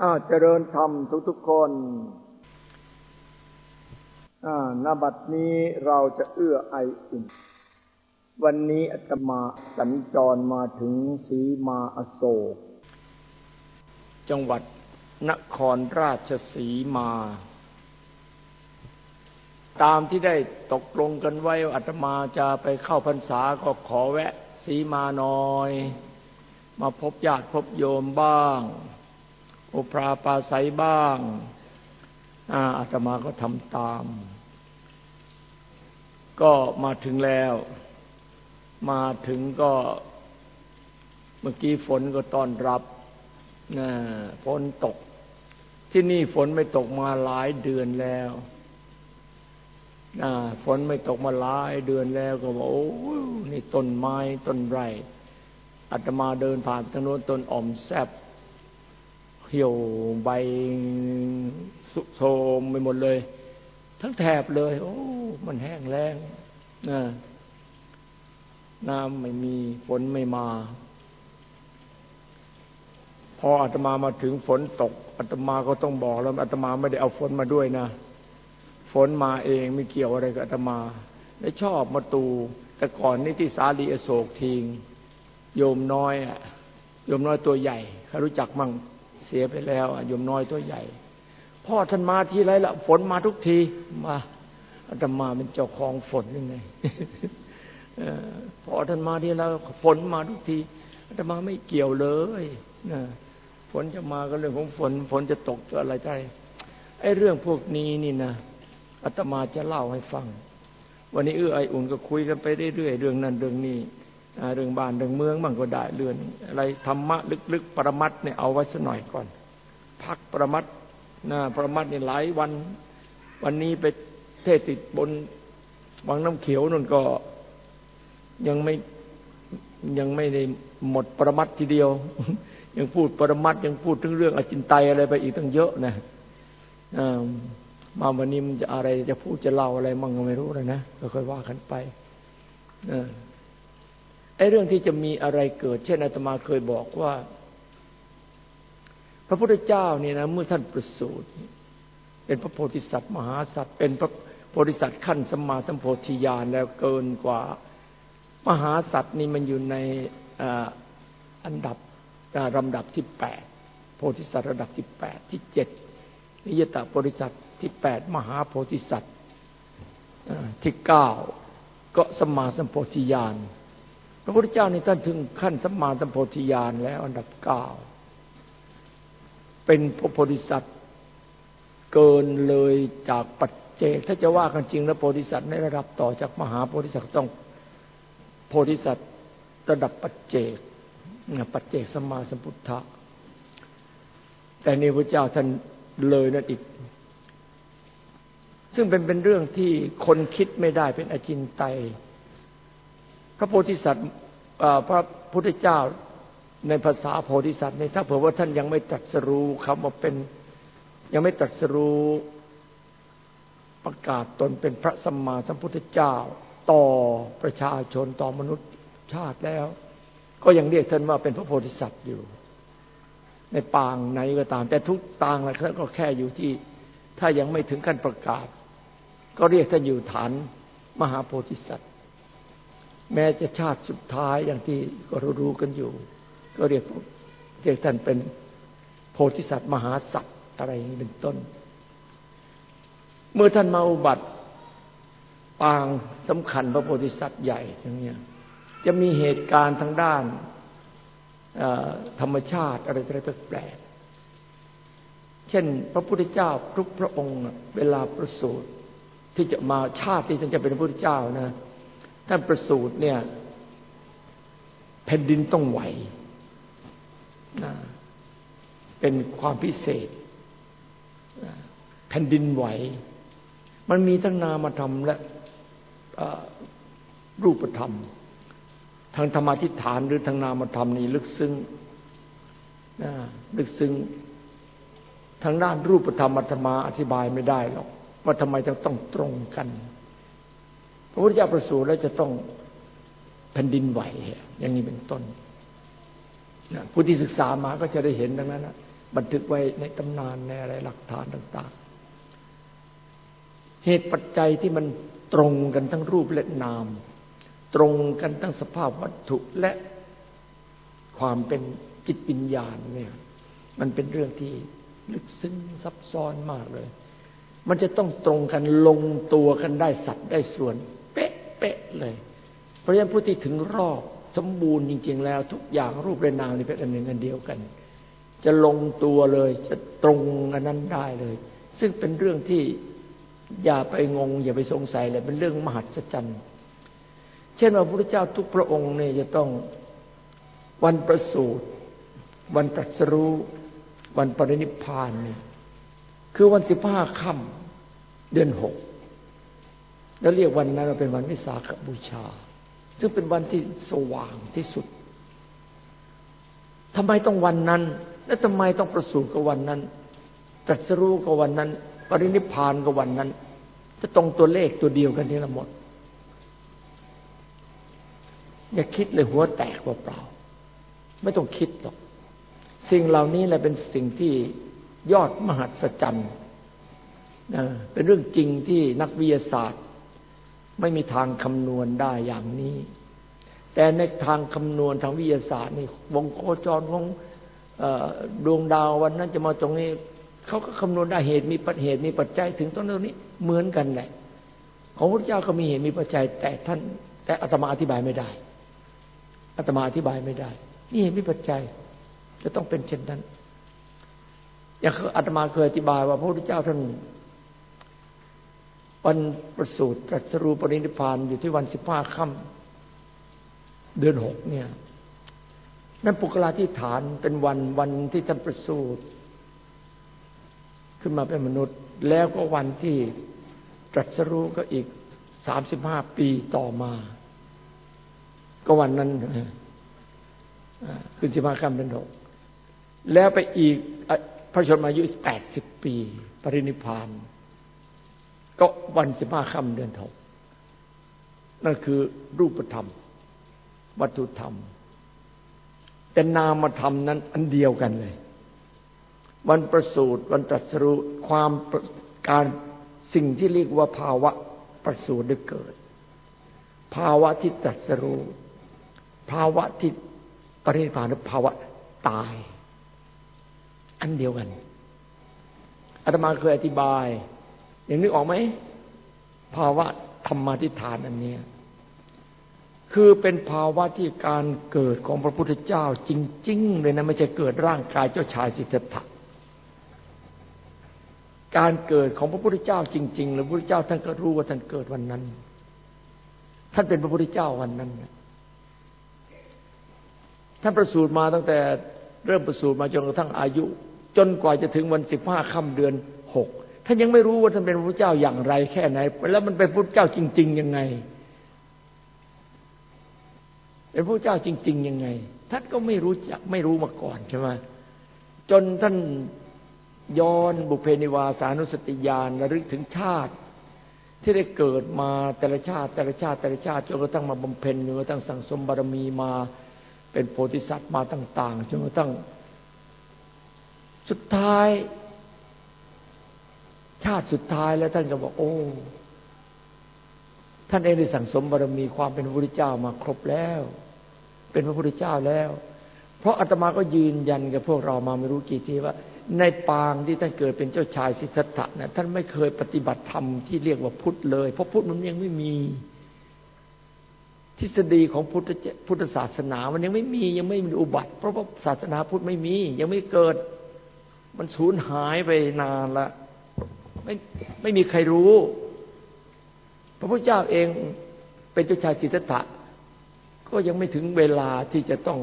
อ้าวเจริญธรรมทุกๆคนอ่าบัดนี้เราจะเอื้อไออุ่น วันนี้อาตมาสัญจรมาถึงสีมาอโศก จังหวัดนครราชสีมา ตามที่ได้ตกลงกันไว้อาตมาจะไปเข้าพรรษาก็ขอแวะสีมาหน่อย มาพบญาติพบโยมบ้าง อุปราปาศัยบ้างอาตมาก็ทำตาม ก็มาถึงแล้ว มาถึงก็เมื่อกี้ฝนก็ต้อนรับนะฝนตก ที่นี่ฝนไม่ตกมาหลายเดือนแล้วนะฝนไม่ตกมาหลายเดือนแล้วก็บอกโอ้นี่ต้นไม้ต้นไร่อาตมาเดินผ่านทางโน้นต้นออมแซบ เหี่ยวใบสุโทมไปหมดเลย ทั้งแถบเลย โอ้ มันแห้งแล้งนะน้ำไม่มีฝนไม่มา พออาตมามาถึงฝนตกอาตมาก็ต้องบอกแล้วอาตมาไม่ได้เอาฝนมาด้วยนะ ฝนมาเองไม่เกี่ยวอะไรกับอาตมาและชอบมาตู แต่ก่อนนี่ที่สาลีอโศกทิง โยมน้อยอะโยมน้อยตัวใหญ่เขารู้จักมั่ง เสียไปแล้วโยมน้อยตัวใหญ่ พ่อท่านมาทีไรละฝนมาทุกทีมาอาตมาเป็นเจ้าของฝนยังไงพอท่านมาทีแล้วฝนมาทุกทีอาตมาไม่เกี่ยวเลยนะฝนจะมาก็เรื่องของฝน ฝนจะตกจะอะไรได้ไอ้เรื่องพวกนี้นี่นะอาตมาจะเล่าให้ฟัง วันนี้เอื้อไออุ่นก็คุยกันไปเรื่อยๆเรื่องนั้นเรื่องนี้ เรื่องบ้านเรื่องเมืองบ้างก็ได้เรื่องอะไรธรรมะลึกๆ ปรมัตเนี่ยเอาไว้สัหน่อยก่อน พักปรมัตนะปรมัตเนี่ยหลายวัน วันนี้ไปเทศติดบนวังน้ำเขียวนั่นก็ยังไม่ยังไม่ได้หมดปรมัตทีเดียว ยังพูดปรมัตยังพูดถึงเรื่องอจินไตยอะไรไปอีกตั้งเยอะนะมาวันนี้มันจะอะไรจะพูดจะเล่าอะไรมั่งก็ไม่รู้เลยนะก็ค่อยว่ากันไปอ เรื่องที่จะมีอะไรเกิด เช่นอาตมาเคยบอกว่า พระพุทธเจ้าเนี่ยนะเมื่อท่านประสูติเป็นพระโพธิสัตว์มหาสัตว์เป็นพระโพธิสัตว์ขั้นสมมาสัมโพธิญาณแล้วเกินกว่า มหาสัตว์นี่มันอยู่ในอันดับลำดับที่แปดโพธิสัตว์ระดับที่แปดที่เจ็ดนิยตโพธิสัตว์ที่แปดมหาโพธิสัตว์ที่เก้าก็สมมาสัมโพธิญาณ พระพุทธเจ้านี่ท่านถึงขั้นสัมมาสัมโพธิญาณแล้วอันดับเก้าเป็นพระโพธิสัตว์เกินเลยจากปัจเจก ถ้าจะว่ากันจริงแล้วโพธิสัตว์ในระดับต่อจากมหาโพธิสัตว์ต้องโพธิสัตว์ระดับปัจเจกปัจเจกสัมมาสัมพุทธะแต่นี่พระเจ้าท่านเลยนั่นอีก ซึ่งเป็นเป็นเรื่องที่คนคิดไม่ได้เป็นอจินไตย ระโพธิสัตว์พระพุทธเจ้าในภาษาโพธิสัตว์ในถ้าเผื่อว่าท่านยังไม่ตรัสรู้คำว่าเป็นยังไม่ตรัสรู้ประกาศตนเป็นพระสัมมาสัมพุทธเจ้า ต่อประชาชนต่อมนุษย์ชาติแล้ว ก็ยังเรียกท่านว่าเป็นพระโพธิสัตว์อยู่ ในปางไหนก็ตาม แต่ทุกปางแล้วก็แค่อยู่ที่ ถ้ายังไม่ถึงขั้นประกาศ ก็เรียกท่านอยู่ฐานมหาโพธิสัตว์ แม้จะชาติสุดท้ายอย่างที่ก็รู้กันอยู่ ก็เรียกเรียกท่านเป็นโพธิสัตว์มหาสัตว์อะไรอย่างนี้เป็นต้น เมื่อท่านมาอุบัติปางสำคัญพระโพธิสัตว์ใหญ่อย่างนี้จะมีเหตุการณ์ทางด้านธรรมชาติอะไรอะไรแปลกๆเช่น พระพุทธเจ้าทุกพระองค์เวลาประสูติที่จะมาชาติที่ท่านจะเป็นพระพุทธเจ้านะ ท่านประสูติเนี่ย แผ่นดินต้องไหวเป็นความพิเศษแผ่นดินไหว มันมีทั้งนามธรรมและรูปธรรม ทางธรรมทิฏฐานหรือทางนามธรรมนี่ลึกซึ้งลึกซึ้งทางด้านรูปธรรมอัตมาอธิบายไม่ได้หรอก ว่าทำไมจะต้องตรงกัน พระพุทธเจ้าประสูติแล้วจะต้องแผ่นดินไหวอย่างนี้เป็นต้นผู้ที่ศึกษามาก็จะได้เห็นดังนั้นนะบันทึกไว้ในตำนานในอะไรหลักฐานต่าง ๆ เหตุปัจจัยที่มันตรงกันทั้งรูปและนาม ตรงกันทั้งสภาพวัตถุและความเป็นจิตวิญญาณเนี่ยมันเป็นเรื่องที่ลึกซึ้งซับซ้อนมากเลย มันจะต้องตรงกันลงตัวกันได้สัตว์ได้ส่วน เป๊ะเลย เพราะฉะนั้นผู้ที่ถึงรอบสมบูรณ์จริง ๆ แล้ว ทุกอย่างรูปเรนามนี่เป็นอันหนึ่งอันเดียวกัน จะลงตัวเลยจะตรงอันนั้นได้เลย ซึ่งเป็นเรื่องที่อย่าไปงง อย่าไปสงสัยเลยเป็นเรื่องมหัศจรรย์เช่นว่าพระพุทธเจ้าทุกพระองค์เนี่ยจะต้องวันประสูติวันตรัสรู้วันปรินิพพานนี่คือวันสิบห้าค่ำเดือนหก แล้วเรียกวันนั้นเป็นวันวิสาขบูชา ซึ่งเป็นวันที่สว่างที่สุดทำไมต้องวันนั้น และทำไมต้องประสูติกับวันนั้นตรัสรู้กับวันนั้น ปรินิพพานกับวันนั้น จะตรงตัวเลขตัวเดียวกันนี่ละหมด อย่าคิดเลยหัวแตกเปล่าๆไม่ต้องคิดหรอก สิ่งเหล่านี้แหละเป็นสิ่งที่ยอดมหัศจรรย์เป็นเรื่องจริงที่นักวิทยาศาสตร์ ไม่มีทางคำนวณได้อย่างนี้ แต่ในทางคำนวณทางวิทยาศาสตร์นี่วงโคจรของดวงดาววันนั้นจะมาตรงนี้เขาก็คำนวณได้เหตุมีปัจเหตุมีปัจจัยถึงตรงนี้เหมือนกันแหละ ของพระเจ้าก็มีเหตุมีปัจจัย แต่ท่าน แต่อาตมาอธิบายไม่ได้อาตมาอธิบายไม่ได้ นี่เหตุมีปัจจัย จะต้องเป็นเช่นนั้นอย่างอาตมาเคยอธิบายว่าพระพุทธเจ้าท่าน วันประสูติตรัสรู้ปรินิพานอยู่ที่วันสิบห้าค่ำเดือนหกเนี่ยนั่นปุกลาที่ฐานเป็นวันวันที่ท่านประสูติขึ้นมาเป็นมนุษย์ แล้วก็วันที่ตรัสรู้ก็อีกสามสิบห้าปีต่อมา ก็วันนั้นคือสิบห้าค่ำเดือนหกแล้วไปอีกพระชนมายุแปดสิบปี ปรินิพาน ก็วันสิบห้าค่ำเดือนหกนั่นคือรูปธรรม วัตถุธรรม แต่นามธรรมนั้นอันเดียวกันเลย วันประสูติวันตรัสรู้ความการสิ่งที่เรียกว่าภาวะประสูติเกิด ภาวะที่ตรัสรู้ ภาวะที่ปรินิพานภาวะตาย อันเดียวกันอาตมาเคยอธิบาย อย่างนึกออกไหมภาวะธรรมาทิฏฐานอันนี้คือเป็นภาวะที่การเกิดของพระพุทธเจ้าจริง ๆ เลยนะไม่ใช่เกิดร่างกายเจ้าชายสิทธัตถะการเกิดของพระพุทธเจ้าจริงๆแล้วพระพุทธเจ้าท่านก็รู้ว่าท่านเกิดวันนั้น ท่านเป็นพระพุทธเจ้าวันนั้นท่านประสูติมาตั้งแต่เริ่มประสูติมาจนกระทั่งอายุ จนกว่าจะถึงวันสิบห้าค่ำเดือนหก ท่านยังไม่รู้ว่าท่านเป็นพระเจ้าอย่างไรแค่ไหน แล้วมันเป็นพระเจ้าจริง ๆ ยังไง เป็นพระเจ้าจริง ๆ ยังไง ท่านก็ไม่รู้จักไม่รู้มาก่อนใช่ไหมจนท่านย้อนบุเพนิวาสานุสติญาณระลึกถึงชาติ ที่ได้เกิดมาแต่ละชาติ แต่ละชาติแต่ละชาติจนกระทั่งมาบำเพ็ญจนกระทั่งสั่งสมบารมีมาเป็นโพธิสัตว์มาต่าง ๆจนกระทั่งสุดท้าย ชาติสุดท้ายแล้วท่านก็บอก โอ้ ท่านเองได้สั่งสมบารมีความเป็นพระพุทธเจ้ามาครบแล้ว เป็นพระพุทธเจ้าแล้ว เพราะอาตมาก็ยืนยันกับพวกเรามาไม่รู้กี่ทีว่า ในปางที่ท่านเกิดเป็นเจ้าชายสิทธัตถะนะท่านไม่เคยปฏิบัติธรรมที่เรียกว่าพุทธเลย เพราะพุทธมันยังไม่มี ทฤษฎีของพุทธพุทธศาสนา มันยังไม่มียังไม่มีอุบัติ เพราะว่าศาสนาพุทธไม่มี ยังไม่เกิด มันสูญหายไปนานละ ไม่ไม่มีใครรู้ พระพุทธเจ้าเองเป็นเจ้าชายสิทธัตถะก็ยังไม่ถึงเวลาที่จะต้อง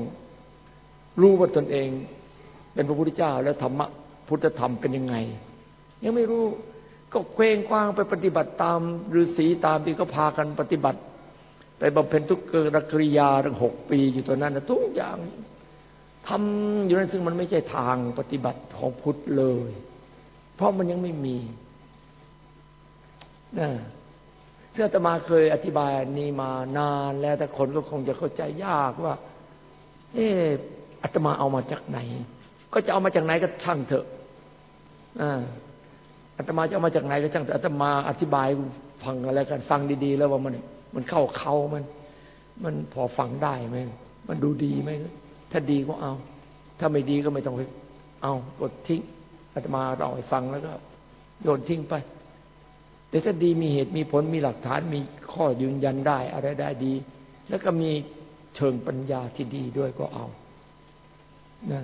รู้ว่าตนเอง เป็นพระพุทธเจ้า แล้วธรรมะพุทธธรรมเป็นยังไง ยังไม่รู้ก็เคว้งคว้างไปปฏิบัติตามฤาษีตามที่เขาพากันปฏิบัติ ไปบำเพ็ญทุกเกิดกริยาตั้งหกปีอยู่ตอนนั้นทุกอย่างทำอยู่นั้นซึ่งมันไม่ใช่ทางปฏิบัติของพุทธเลย เพราะมันยังไม่มี เสื้อตมาเคยอธิบายนี้มานานแล้วแต่คนก็คงจะเข้าใจยากว่า เอออาตมาเอามาจากไหน ก็จะเอามาจากไหนก็ช่างเถอะอาตมาจะเอามาจากไหนก็ช่างแต่อาตมาอธิบายฟังอะไรกันฟังดีๆ แล้วว่ามัน มันเข้าเขามัน มันพอฟังได้ไหมมันดูดีไหมถ้าดีก็เอา ถ้าไม่ดีก็ไม่ต้องไปเอากดทิ้งอาตมาเราให้ฟังแล้วก็ โยนทิ้งไป แต่ถ้าดีมีเหตุมีผลมีหลักฐานมีข้อยืนยันได้อะไรได้ดี แล้วก็มีเชิงปัญญาที่ดีด้วยก็เอานะ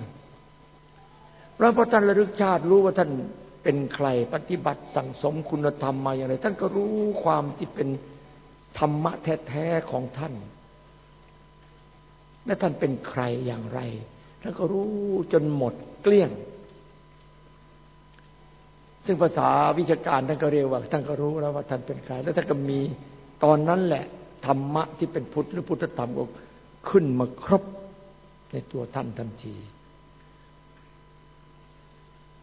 เราพอท่านระลึกชาติรู้ว่าท่านเป็นใครปฏิบัติสั่งสมคุณธรรมมาอย่างไร ท่านก็รู้ความที่เป็นธรรมะแท้ๆของท่าน และท่านเป็นใครอย่างไร ท่านก็รู้จนหมดเกลี้ยง ซึ่งภาษาวิชาการท่านก็เรียกว่าท่านก็รู้แล้วว่าท่านเป็นใคร แล้วท่านก็มีตอนนั้นแหละธรรมะที่เป็นพุทธหรือพุทธธรรมก็ขึ้นมาครบในตัวท่านทันที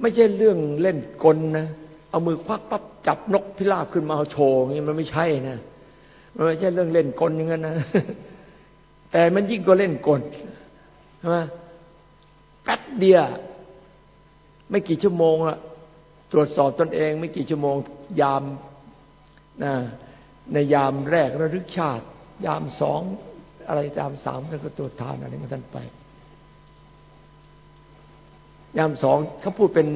ไม่ใช่เรื่องเล่นกลนะเอามือควักปั๊บจับนกพิราบขึ้นมาเอาโชว์อย่างนี้มันไม่ใช่นะมันไม่ใช่เรื่องเล่นกลอย่างนั้นนะแต่มันยิ่งกว่าเล่นกลใช่ไหมแป๊บเดียวไม่กี่ชั่วโมงละ ตรวจสอบตนเองไม่กี่ชั่วโมงยามนะในยามแรกระลึกชาติ ยามสองอะไรยามสามท่านก็ตรวจทานอะไรมาท่านไป ยามสองเขาพูดเป็น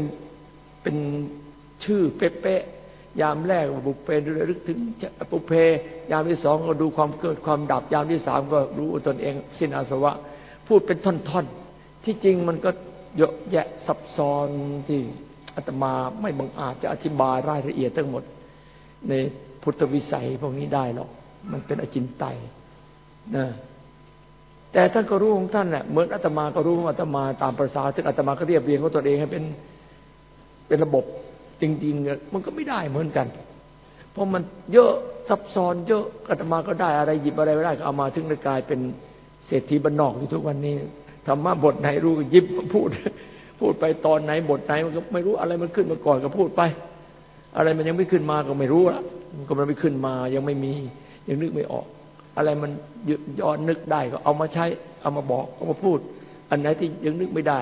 เป็นชื่อเป๊ะๆยามแรกบุพเพระลึกถึงบุพเพ ยามที่สองก็ดูความเกิดความดับ ยามที่สามก็รู้ตนเอง สิ้นอาสวะ พูดเป็นท่อนๆที่จริงมันก็เยอะแยะซับซ้อนที่ อาตมาไม่บังอาจจะอธิบายรายละเอียดทั้งหมด ในพุทธวิสัยพวกนี้ได้หรอก มันเป็นอจินไตยนะแต่ท่านก็รู้ของท่านแหละเหมือนอาตมาก็รู้ของอาตมาตามภาษาซึ่งอาตมาก็เรียบเรียงของตัวเองให้เป็นเป็นระบบจริงๆมันก็ไม่ได้เหมือนกัน เพราะมันเยอะซับซ้อนเยอะอาตมาก็ได้อะไรหยิบอะไรไม่ได้ก็เอามาถึงกลายเป็นเศรษฐีบรรนอกอยู่ทุกวันนี้ธรรมะบทไหนรู้ก็ยิบพูด พูดไปตอนไหนบทไหนมันก็ไม่รู้อะไรมันขึ้นมาก่อนก็พูดไป อะไรมันยังไม่ขึ้นมาก็ไม่รู้ละมันก็มันไม่ขึ้นมายังไม่มียังนึกไม่ออก อะไรมันย้อนนึกได้ก็เอามาใช้ เอามาบอกเอามาพูด อันไหนที่ยังนึกไม่ได้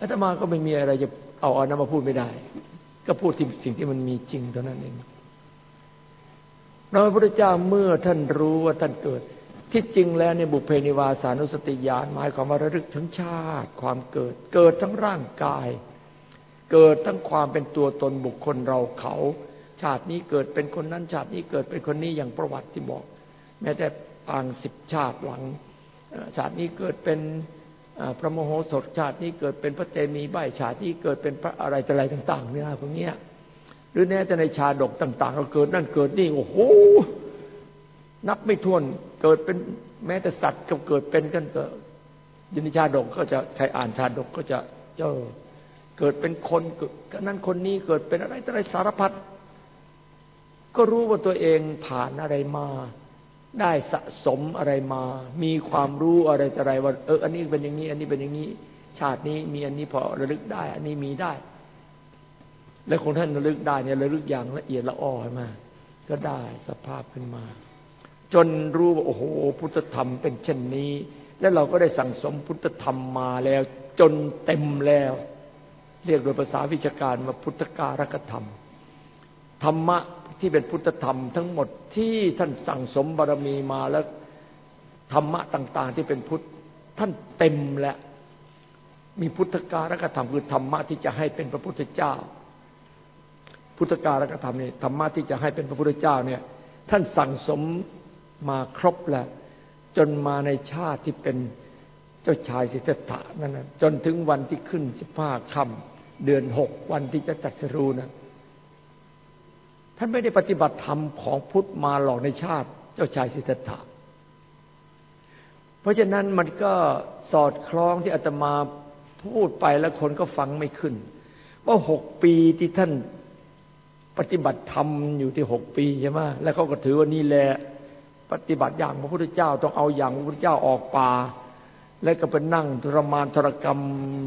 อาตมาก็ไม่มีอะไรจะเอาอันนั้นมาพูดไม่ได้ ก็พูดที่สิ่งที่มันมีจริงเท่านั้นเองเราพระพุทธเจ้าเมื่อท่านรู้ว่าท่านเกิด ที่จริงแล้วในบุพเพนิวาสานุสติญาณหมายความว่าระลึกถึงชาติ ความเกิด เกิดทั้งร่างกาย เกิดทั้งความเป็นตัวตนบุคคลเราเขา ชาตินี้เกิดเป็นคนนั้น ชาตินี้เกิดเป็นคนนี้อย่างประวัติที่บอก แม้แต่ปางสิบชาติหลัง ชาตินี้เกิดเป็นพระโมโหสถชาตินี้เกิดเป็นพระเตมีใบชาตินี้เกิดเป็นพระอะไรอะไรต่าง ๆ เนี่ยพวกเนี้ยหรือแม้แต่ในชาดกต่างๆก็เกิดนั่นเกิดนี่โอ้โหนับไม่ถ้วน เกิดเป็นแม้แต่สัตว์ก็เกิดเป็นกันกิดยินชาดกก็จะใครอ่านชาดกก็จะเจอเกิดเป็นคนก็นั้นคนนี้เกิดเป็นอะไรอะไรสารพัดก็รู้ว่าตัวเองผ่านอะไรมา ได้สะสมอะไรมา มีความรู้อะไรแต่ไรว่าเอออันนี้เป็นอย่างนี้ อันนี้เป็นอย่างนี้ ชาตินี้มีอันนี้พอระลึกได้ อันนี้มีได้ และของท่านระลึกได้เนี่ยระลึกอย่างละเอียดละอ้อมา ก็ได้สภาพขึ้นมา จนรู้ว่าโอ้โห พุทธธรรมเป็นเช่นนี้ แล้วเราก็ได้สั่งสมพุทธธรรมมาแล้ว จนเต็มแล้ว เรียกโดยภาษาวิชาการว่าพุทธการกธรรม ธรรมะที่เป็นพุทธธรรมทั้งหมดที่ท่านสั่งสมบารมีมาแล้วธรรมะต่าง ๆ ที่เป็นพุทธท่านเต็มแล้วมีพุทธการกธรรมคือธรรมะที่จะให้เป็นพระพุทธเจ้า พุทธการกธรรมนี่ธรรมะที่จะให้เป็นพระพุทธเจ้าเนี่ย ท่านสั่งสม มาครบแล้วจนมาในชาติที่เป็นเจ้าชายสิทธัตถะนั่นนะจนถึงวันที่ขึ้นสิบห้าค่ำเดือนหกวันที่จะตัดสรูนะท่านไม่ได้ปฏิบัติธรรมของพุทธมาหลอกในชาติ เจ้าชายสิทธัตถะเพราะฉะนั้นมันก็สอดคล้องที่อาตมาพูดไปแล้วคนก็ฟังไม่ขึ้น ว่าหกปีที่ท่านปฏิบัติธรรมอยู่ที่หกปีใช่ไหมแล้วเขาก็ถือว่านี่แหละ ฏิบัติอย่างพระพุทธเจ้าต้องเอาอย่างพระพุทธเจ้าออกป่า แล้วก็ไปนั่งทรมานทรกรรม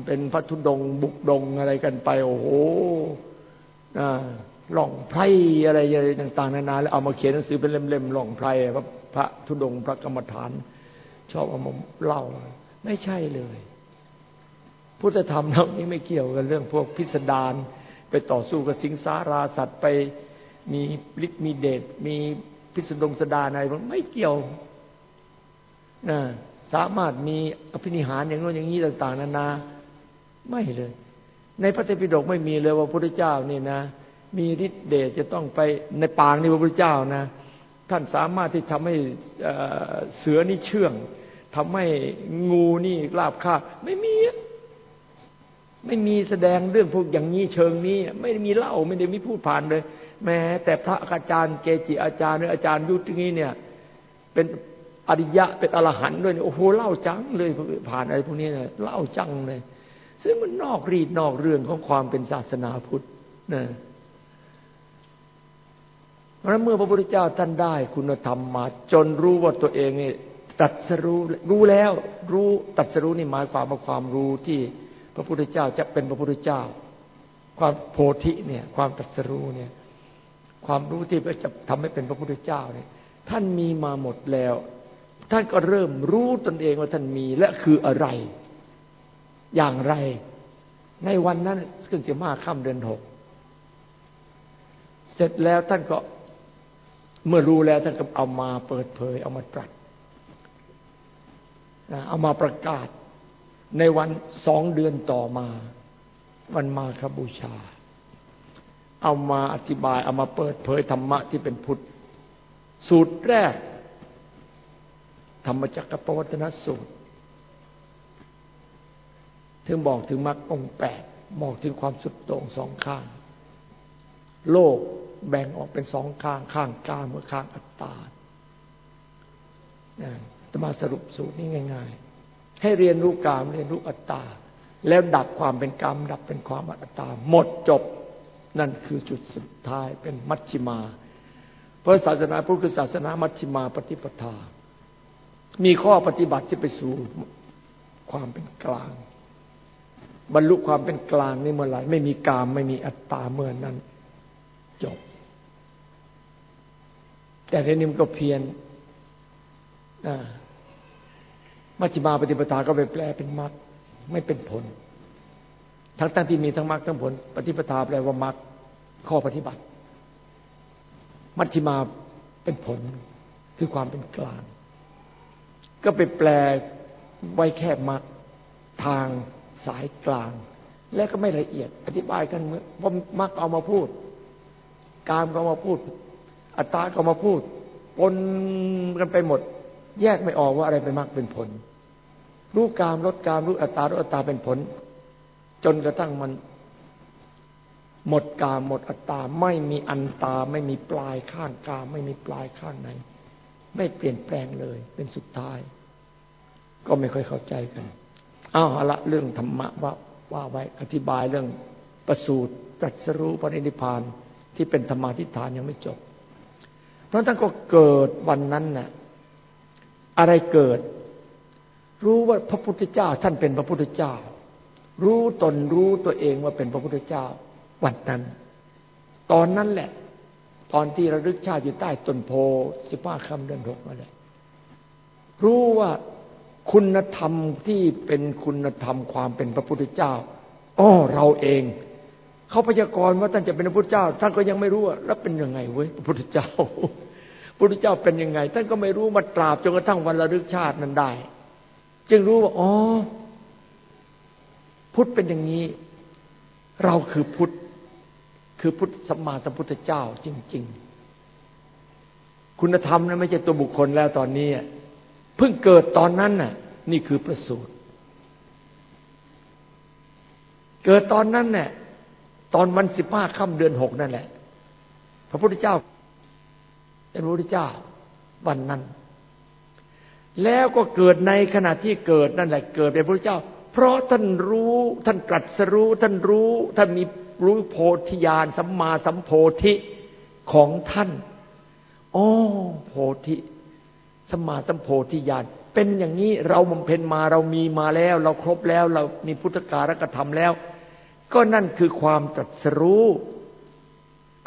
เป็นพระธุดง บุกดงอะไรกันไป โอ้โหหล่องไพรอะไรอะไรต่างๆนานาแล้วเอามาเขียนหนังสือเป็นเล่มๆหล่องไพรพระพระธุดงพระกรรมฐาน ชอบเอามาเล่า ไม่ใช่เลย พุทธธรรมเรานี้ไม่เกี่ยวกับเรื่องพวกพิสดารไปต่อสู้กับสิงสาราสัตว์ไปมีฤทธิ์มีเดชมี พิสดงสดาอะไรไม่เกี่ยวนะสามารถมีอภินิหารอย่างโน้นอย่างนี้ต่าง ๆ นานา ไม่เลย ในพระเตปิฎกไม่มีเลยว่าพระพุทธเจ้านี่นะ มีฤทธิ์เดชจะต้องไปในปางนี่พระพุทธเจ้านะ ท่านสามารถที่ทำให้เสือนี่เชื่องทำให้งูนี่ลาบคาบไม่มีไม่มีแสดงเรื่องพวกอย่างนี้เชิงนี้ ไม่ได้มีเล่าไม่ได้มีพูดผ่านเลย แม้แต่พระอาจารย์เกจิอาจารย์หรืออาจารย์ยุทธนี้เนี่ย เป็นอริยะเป็นอรหันต์ด้วยโอ้โหเล่าจังเลยผ่านอะไรพวกนี้เนี่ยเล่าจังเลย ซึ่งมันนอกรีดนอกเรื่องของความเป็นศาสนาพุทธนะเพราะเมื่อพระพุทธเจ้าท่านได้คุณธรรมมา จนรู้ว่าตัวเองนี่ตัดสรู้รู้แล้ว รู้ตัดสรู้นี่หมายความว่าความรู้ที่พระพุทธเจ้าจะเป็นพระพุทธเจ้า ความโพธิเนี่ย ความตัดสรู้เนี่ย ความรู้ที่จะทำให้เป็นพระพุทธเจ้าเนี่ยท่านมีมาหมดแล้ว ท่านก็เริ่มรู้ตนเองว่าท่านมีและคืออะไร อย่างไร ในวันนั้นขึ้นสิบห้าค่ำเดือนหกเสร็จแล้วท่านก็เมื่อรู้แล้วท่านก็เอามาเปิดเผย เอามาตรัสเอามาประกาศในวันสองเดือนต่อมา วันมาคบูชา เอามาอธิบาย เอามาเปิดเผยธรรมะที่เป็นพุทธ สูตรแรก ธรรมจักรปวัตนสูตร ถึงบอกถึงมรรคองแปดบอกถึงความสุดโต่งสองข้าง โลกแบ่งออกเป็นสองข้างข้างกลางกับข้างอัตตาจะมาสรุปสูตรนี้ง่าย ๆ ให้เรียนรู้กามเรียนรู้อัตตา แล้วดับความเป็นกามดับเป็นความอัตตา หมดจบ นั่นคือจุดสุดท้ายเป็นมัชชิมา เพราะศาสนาพุทธคือศาสนามัชชิมาปฏิปทา มีข้อปฏิบัติที่ไปสู่ความเป็นกลาง บรรลุความเป็นกลางนี่เมื่อไหร่ไม่มีกาม ไม่มีอัตตาเมื่อนั้น จบ แต่ในนี้มันก็เพียนมัชฌิมาปฏิปทาก็ไปแปลเป็นมรรคไม่เป็นผล ทั้งทั้งที่มีทั้งมรรคทั้งผล ปฏิปทาแปลว่ามรรคข้อปฏิบัติ มัชฌิมาเป็นผลคือความเป็นกลาง ก็ไปแปลไว้แค่มรรคทางสายกลาง และก็ไม่ละเอียด อธิบายกันเมื่อมรรคเอามาพูด กามก็มาพูด อัตตาก็มาพูดปนกันไปหมด แยกไม่ออกว่าอะไรเป็นมรรคเป็นผล รู้กามลดกามรู้อัตตาลดอัตตาเป็นผล จนกระทั่งมัน หมดกาหมดอัตตา ไม่มีอันตา ไม่มีปลายข้างกา ไม่มีปลายข้างไหน ไม่เปลี่ยนแปลงเลย เป็นสุดท้าย ก็ไม่ค่อยเข้าใจกันอ้าวละเรื่องธรรมะว่าว่าไว้อธิบายเรื่องประสูตรตรัสรู้ปณิธิพานที่เป็นธรรมาทิฏฐานยังไม่จบ เพราะท่านก็เกิดวันนั้นน่ะ อะไรเกิด รู้ว่าพระพุทธเจ้า ท่านเป็นพระพุทธเจ้า รู้ตนรู้ตัวเองว่าเป็นพระพุทธเจ้า วันนั้น ตอนนั้นแหละ ตอนที่ระลึกชาติอยู่ใต้ต้นโพสิบห้าคำเดือนหกนั่นแหละรู้ว่าคุณธรรมที่เป็นคุณธรรมความเป็นพระพุทธเจ้าอ้อเราเอง เขาพยากรณ์ว่าท่านจะเป็นพระพุทธเจ้า ท่านก็ยังไม่รู้ว่าแล้วเป็นยังไงเว้ยพระพุทธเจ้าพุทธเจ้าเป็นยังไง ท่านก็ไม่รู้มาตราบจนกระทั่งวันระลึกชาตินั้นได้ จึงรู้ว่าอ๋อ พุทธเป็นอย่างนี้ เราคือพุทธ คือพุทธสัมมาสัมพุทธเจ้าจริง ๆ คุณธรรมนะไม่ใช่ตัวบุคคลแล้วตอนนี้เพิ่งเกิดตอนนั้นน่ะ นี่คือประสูติเกิดตอนนั้นเนี่ยตอนวันสิบห้าค่ำเดือนหกนั่นแหละ พระพุทธเจ้า เป็นพระพุทธเจ้าวันนั้น แล้วก็เกิดในขณะที่เกิดนั่นแหละ เกิดเป็นพระพุทธเจ้า เพราะท่านรู้ ท่านตรัสรู้ ท่านรู้ ท่านมีรู้โพธิญาณสัมมาสัมโพธิของท่านอ๋อโพธิสัมมาสัมโพธิญาณเป็นอย่างนี้เราบำเพ็ญมาเรามีมาแล้ว เราครบแล้ว เรามีพุทธการกธรรมแล้ว ก็นั่นคือความตรัสรู้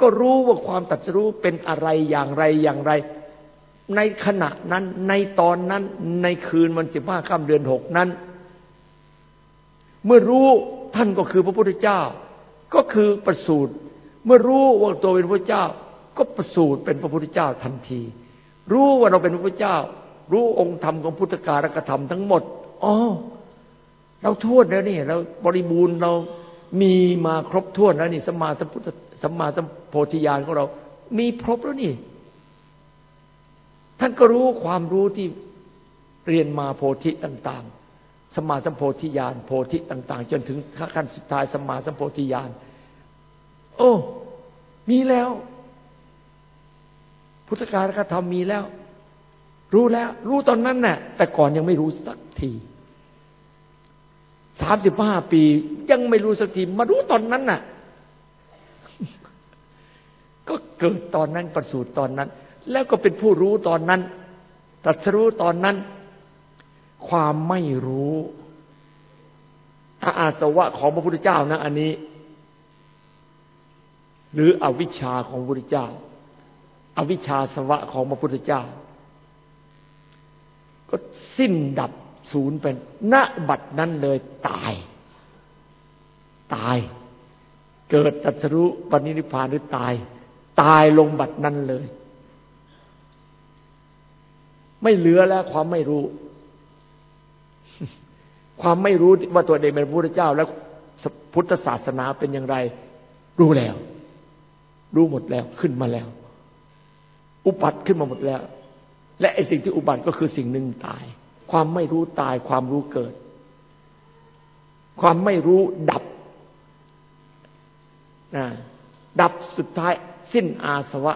ก็รู้ว่าความตัดสู้เป็นอะไรอย่างไรอย่างไร ในขณะนั้นในตอนนั้นในคืนวันสิบห้าค่ำเดือนหกนั้น มื่อรู้ท่านก็คือพระพุทธเจ้า ก็คือประสูตรเมื่อรู้ว่าตัวเป็นพระเจ้า ก็ประสูตรเป็นพระพุทธเจ้าทันที รู้ว่าเราเป็นพระพุทธเจ้า รู้องค์ธรรมของพุทธการกธรรมทั้งหมดอ๋อเราทวนแล้วนี่เราบริบูรณ์เรามีมาครบถ้วนแล้วนี่สมาสัมพุทธสมมาสัมโพธิญาณของเรา มีครบแล้วนี่ ท่านก็รู้ความรู้ที่เรียนมาโพธิต่าง ๆ สมาสัมโพธิญาณโพธิต่าง ๆ จนถึงขั้นสุดท้ายสมาสัมโพธิญาณโอ้ มีแล้ว พุทธการกธรรมมีแล้ว รู้แล้ว รู้ตอนนั้นน่ะ แต่ก่อนยังไม่รู้สักทีสามสิบห้าปี ยังไม่รู้สักที มารู้ตอนนั้นน่ะ ก็เกิดตอนนั้นประสูติตอนนั้น แล้วก็เป็นผู้รู้ตอนนั้นตรัสรู้ตอนนั้น ความไม่รู้อาสวะของพระพุทธเจ้านะอันนี้ หรืออวิชชาของพระพุทธเจ้า อวิชชาสวะของพระพุทธเจ้า ก็สิ้นดับศูนย์เป็นณบัดนั้นเลยตาย ตาย เกิดตัสรุปณินิพานหรือตาย ตายลงบัดนั้นเลย ไม่เหลือแล้วความไม่รู้ ความไม่รู้ว่าตัวเองเป็นพระพุทธเจ้า แล้วพุทธศาสนาเป็นอย่างไร รู้แล้ว รู้หมดแล้วขึ้นมาแล้ว อุปัติขึ้นมาหมดแล้ว และไอ้สิ่งที่อุบัติก็คือสิ่งหนึ่งตาย ความไม่รู้ตาย ความรู้เกิด ความไม่รู้ดับนะดับสุดท้ายสิ้นอาสวะ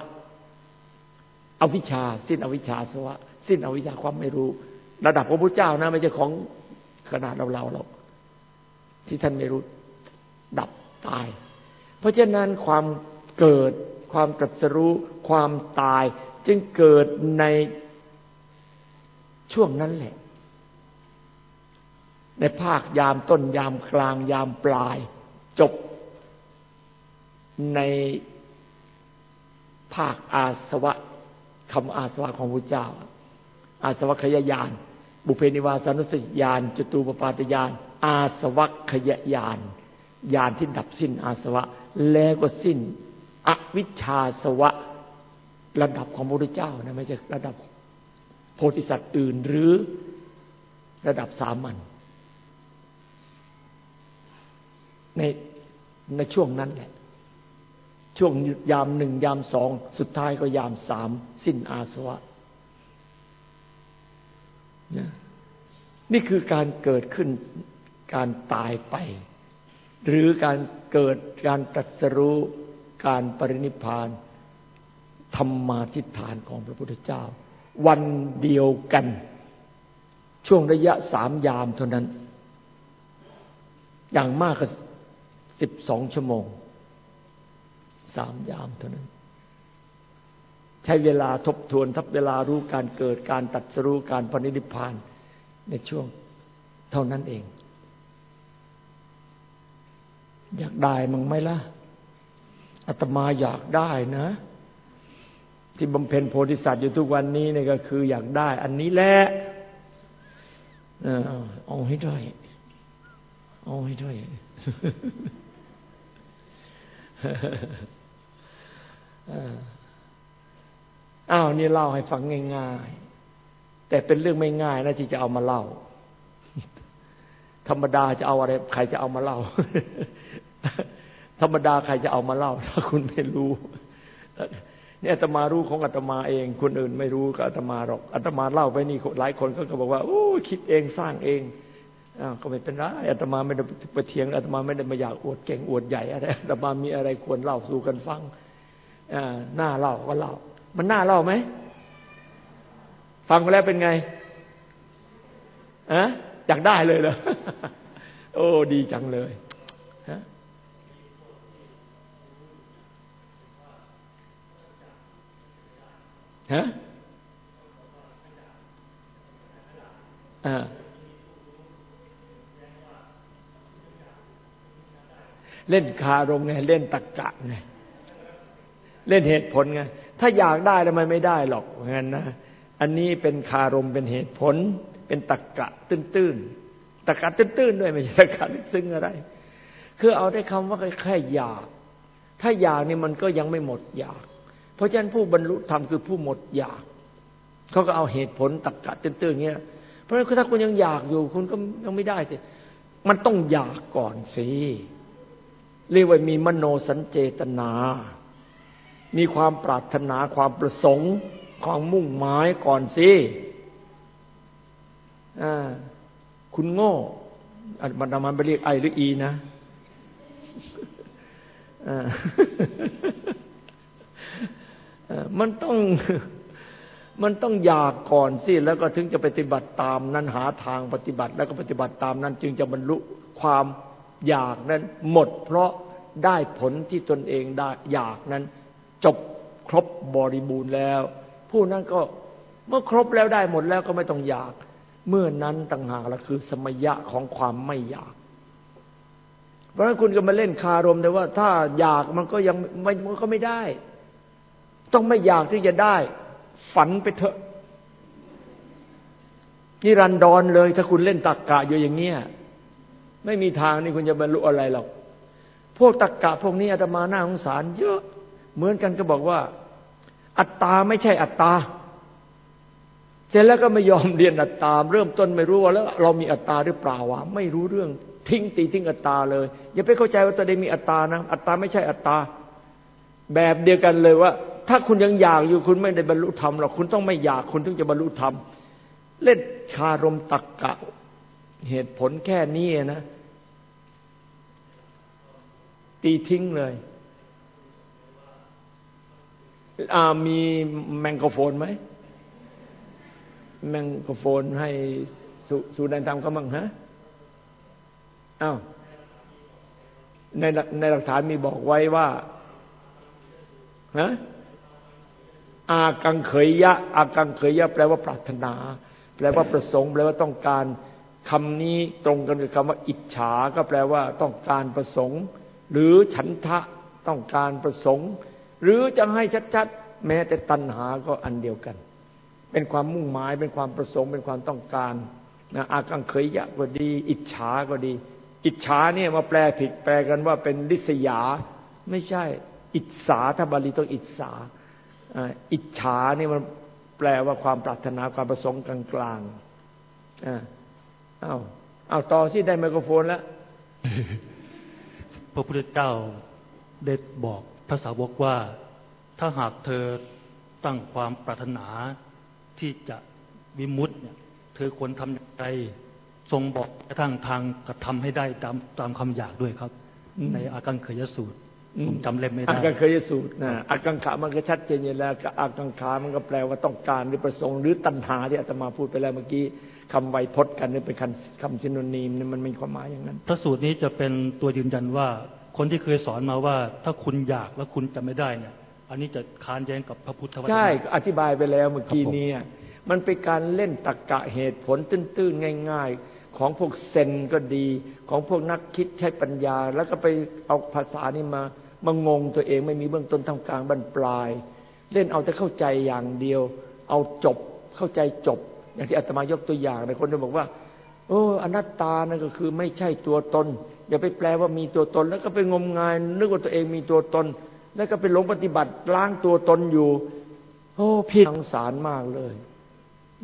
อวิชชา สิ้นอวิชชาสวะ สิ้นอวิชชาความไม่รู้ ระดับพระพุทธเจ้านะไม่ใช่ของ ขนาดเราเราหรอกที่ท่านไม่รู้ดับตาย เพราะฉะนั้นความเกิดความตรัสรู้ความตาย จึงเกิดในช่วงนั้นแหละ ในภาคยามต้นยามกลางยามปลาย จบในภาคอาสวะคำอาสวะของพระเจ้า อาสวะขยายาน บุเพนิวาสานุสตยานจตูปปาตยานอาสวะขยายานยานที่ดับสิ้นอาสวะ แล้วก็สิ้น อวิชชาสวะ ระดับของพระพุทธเจ้านะไม่ใช่ระดับโพธิสัตว์อื่นหรือระดับสามัญในในช่วงนั้นแหละ ช่วงยามหนึ่งยามสอง สุดท้ายก็ยามสาม สิ้นอาสวะ นี่คือการเกิดขึ้นการตายไป หรือการเกิดการตรัสรู้การปรินิพานธรรมาทิฏฐานของพระพุทธเจ้า วันเดียวกัน ช่วงระยะสามยามเท่านั้น อย่างมากก็สิบสองชั่วโมงสามยามเท่านั้น ใช้เวลาทบทวน ทับเวลารู้การเกิดการตัดสรู้การปณิธิพานในช่วงเท่านั้นเอง อยากได้มั้งไหมล่ะอาตมาอยากได้นะ ที่บำเพ็ญโพธิสัตว์อยู่ทุกวันนี้นี่ก็คือ อยากได้ อันนี้แหละเอาให้ด้วยเอาให้ด้วยอ้า อ้าวนี่เล่าให้ฟังง่าย ๆ แต่เป็นเรื่องไม่ง่ายนะที่จะเอามาเล่า ธรรมดาจะเอาอะไร ใครจะเอามาเล่า ธรรมดาใครจะเอามาเล่า ถ้าคุณไม่รู้นี่อาตมารู้ของอาตมาเอง คนอื่นไม่รู้ก็อาตมาหรอกอาตมาเล่าไปนี่หลายคนก็บอกว่าโอ้คิดเองสร้างเองอ่าก็ไม่เป็นไรอาตมาไม่ได้ไปเถียงอาตมาไม่ได้มาอยากอวดเก่งอวดใหญ่อะไรอาตมามีอะไรควรเล่าสู่กันฟังอ่าหน้าเล่าก็เล่า มันน่าเล่าไหม ฟังไปแล้วเป็นไงอะอยากได้เลยเหรอ โอ้ ดีจังเลยฮะฮะอ่าเล่นคารมไงเล่นตะกะไงเล่นเหตุผลไง ถ้าอยากได้ทำไมไม่ได้หรอกงั้นนะ อันนี้เป็นคารมเป็นเหตุผล เป็นตะกกะตื้นๆตะกกะตื้นๆด้วยไม่ใช่ตะกกะลึกซึ้งอะไร คือเอาได้คำว่าแค่อยาก ถ้าอยากนี่มันก็ยังไม่หมดอยาก เพราะฉะนั้นผู้บรรลุธรรมคือผู้หมดอยาก เขาก็เอาเหตุผลตะกะตื้นๆเงี้ย เพราะฉะนั้นถ้าคุณยังอยากอยู่คุณก็ยังไม่ได้สิ มันต้องอยากก่อนสิ เรียกว่ามีมโนสัญเจตนา มีความปรารถนาความประสงค์ความมุ่งหมายก่อนสิคุณโง่มันทำมันไปเรียกไอหรืออีนะมันต้องมันต้องอยากก่อนสิแล้วก็ถึงจะปฏิบัติตามนั้นหาทางปฏิบัติ แล้วก็ปฏิบัติตามนั้น จึงจะบรรลุความอยากนั้น หมดเพราะได้ผลที่ตนเองได้อยากนั้น จบครบบริบูรณ์แล้ว ผู้นั้นก็เมื่อครบแล้วได้หมดแล้วก็ไม่ต้องอยาก เมื่อนั้นต่างหากละคือสมยะของความไม่อยาก เพราะฉะนั้นคุณก็มาเล่นคารมแต่ว่า ถ้าอยากมันก็ยังไม่มันก็ไม่ได้ ต้องไม่อยากที่จะได้ ฝันไปเถอะนิรันดรเลย ถ้าคุณเล่นตักกะอยู่อย่างเงี้ยไม่มีทางนี่คุณจะบรรลุอะไรหรอกพวกตักกะพวกนี้อาตมาหน้าสงสารเยอะ เหมือนกันก็บอกว่า อัตตาไม่ใช่อัตตาเสร็จแล้วก็ไม่ยอมเรียนอัตตา เริ่มต้นไม่รู้ว่าแล้ว เรามีอัตตาหรือเปล่าวะไม่รู้เรื่องทิ้งตีทิ้งอัตตาเลย อย่าไปเข้าใจว่าตัวเองมีอัตตานะอัตตาไม่ใช่อัตตา แบบเดียวกันเลยว่า ถ้าคุณยังอยากอยู่คุณไม่ได้บรรลุธรรมหรอกคุณต้องไม่อยากคุณถึงจะบรรลุธรรมเล่นคารมตักกะ เหตุผลแค่นี้นะตีทิ้งเลย มีแมงกะโฟนไหมแมงกะโฟนให้สุสุนันทำก็มั่งฮะอ้าวในในหลักฐานมีบอกไว้ว่าฮะอากังเขยยะ อากังเขยยะ แปลว่าปรารถนา แปลว่าประสงค์ แปลว่าต้องการคำนี้ตรงกันกับคำว่า อิจฉา ก็แปลว่าต้องการประสงค์ หรือฉันทะต้องการประสงค์ หรือจะให้ชัดๆ แม้แต่ตัณหาก็อันเดียวกัน เป็นความมุ่งหมาย เป็นความประสงค์ เป็นความต้องการนะอากังเขยยะก็ดี อิจฉาก็ดี อิจฉาเนี่ยมาแปลผิดแปลกันว่าเป็นลิษยา ไม่ใช่ อิจฉาถ้าบาลีต้องอิจฉาอิจฉานี่มันแปลว่าความปรารถนาความประสงค์กลางๆอ้าวอ้าต่อที่ได้ไมโครโฟนแล้วพระพุทธเจ้าได้บอก พระสาวกว่าถ้าหากเธอตั้งความปรารถนาที่จะวิมุตต์เนี่ยเธอควรทำอย่างไรทรงบอกกระทั่งทางกระทำให้ได้ตามตามคำอยากด้วยครับ ในอากังเขยสูตรผมจำเล่มไม่ได้อากังเคยสูตรนะอากังขามันก็ชัดเจนอยู่แล้วอากังขามันก็แปลว่าต้องการหรือประสงค์หรือตัณหาที่อาตมาพูดไปแล้วเมื่อกี้คำไวยพจน์กันนี่เป็นคำคำชินนีมนี่มันมีความหมายอย่างนั้น พระสูตรนี้จะเป็นตัวยืนยันว่า คนที่เคยสอนมาว่าถ้าคุณอยากแล้วคุณจะไม่ได้เนี่ย อันนี้จะค้านแย้งกับพระพุทธวจนะใช่อธิบายไปแล้วเมื่อกี้นี้มันเป็นการเล่นตรกกะเหตุผลตื้นๆง่าย ๆ ของพวกเซนก็ดี ของพวกนักคิดใช้ปัญญา แล้วก็ไปเอาภาษานี้มามางงตัวเองไม่มีเบื้องต้นทำกลางบรรปลาย เล่นเอาแต่เข้าใจอย่างเดียว เอาจบเข้าใจจบ อย่างที่อาตมายกตัวอย่างในคนจะบอกว่า โอ้อนัตตานั่นก็คือไม่ใช่ตัวตน อย่าไปแปลว่ามีตัวตน แล้วก็ไปงมงายนึกว่าตัวเองมีตัวตน แล้วก็ไปหลงปฏิบัติล้างตัวตนอยู่โอ้พี่สงสารมากเลย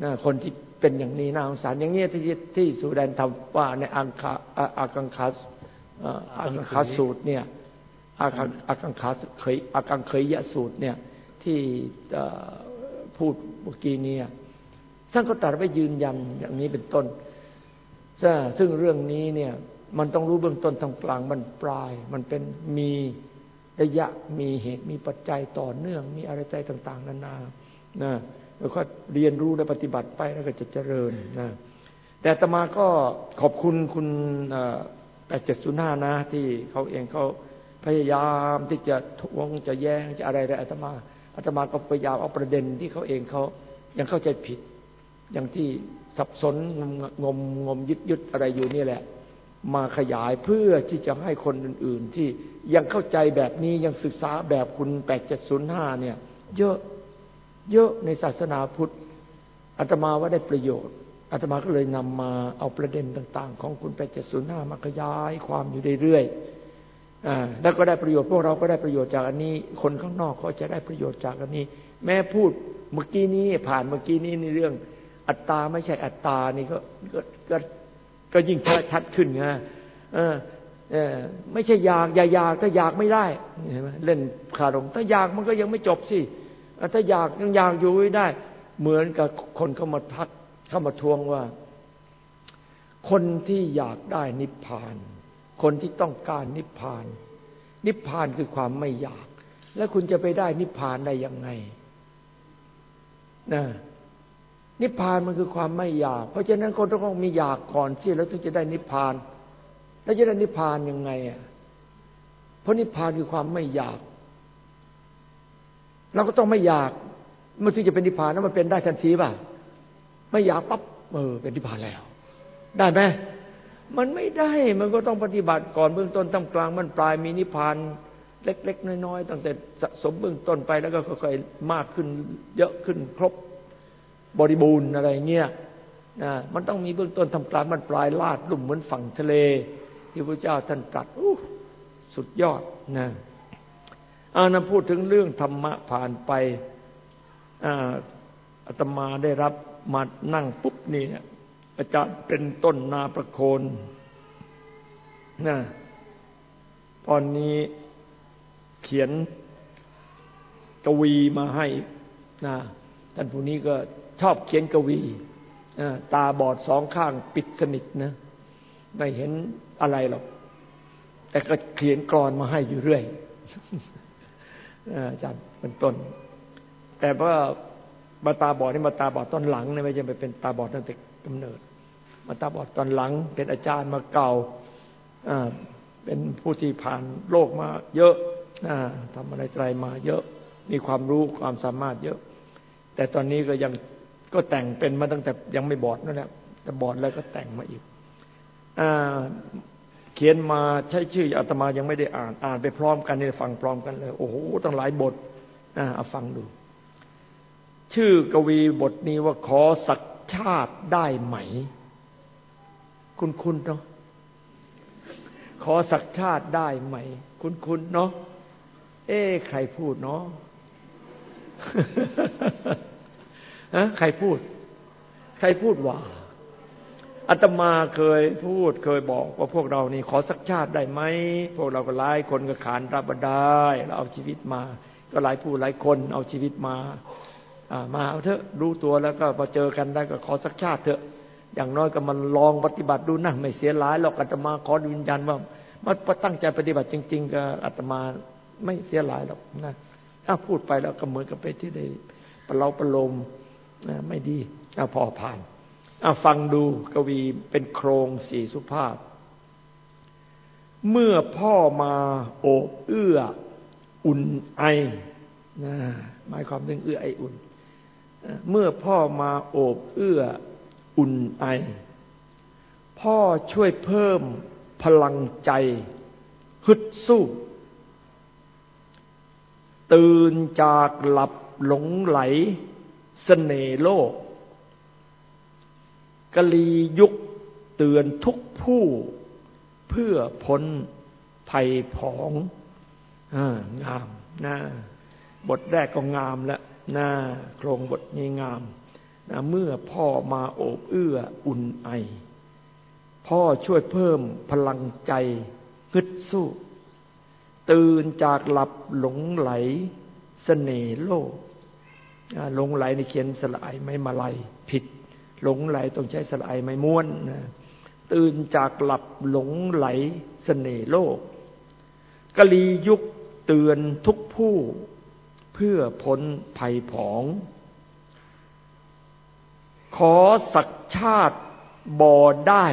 นะคนที่เป็นอย่างนี้น่าสงสารอย่างนี้ที่ที่สุแดนทำว่าในอังคาอากังคัสอากังคัสสูตรเนี่ยอากังอากังขาเคยอากังเคยยะสูตรเนี่ยที่พูดเมื่อกี้นี้ท่านก็ตัดไว้ยืนยันอย่างนี้เป็นต้นซึ่งเรื่องนี้เนี่ย มันต้องรู้เบื้องต้นทางกลางมันปลาย มันเป็นมีระยะมีเหตุมีปัจจัยต่อเนื่อง มีอะไรใจต่าง ๆ นานานะแล้วก็เรียนรู้และปฏิบัติไปแล้วก็จะเจริญนะแต่ตมาก็ขอบคุณคุณแปดเจ็ดศูนย์ห้านะ ที่เขาเองเขาพยายามที่จะทวงจะแย้งจะอะไรอะไรอาตมาอาตมาก็พยายามเอาประเด็นที่เขาเองเขายังเข้าใจผิด อย่างที่สับสนงมงมยึดยึดอะไรอยู่นี่แหละ มาขยายเพื่อที่จะให้คนอื่น ๆ ที่ยังเข้าใจแบบนี้ยังศึกษาแบบคุณแปดเจ็ดศูนย์ห้าเนี่ย เยอะเยอะในศาสนาพุทธอาตมาว่าได้ประโยชน์อาตมาก็เลยนำมาเอาประเด็นต่าง ๆ ของคุณแปดเจ็ดศูนย์ห้ามาขยายความอยู่เรื่อยๆแล้วก็ได้ประโยชน์พวกเราก็ได้ประโยชน์จากอันนี้ คนข้างนอกก็จะได้ประโยชน์จากอันนี้ แม้พูดเมื่อกี้นี้ผ่านเมื่อกี้นี้ในเรื่อง อัตตาไม่ใช่อัตตานี่ก็ก็ ก็ยิ่งชัดขึ้นไงเออเออไม่ใช่อยาก อย่าอยากถ้าอยากไม่ได้เห็นไหมเล่นคารม ถ้าอยากมันก็ยังไม่จบสิถ้าอยากยังอยากอยู่ไม่ได้ เหมือนกับคนเข้ามาทักเข้ามาทวงว่า คนที่อยากได้นิพพาน คนที่ต้องการนิพพาน นิพพานคือความไม่อยาก แล้วคุณจะไปได้นิพพานได้ยังไงนะ นิพพานมันคือความไม่อยาก เพราะฉะนั้นคนต้องมีอยากก่อนที่แล้วถึงจะได้นิพพาน แล้วจะได้นิพพานยังไงอะเพราะนิพพานคือความไม่อยาก เราก็ต้องไม่อยากมันถึงจะเป็นนิพพานแล้วมันเป็นได้ทันทีป่ะไม่อยากปั๊บเออเป็นนิพพานแล้ว ได้ไหมมันไม่ได้มันก็ต้องปฏิบัติก่อนเบื้องต้นตั้งกลางมันปลายมีนิพพานเล็ก ๆ น้อยๆตั้งแต่สะสมเบื้องต้นไปแล้วก็ค่อยๆมากขึ้น เยอะขึ้นครบ บริบูรณ์อะไรเงี้ยนะมันต้องมีเบื้องต้นทำกลางมันปลายลาดลุ่มเหมือนฝั่งทะเล ที่พระเจ้าท่านตรัสอู้สุดยอดนะอานะพูดถึงเรื่องธรรมะผ่านไปอาตมาได้รับมานั่งปุ๊บนี่อาจารย์เป็นต้นนาประโคนนะตอนนี้เขียนกวีมาให้นะท่านผู้นี้ก็ ชอบเขียนกวีตาบอดสองข้างปิดสนิทนะไม่เห็นอะไรหรอก แต่ก็เขียนกรอนมาให้อยู่เรื่อยอาจารย์เป็นต้น แต่ว่ามาตาบอดนี่มาตาบอดตอนหลังนี่ยไม่ใช่ไปเป็นตาบอดตั้งแต่กำเนิด มาตาบอดตอนหลัง เป็นอาจารย์มาเก่าเป็นผู้ที่ผ่านโลกมาเยอะทำอะไรไตรมาเยอะ มีความรู้ความสามารถเยอะ แต่ตอนนี้ก็ยัง ก็แต่งเป็นมาตั้งแต่ยังไม่บอดนั่นแหละแต่บอดแล้วก็แต่งมาอีกอเขียนมาใช้ชื่ออาตมายังไม่ได้อ่าน อ่านไปพร้อมกันในี่ฟังพร้อมกันเลย โอ้โหตั้งหลายบทอ่าเอาฟังดู ชื่อกวีบทนี้ว่าขอสักชาติได้ไหม คุณคุณเนาะขอสักชาติได้ไหม คุณคุณเนาะเอ๊ใครพูดเนาะ ฮะใครพูด ใครพูดว่าอาตมาเคยพูดเคยบอกว่าพวกเรานี่ขอสักชาติได้ไหมพวกเราก็หลายคนก็ขานรับได้เราเอาชีวิตมา ก็หลายผู้หลายคนเอาชีวิตมามาเอาเถอะรู้ตัวแล้วก็พอเจอกันได้ก็ขอสักชาติเถอะ อย่างน้อยก็มันลองปฏิบัติดูนะไม่เสียหลายหรอกอาตมาขอยืนยันว่ามันตั้งใจปฏิบัติจริง ๆก็อาตมาไม่เสียหลายหรอกนะถ้าพูดไปแล้วก็เหมือนกับไปที่ได้ประเลาประโลม ไม่ดีเอาพอผ่านเอาฟังดูกวีเป็นโครงสี่สุภาพ เมื่อพ่อมาโอบเอื้อ อุ่นไอนะหมายความถึงเอื้อไออุ่น เมื่อพ่อมาโอบเอื้อ อุ่นไอ พ่อช่วยเพิ่มพลังใจฮึดสู้ ตื่นจากหลับหลงไหล เสน่โลกกะลียุคเตือนทุกผู้เพื่อพ้นภัยผองงามนะบทแรกก็งามแล้วนะโครงบทนี้งามนะเมื่อพ่อมาโอบเอื้ออุ่นไอ พ่อช่วยเพิ่มพลังใจฮึดสู้ ตื่นจากหลับหลงไหลสเสน่โลก หลงไหลในเขียนสลายไม่มาลายผิด หลงไหลต้องใช้สลายไม่ม้วนนะตื่นจากหลับหลงไหลสเสน่โลกกะลียุคเตือนทุกผู้เพื่อพ้นภัยผอง ขอสักชาติบ่ได้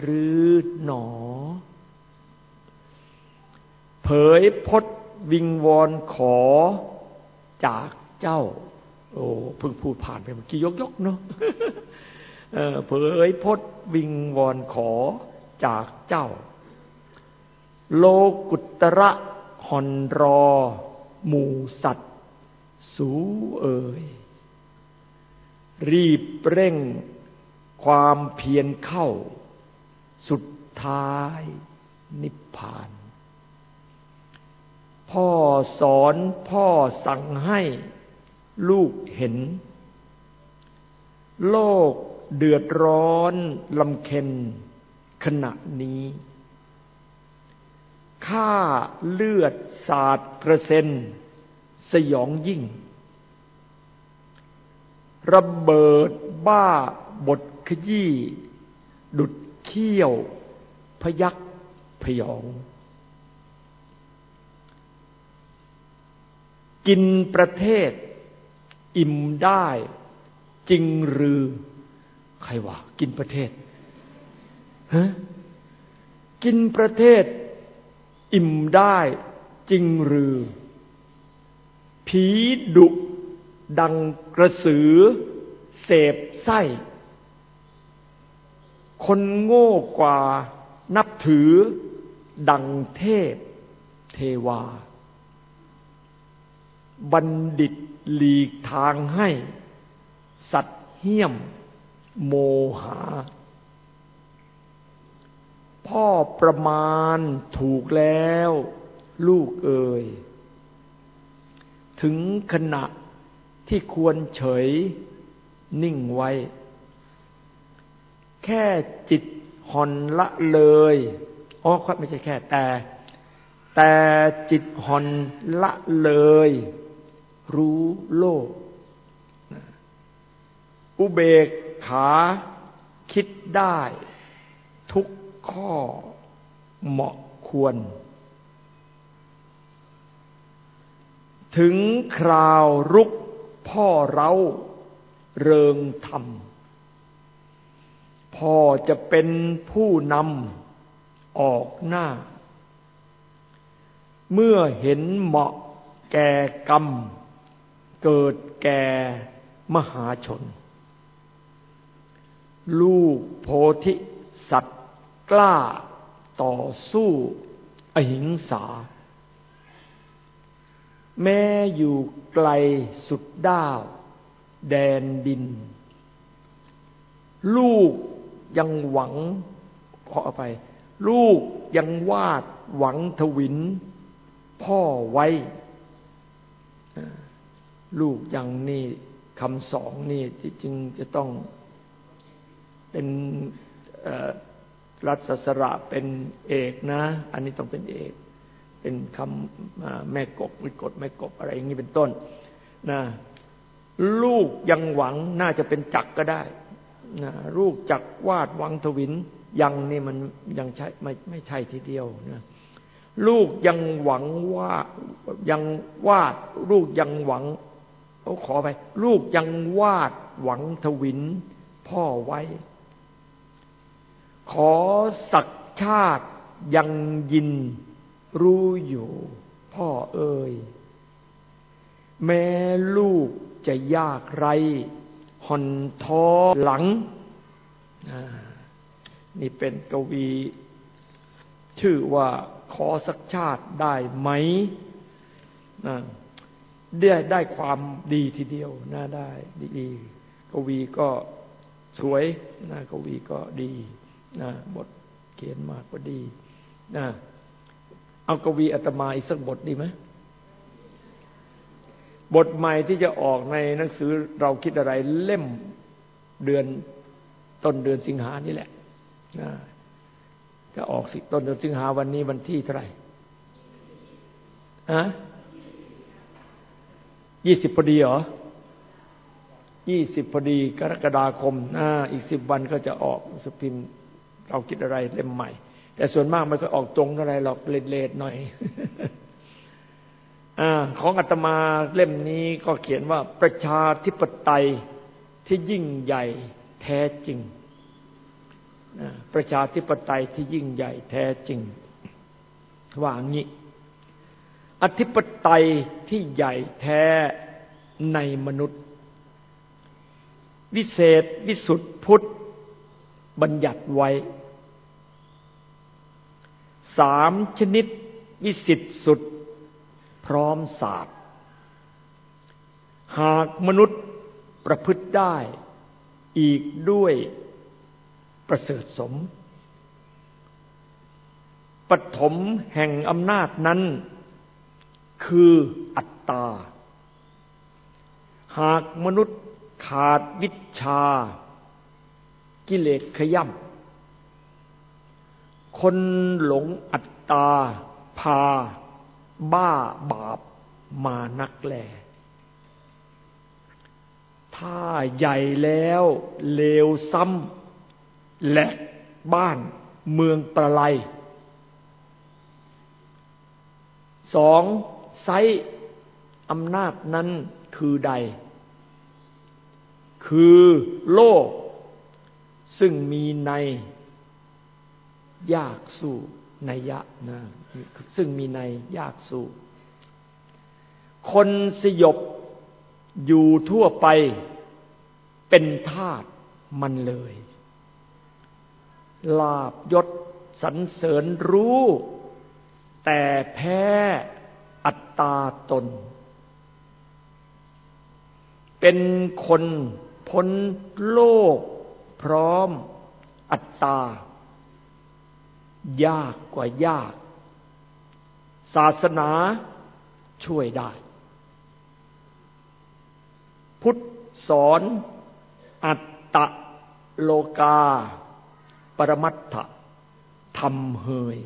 หรือหนอ เผยพดวิงวอนขอจากเจ้า โอ้เพิ่งพูดผ่านไปเมื่อกี้ยกยกเนาะเผยพดวิงวอนขอจากเจ้า โลกุตระหอนรอ หมู่สัตว์ สูเอ่ย รีบเร่งความเพียรเข้า สุดท้ายนิพพาน พ่อสอนพ่อสั่งให้ ลูกเห็น โลกเดือดร้อนลำเค็นขณะนี้ข้าเลือดสาดกระเซ็น สยองยิ่ง ระเบิดบ้าบทขยี้ ดุดเขี้ยว พยักพยอง กินประเทศ อิ่มได้ จริงหรือ ใครว่ากินประเทศฮะกินประเทศ อิ่มได้จริงหรือ ผีดุดังกระสือ เสพไส้ คนโง่กว่านับถือ ดังเทพเทวา บัณฑิตหลีกทางให้ สัตว์เหี้ยม โมหา พ่อประมาณถูกแล้ว ลูกเอ่ย ถึงขณะที่ควรเฉยนิ่งไว้ แค่จิตห่อนละเลยอ๋อไม่ใช่แค่แต่ แต่จิตห่อนละเลย รู้โลก อุเบกขาคิดได้ ทุกข้อเหมาะควร ถึงคราวรุกพ่อเราเริงธรรม พ่อจะเป็นผู้นำออกหน้า เมื่อเห็นเหมาะแก่กรรม เกิดแก่มหาชน ลูกโพธิสัตว์กล้าต่อสู้อหิงสา แม้อยู่ไกลสุดด้าว แดนดิน ลูกยังหวังขอไปลูกยังวาดหวังทวิน พ่อไว้ ลูกยังนี่คำสองนี่ที่จริงจะต้องเป็นรัฐศระเป็นเอกนะ อันนี้ต้องเป็นเอก เป็นคำแม่กบวิกดแม่กบอะไรอย่างนี้เป็นต้นนะลูกยังหวังน่าจะเป็นจักก็ได้นะลูกจักวาดวังทวินยังนี่มันยังใช่ไม่ไม่ใช่ทีเดียวนะลูกยังหวังว่ายังวาด ลูกยังหวัง เขาขอไป ลูกยังวาดหวังทวินพ่อไว้ ขอสักชาติยังยินรู้อยู่ พ่อเอ่ยแม้ลูกจะยากไรห่อนท้อหลัง นี่เป็นกวี ชื่อว่าขอสักชาติได้ไหม ได้ได้ความดีทีเดียวน่าได้ดีกวีก็สวยนะกวีก็ดีนะบทเขียนมาก็ดีนะเอากวีอัตมาอีกสักบทดีไหมบทใหม่ที่จะออกในหนังสือเราคิดอะไรเล่มเดือนต้นเดือนสิงหานี่แหละจะออกสิต้นเดือนสิงหาวันนี้วันที่เท่าไหร่ฮะ ยี่สิบพอดีเหรอยี่สิบพอดีกรกฎาคมอ่าอีกสิบวันก็จะออกสพิมพ์เราคิดอะไรเล่มใหม่ แต่ส่วนมากมันก็ออกตรงอะไรหรอกเลดๆหน่อยของอาตมาเล่มนี้ก็เขียนว่าประชาธิปไตยที่ยิ่งใหญ่แท้จริงประชาธิปไตยที่ยิ่งใหญ่แท้จริงว่างี้ อธิปไตยที่ใหญ่แท้ในมนุษย์ วิเศษวิสุทธิพุทธบัญญัติไว้สามชนิดวิสิทธิสุด พร้อมศาสตร์หากมนุษย์ประพฤติได้ อีกด้วยประเสริฐสมปฐมแห่งอำนาจนั้น คืออัตตา หากมนุษย์ขาดวิชา กิเลสขย่ำคนหลงอัตตา พา บ้าบาปมานักแลถ้าใหญ่แล้วเลวซ้ำและบ้านเมืองประไลสอง ไซอำนาจนั้นคือใด คือโลก ซึ่งมีในยากสู้ในยะนะซึ่งมีในยากสู้ คนสยบอยู่ทั่วไปเป็นทาตมันเลย ลาบยศสรรเสริญรู้ แต่แพ้ อัตตาตน เป็นคนพ้นโลก พร้อมอัตตา ยากกว่ายาก ศาสนาช่วยได้ พุทธสอนอัตตะโลกา ปรมัตถะทำเฮย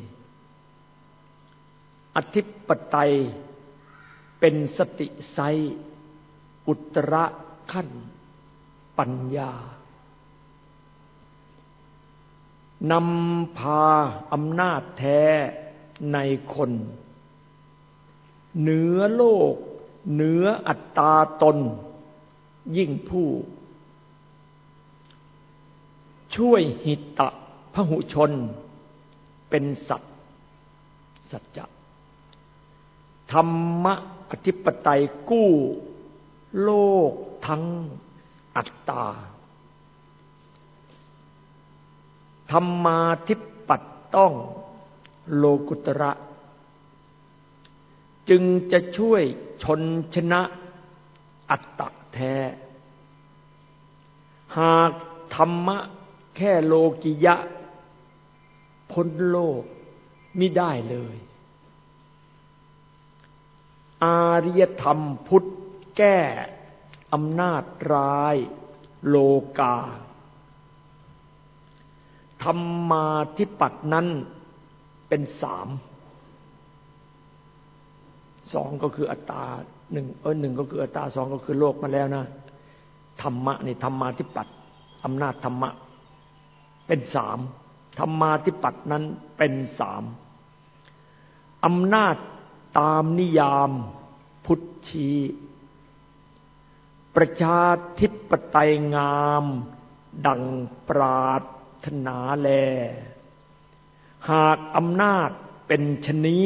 ธิปไตย เป็นสติไซอุตระขั้นปัญญานำพาอำนาจแท้ในคน เหนือโลก เหนืออัตตาตน ยิ่งผู้ ช่วยหิตะพหุชน เป็นสัตว์สัจจะ ธรรมะอธิปไตยกู้ โลกทั้งอัตตา ธรรมาทิปัตต้องโลกุตระ จึงจะช่วยชนชนะอัตตะแท้ หากธรรมะแค่โลกิยะ พ้นโลกไม่ได้เลย อาริยธรรมพุทธแก้อำนาจร้าย โลกา ธรรมาทิปัตนั้นเป็นสาม สองก็คืออัตตาหนึ่งเออหนึ่งก็คืออัตตาสองก็คือโลกมาแล้วนะ ธรรมะนี่ธรรมาทิปัตอำนาจธรรมะ เป็นสามธรรมาทิปัตนั้นเป็นสามอำนาจ ตามนิยามพุทธีประชาธิปไตยงาม ดังปราถนาแล หากอำนาจเป็นชนี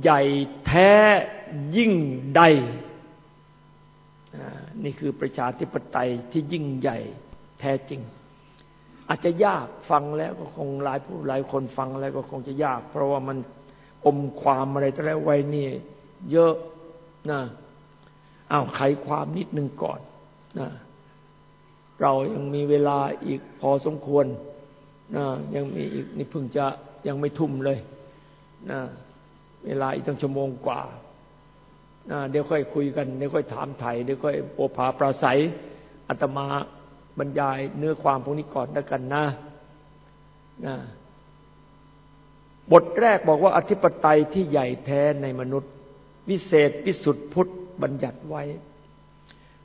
ใหญ่แท้ยิ่งใด นี่คือประชาธิปไตยที่ยิ่งใหญ่แท้จริง อาจจะยากฟังแล้วก็คงหลายผู้หลายคนฟังแล้วก็คงจะยาก เพราะว่ามัน อมความอะไรแต่แล้วไว้นี่ เยอะนะเอาไขความนิดนึงก่อนนะเรายังมีเวลาอีกพอสมควรนะยังมีอีกนี่เพิ่งจะยังไม่ทุ่มเลยนะเวลาอีกตั้งชั่วโมงกว่านะเดี๋ยวค่อยคุยกันเดี๋ยวค่อยถามไถ่เดี๋ยวค่อยโอภาปราศัยอาตมาบรรยายเนื้อความพวกนี้ก่อนแล้วกันนะนะ บทแรกบอกว่าอธิปไตยที่ใหญ่แท้ในมนุษย์ วิเศษวิสุทธิพุทธบัญญัติไว้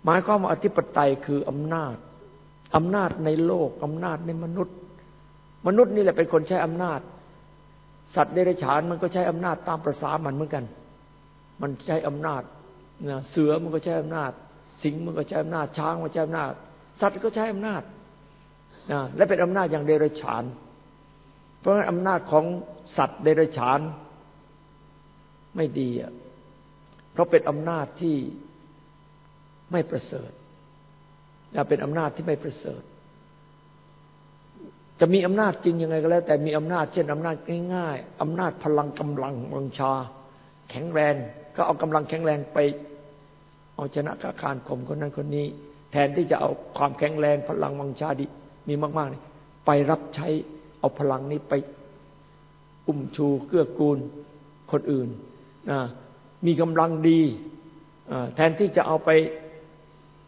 หมายความว่าอธิปไตยคืออำนาจอำนาจในโลกอำนาจในมนุษย์ มนุษย์นี่แหละเป็นคนใช้อำนาจ สัตว์เดรัจฉานมันก็ใช้อำนาจตามประษามันเหมือนกัน มันใช้อำนาจเสือมันก็ใช้อำนาจ สิงมันก็ใช้อำนาจช้างมันใช้อำนาจ สัตว์ก็ใช้อำนาจและเป็นอำนาจอย่างเดรัจฉาน เพราะฉะนั้นอำนาจของสัตว์เดรัจฉานไม่ดีอะเพราะเป็นอำนาจที่ไม่ประเสริฐเป็นอำนาจที่ไม่ประเสริฐ จะมีอำนาจจริงยังไงก็แล้ว แต่มีอำนาจเช่นอำนาจง่ายๆอำนาจพลังกำลังวังชา แข็งแรง ก็เอากำลังแข็งแรงไป เอาชนะกาการข่มคนนั้นคนนี้ แทนที่จะเอาความแข็งแรงพลังวังชาดีมีมากๆไปรับใช้ เอาพลังนี้ไปอุ้มชูเกื้อกูลคนอื่นนะมีกำลังดีแทนที่จะเอาไป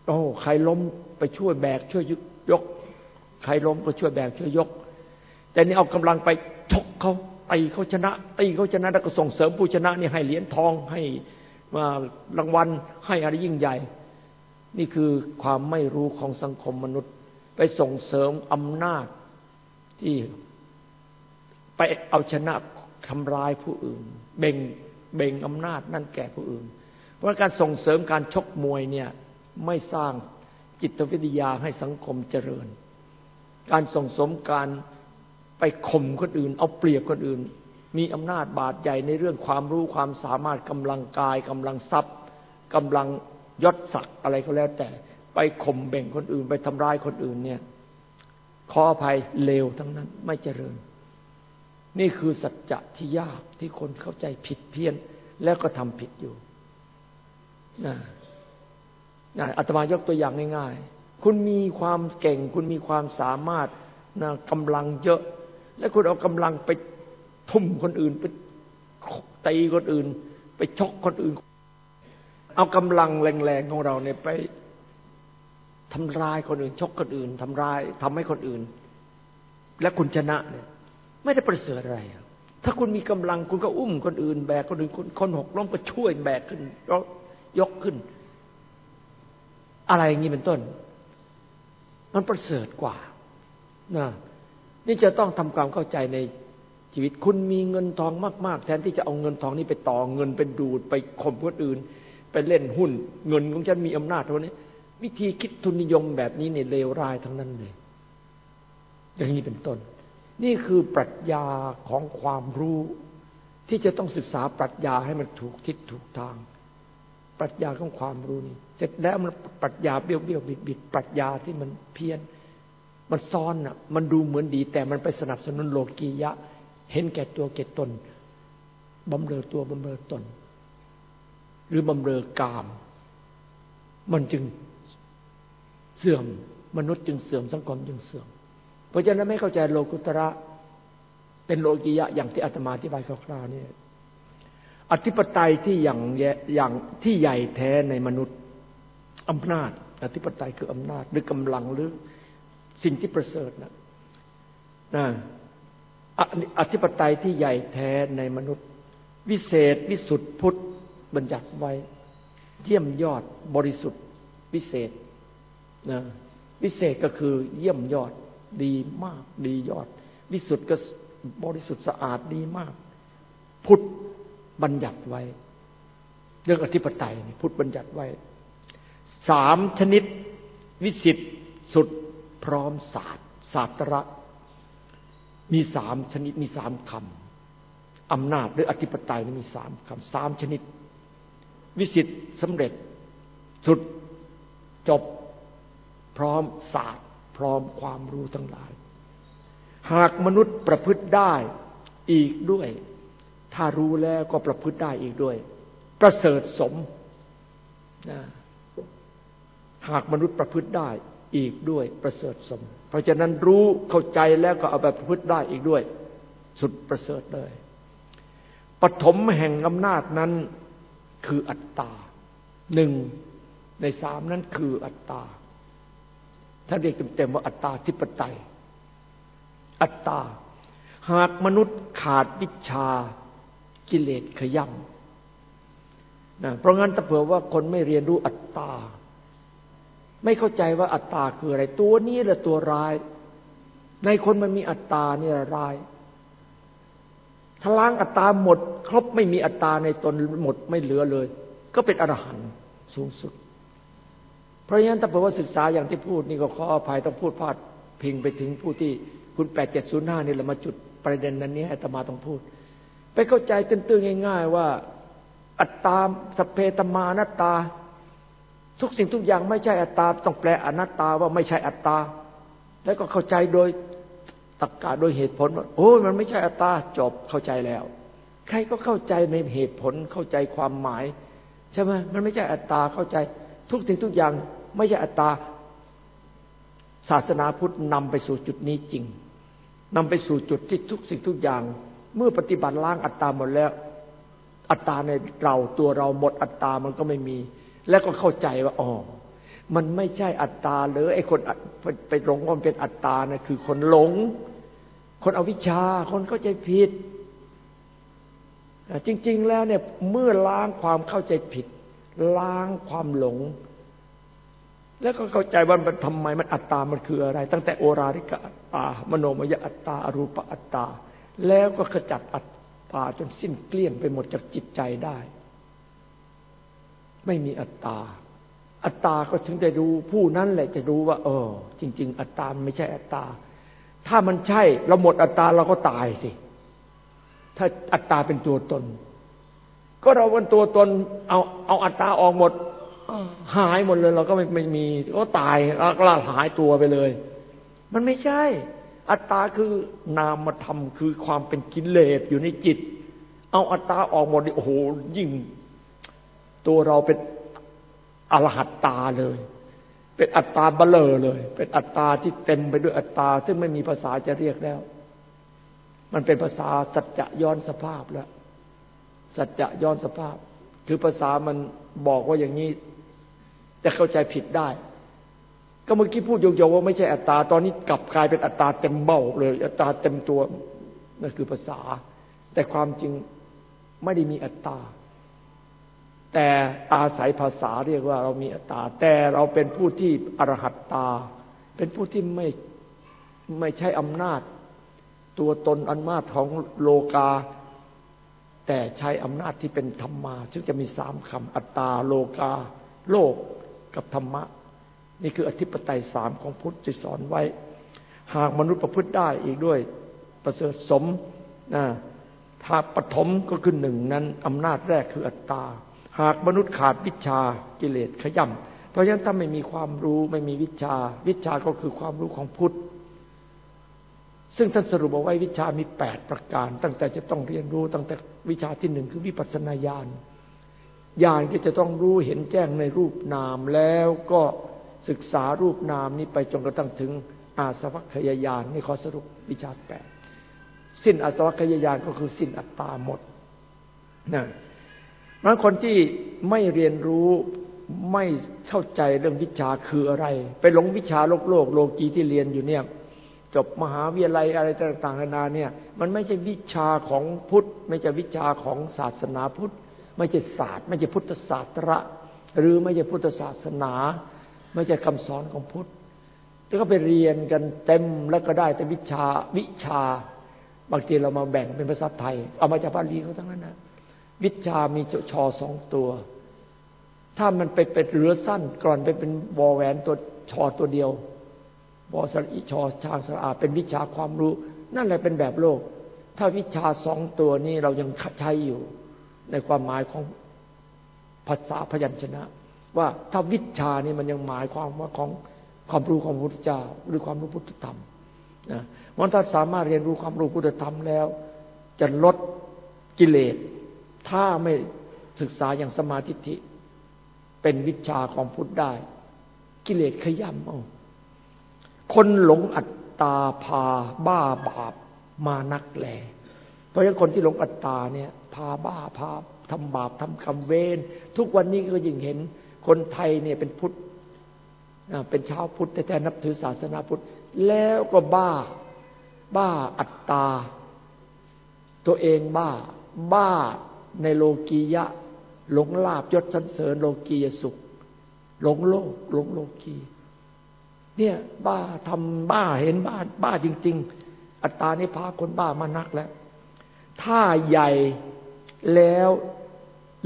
โอ้ใครล้มไปช่วยแบกช่วยยก ใครล้มก็ช่วยแบกช่วยยก แต่นี่เอากำลังไปชกเขาตีเขาชนะตีเขาชนะแล้วก็ส่งเสริมผู้ชนะนี่ให้เหรียญทองให้มารางวัลให้อะไรยิ่งใหญ่ นี่คือความไม่รู้ของสังคมมนุษย์ ไปส่งเสริมอำนาจ ที่ไปเอาชนะทำร้ายผู้อื่น เบ่งเบ่งอำนาจนั่นแก่ผู้อื่น เพราะการส่งเสริมการชกมวยเนี่ยไม่สร้างจิตวิทยาให้สังคมเจริญ การส่งสมการไปข่มคนอื่น เอาเปรียบคนอื่น มีอำนาจบาดใหญ่ในเรื่องความรู้ความสามารถกำลังกายกำลังทรัพย์กำลังยศศักดิ์อะไรก็แล้วแต่ ไปข่มเบ่งคนอื่น ไปทำร้ายคนอื่นเนี่ย ขออภัยเลวทั้งนั้นไม่เจริญ นี่คือสัจจะที่ยากที่คนเข้าใจผิดเพี้ยน แล้วก็ทำผิดอยู่นะนะอาตมายกตัวอย่างง่ายๆ คุณมีความเก่ง คุณมีความสามารถนะกำลังเยอะ และคุณเอากำลังไปทุ่มคนอื่น ไปตีคนอื่น ไปชกคนอื่น เอากำลังแรงๆของเราเนี่ยไป ทำร้ายคนอื่นชกคนอื่นทำร้ายทำให้คนอื่น และคุณชนะเนี่ย ไม่ได้ประเสริฐอะไรถ้าคุณมีกำลังคุณก็อุ้มคนอื่น แบกคนอื่นคนหกล้มก็ช่วยแบกขึ้นยกขึ้น อะไรอย่างนี้เป็นต้น มันประเสริฐกว่านะนี่จะต้องทำความเข้าใจในชีวิตคุณมีเงินทองมาก ๆ แทนที่จะเอาเงินทองนี้ไปต่อเงินเป็นดูดไปข่มคนอื่น ไปเล่นหุ้น เงินของฉันมีอำนาจเท่านี้ วิธีคิดทุนนิยมแบบนี้เนี่ยเลวร้ายทั้งนั้นเลย อย่างนี้เป็นต้น นี่คือปรัชญาของความรู้ ที่จะต้องศึกษาปรัชญาให้มันถูกทิศถูกทาง ปรัชญาของความรู้นี่ เสร็จแล้วมันปรัชญาเบี้ยวเบี้ยวบิดบิดปรัชญาที่มันเพี้ยน มันซ้อนอะ มันดูเหมือนดี แต่มันไปสนับสนุนโลกียะ เห็นแก่ตัวเก่ตนบำเรอตัวบำเรอตน หรือบำเรอกาม มันจึง เสื่อมมนุษย์จึงเสื่อมสังคมจึงเสื่อม เพราะฉะนั้นไม่เข้าใจโลกุตระเป็นโลกิยะอย่างที่อาตมาอธิบายคร่าวๆนี่อธิปไตยที่อย่างอย่างที่ใหญ่แท้ในมนุษย์อำนาจ อธิปไตยคืออำนาจหรือกำลังหรือสิ่งที่ประเสริฐนะนะอธิปไตยที่ใหญ่แท้ในมนุษย์ วิเศษวิสุทธิพุทธบัญญัติไว้ เยี่ยมยอดบริสุทธิ์วิเศษ นะวิเศษก็คือเยี่ยมยอดดีมากดียอด วิสุทธ์ก็บริสุทธิ์สะอาดดีมาก พุทธบัญญัติไว้ เรื่องอธิปไตยพุทธบัญญัติไว้สามชนิดวิสิทธิ์สุดพร้อมศาสตร์ศาสตระมีสามชนิดมีสามคำอำนาจหรืออธิปไตยมีสามคำสามชนิด วิสิทธิ์สำเร็จสุดจบ ร้อมศาสตร์ พร้อมความรู้ทั้งหลาย หากมนุษย์ประพฤติได้อีกด้วย ถ้ารู้แล้วก็ประพฤติได้อีกด้วย ประเสริฐสมนะหากมนุษย์ประพฤติได้อีกด้วยประเสริฐสม เพราะฉะนั้นรู้เข้าใจแล้วก็เอาไปประพฤติได้อีกด้วย สุดประเสริฐเลยปฐมแห่งอำนาจนั้นคืออัตตาหนึ่งในสามนั้นคืออัตตา ท่านเรียกเต็มๆว่าอัตตาทิปไตย อัตตา หากมนุษย์ขาดวิชากิเลสขย่ำนะเพราะงั้นถ้าเผื่อว่าคนไม่เรียนรู้อัตตา ไม่เข้าใจว่าอัตตาคืออะไร ตัวนี้แหละตัวร้าย ในคนมันมีอัตตาเนี่ยร้ายถ้าล้างอัตตาหมด ครบไม่มีอัตตาในตนหมดไม่เหลือเลย ก็เป็นอรหันต์สูงสุด ราะฉะนั้นถ้าเผื่อว่าศึกษาอย่างที่พูดนี่ก็ขออภัยต้องพูดพลาดพิงไปถึงผู้ที่คุณแปดเจ็ดศูนย์ห้านี่แหละมาจุดประเด็นนั้นนี้อาตมาต้องพูด ไปเข้าใจตื้นๆง่าย ๆ ว่า อัตตาสเพตมานัตตา ทุกสิ่งทุกอย่างไม่ใช่อัตตา ต้องแปลอนัตตาว่าไม่ใช่อัตตา แล้วก็เข้าใจโดยตรรกะโดยเหตุผลว่าโอ้ยมันไม่ใช่อัตตาจบเข้าใจแล้ว ใครก็เข้าใจในเหตุผลเข้าใจความหมาย ใช่ไหมมันไม่ใช่อัตตาเข้าใจ ทุกสิ่งทุกอย่าง ไม่ใช่อัตตา ศาสนาพุทธนำไปสู่จุดนี้จริงนำไปสู่จุดที่ทุกสิ่งทุกอย่าง เมื่อปฏิบัติล้างอัตตาหมดแล้ว อัตตาในเราตัวเราหมดอัตตามันก็ไม่มี แล้วก็เข้าใจว่าอ๋อมันไม่ใช่อัตตาหรือไอ้คนไปหลงว่ามันเป็นอัตตานะคือคนหลง คนอวิชชา คนเข้าใจผิด จริง ๆ แล้วเนี่ยเมื่อล้างความเข้าใจผิด ล้างความหลง แล้วก็เข้าใจว่ามันทำไมมันอัตตา มันคืออะไร ตั้งแต่โอราริกอัตตา มโนมยอัตตาอรูปอัตตา แล้วก็ขจัดอัตตาจนสิ้นเกลี้ยงไปหมดจากจิตใจได้ ไม่มีอัตตา อัตตาก็ถึงจะรู้ผู้นั้นแหละจะรู้ว่า เออ จริง ๆ อัตตาไม่ใช่อัตตา ถ้ามันใช่เราหมดอัตตาเราก็ตายสิ ถ้าอัตตาเป็นตัวตน ก็เราเป็นตัวตน เอาเอาอัตตาออกหมด หายหมดเลย เราก็ไม่ไม่มีก็ตายแล้วก็หายตัวไปเลย มันไม่ใช่ อัตตาคือนามธรรมคือความเป็นกิเลสอยู่ในจิต เอาอัตตาออกหมดโอ้โหยิ่ง ตัวเราเป็นอรหัตตาเลย เป็นอัตตาเบลอเลย เป็นอัตตาที่เต็มไปด้วยอัตตา ซึ่งไม่มีภาษาจะเรียกแล้ว มันเป็นภาษาสัจจะย้อนสภาพแล้ว สัจจะย้อนสภาพ คือภาษามันบอกว่าอย่างนี้ แต่เข้าใจผิดได้ ก็เมื่อกี้พูดโยงๆว่าไม่ใช่อัตตา ตอนนี้กลับกลายเป็นอัตตาเต็มเบ้าเลย อัตตาเต็มตัวนั่นคือภาษา แต่ความจริงไม่ได้มีอัตตา แต่อาศัยภาษาเรียกว่าเรามีอัตตา แต่เราเป็นผู้ที่อรหัตตา เป็นผู้ที่ไม่ไม่ใช่อำนาจ ตัวตนอันมาตของโลกา แต่ใช้อำนาจที่เป็นธรรมา ซึ่งจะมีสามคำอัตตาโลกา โลก กับธรรมะ นี่คืออธิปไตยสามของพุทธที่สอนไว้ หากมนุษย์ประพฤติได้อีกด้วย ประเสริฐสมนะถ้าปฐมก็คือหนึ่งนั้นอำนาจแรกคืออัตตา หากมนุษย์ขาดวิชากิเลสขย่ำเพราะฉะนั้นถ้าไม่มีความรู้ไม่มีวิชา วิชาก็คือความรู้ของพุทธซึ่งท่านสรุปเอาไว้วิชามีแปดประการ ตั้งแต่จะต้องเรียนรู้ตั้งแต่วิชาที่หนึ่งคือวิปัสสนาญาณ ญาณก็จะต้องรู้เห็นแจ้งในรูปนามแล้วก็ศึกษารูปนามนี้ไปจนกระทั่งถึงอาสวัคยายานนี่ขอสรุปวิชาแปดสิ้นอาสวัคยายานก็คือสิ้นอัตตาหมดนะบางคนที่ไม่เรียนรู้ไม่เข้าใจเรื่องวิชาคืออะไร ไปหลงวิชาโลกโลกโลกีที่เรียนอยู่เนี่ย จบมหาวิทยาลัยอะไรต่างๆนานาเนี่ย มันไม่ใช่วิชาของพุทธ ไม่ใช่วิชาของศาสนาพุทธ ไม่ใช่ศาสตร์ ไม่ใช่พุทธศาสตระ หรือไม่ใช่พุทธศาสนา ไม่ใช่คำสอนของพุทธ แล้วก็ไปเรียนกันเต็มแล้วก็ได้แต่วิชาวิชา บางทีเรามาแบ่งเป็นภาษาไทย เอามาจากบาลีเขาทั้งนั้นนะวิชามีชอสองตัว ถ้ามันไปเป็นเรือสั้นกร่อนไปเป็นวอแหวนตัวชอตัวเดียวบอสระอิชอชาสระอาเป็นวิชาความรู้ นั่นแหละเป็นแบบโลก ถ้าวิชาสองตัวนี้เรายังใช้อยู่ ในความหมายของภาษาพยัญชนะ ว่าถ้าวิชานี่มันยังหมายความว่าของความรู้ของพระพุทธเจ้า หรือความรู้พุทธธรรมนะมันถ้าสามารถเรียนรู้ความรู้พุทธธรรมแล้ว จะลดกิเลส ถ้าไม่ศึกษาอย่างสมาธิิเป็นวิชาของพุทธได้ กิเลสขยำเอาคนหลงอัตตาพาบ้าบาปมานักแล เพราะฉะนั้นคนที่หลงอัตตาเนี่ย พาบ้าพาทำบาปทำกรรมเวรทุกวันนี้ก็ยิ่งเห็นคนไทยเนี่ยเป็นพุทธเป็นชาวพุทธแต่นับถือศาสนาพุทธ แล้วก็บ้า บ้าอัตตา ตัวเองบ้า บ้าในโลกียะ หลงลาบยศสันเสริญโลกียสุข หลงโลก หลงโลกีเนี่ยบ้าทำบ้าเห็นบ้าบ้าจริง ๆ อัตตานี่พาคนบ้ามานักแล้ว ถ้าใหญ่ แล้ว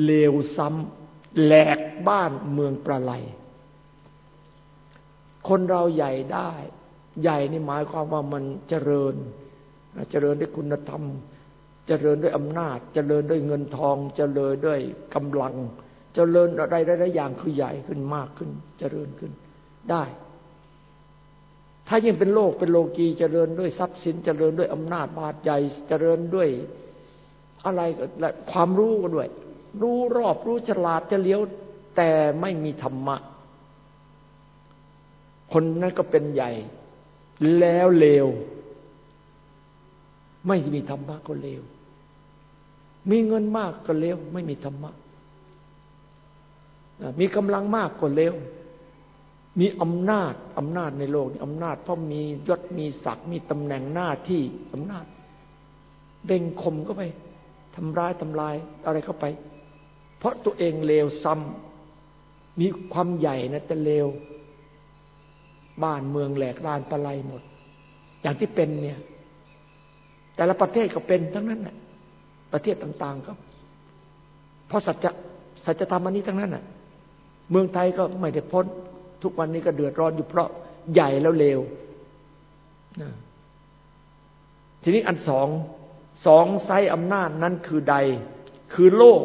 เลวซ้ำแหลกบ้านเมืองประไลคนเราใหญ่ได้ ใหญ่นี่หมายความว่ามันเจริญ เจริญด้วยคุณธรรม เจริญด้วยอำนาจ เจริญด้วยเงินทอง เจริญด้วยกำลัง เจริญอะไรหลายๆอย่างคือใหญ่ขึ้นมากขึ้น เจริญขึ้นได้ ถ้ายิ่งเป็นโลกเป็นโลกีเจริญด้วยทรัพย์สิน เจริญด้วยอำนาจบาดใหญ่ เจริญด้วย อะไรและความรู้ก็ด้วย รู้รอบรู้ฉลาดจะเลี้ยว แต่ไม่มีธรรมะ คนนั้นก็เป็นใหญ่ แล้วเลว ไม่มีธรรมะก็เลว มีเงินมากก็เลว ไม่มีธรรมะ มีกำลังมากก็เลว มีอำนาจอำนาจในโลกนี้อำนาจเพราะมียศมีศักดิ์มีตำแหน่งหน้าที่อำนาจเบ่งคมเข้าไป ทำร้ายทำลายอะไรเข้าไป เพราะตัวเองเลวซ้ำมีความใหญ่นะแต่เลว บ้านเมืองแหลกลานปลายหมด อย่างที่เป็นเนี่ย แต่ละประเทศก็เป็นทั้งนั้นแหละประเทศต่างๆก็เพราะสัจสัจธรรมอันนี้ทั้งนั้นน่ะ เมืองไทยก็ไม่ได้พ้น ทุกวันนี้ก็เดือดร้อนอยู่เพราะใหญ่แล้วเลวทีนี้อันสอง สองไซอำนาจนั้นคือใด คือโลก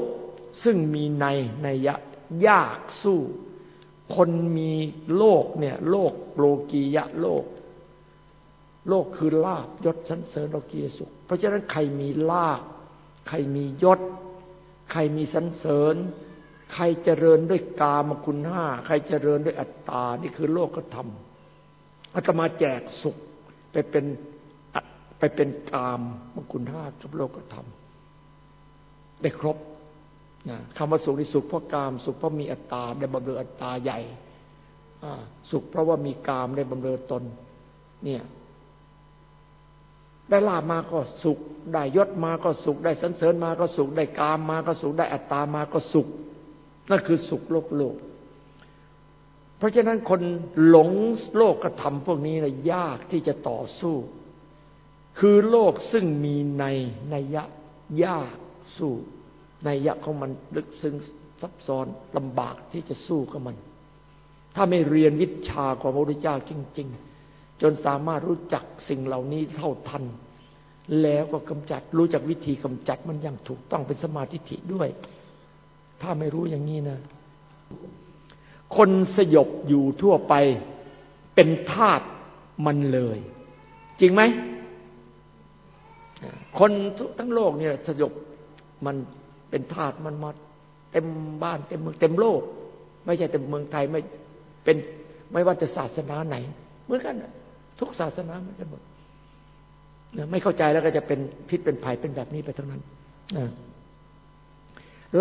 ซึ่งมีในในยะยากสู้ คนมีโลกเนี่ย โลกโลกียะโลก โลกคือลาบยศสันเสริญโลกียสุข เพราะฉะนั้นใครมีลาบใครมียศ ใครมีสันเสริญ ใครเจริญด้วยกามคุณห้า ใครเจริญด้วยอัตตา นี่คือโลกธรรมอาตมาแจกสุขไปเป็น ไปเป็นกามมคุณห้ากับโลกธรรมได้ครบนะคำว่าสุขในสุขเพราะกาม สุขเพราะมีอัตตาได้บำเรออัตตาใหญ่สุขเพราะว่ามีกามได้บำเรอตน เนี่ย ได้ลาบมาก็สุข ได้ยศมาก็สุข ได้สันเสริญมาก็สุข ได้กามมาก็สุข ได้อัตตามาก็สุข นั่นคือสุขโลกโลก เพราะฉะนั้นคนหลงโลกกระทำพวกนี้นะยากที่จะต่อสู้ คือโลกซึ่งมีในในยะยากสู้ในยะของมันลึกซึ้งซับซ้อนลำบากที่จะสู้กับมัน ถ้าไม่เรียนวิชาของพระพุทธเจ้าจริง ๆ จนสามารถรู้จักสิ่งเหล่านี้เท่าทัน แล้วก็กำจัดรู้จักวิธีกำจัดมันอย่างถูกต้องเป็นสมาธิิด้วย ถ้าไม่รู้อย่างนี้นะ คนสยบอยู่ทั่วไปเป็นทาตมันเลย จริงไหม คนทั้งโลกเนี่ยสยบมันเป็นทาตมันมาเต็มบ้านเต็มเมืองเต็มโลก ไม่ใช่แต่เมืองไทยไม่เป็นไม่ว่าจะศาสนาไหน เหมือนกันทุกศาสนาเหมือนกันหมดไม่เข้าใจแล้วก็จะเป็นพิษเป็นภัยเป็นแบบนี้ไปทั้งนั้น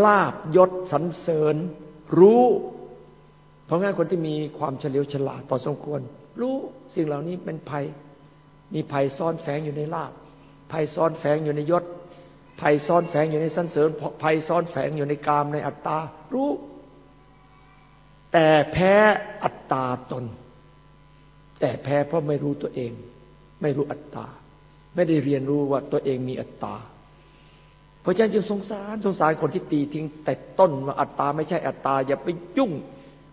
ลาบยศสันเสริญ รู้ เพราะงั้นคนที่มีความเฉลียวฉลาดพอสมควร รู้สิ่งเหล่านี้เป็นภัย มีภัยซ่อนแฝงอยู่ในลาบ ภัยซ่อนแฝงอยู่ในยศภัยซ่อนแฝงอยู่ในสันเสริญภัยซ่อนแฝงอยู่ในกามในอัตตา รู้ แต่แพ้อัตตาตน แต่แพ้เพราะไม่รู้ตัวเอง ไม่รู้อัตตา ไม่ได้เรียนรู้ว่าตัวเองมีอัตตา เพราะฉะนั้นจึงสงสารสงสารคนที่ตีทิ้ง แต่ต้นว่าอัตตาไม่ใช่อัตตา อย่าไปยุ่ง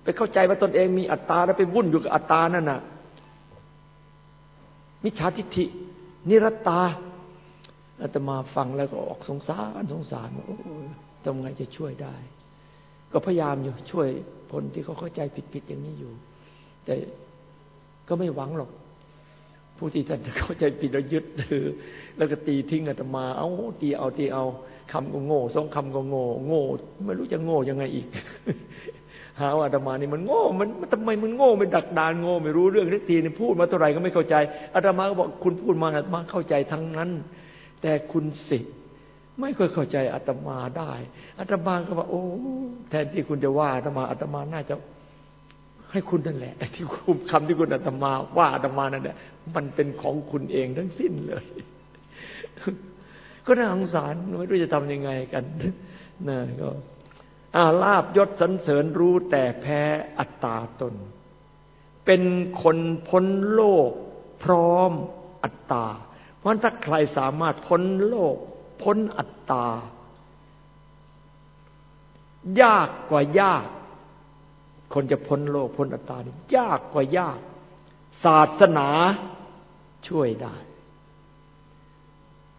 ไปเข้าใจว่าตนเองมีอัตตาแล้วไปวุ่นอยู่กับอัตตานั่นน่ะมิจฉาทิฏฐินิรตตา อาตมาฟังแล้วก็ออกสงสารสงสารโอ้ทำไงจะช่วยได้ ก็พยายามอยู่ช่วยคนที่เขาเข้าใจผิดๆอย่างนี้อยู่ แต่ก็ไม่หวังหรอก ผู้ที่ท่านเข้าใจผิดแล้วยึดถือ แล้วก็ตีทิ้งอาตมา เอาตีเอาตีเอาคำก็โง่สองคำก็โง่โง่ไม่รู้จะโง่ยังไงอีกหาว่าอาตมานี่มันโง่ มันทำไมมันโง่ไม่ดักดานโง่ไม่รู้เรื่องทักทีนี่พูดมาเท่าไหร่ก็ไม่เข้าใจอาตมาก็บอกคุณพูดมาอาตมาเข้าใจทั้งนั้น แต่คุณสิไม่เคยเข้าใจอาตมาได้อาตมาก็บอกโอ้แทนที่คุณจะว่าอาตมาอาตมาน่าจะให้คุณนั่นแหละที่คุณคำที่คุณอาตมาว่าอาตมานั่นแหละมันเป็นของคุณเองทั้งสิ้นเลย ก็น่าสงสารไม่รู้จะทำยังไงกันนะก็อาลาบยศสันเสริญรู้แต่แพ้อัตตาตน เป็นคนพ้นโลกพร้อมอัตตา ราะถ้าใครสามารถพ้นโลก พ้นอัตตา ยากกว่ายาก คนจะพ้นโลก พ้นอัตตานี่ยากกว่ายาก ศาสนาช่วยได้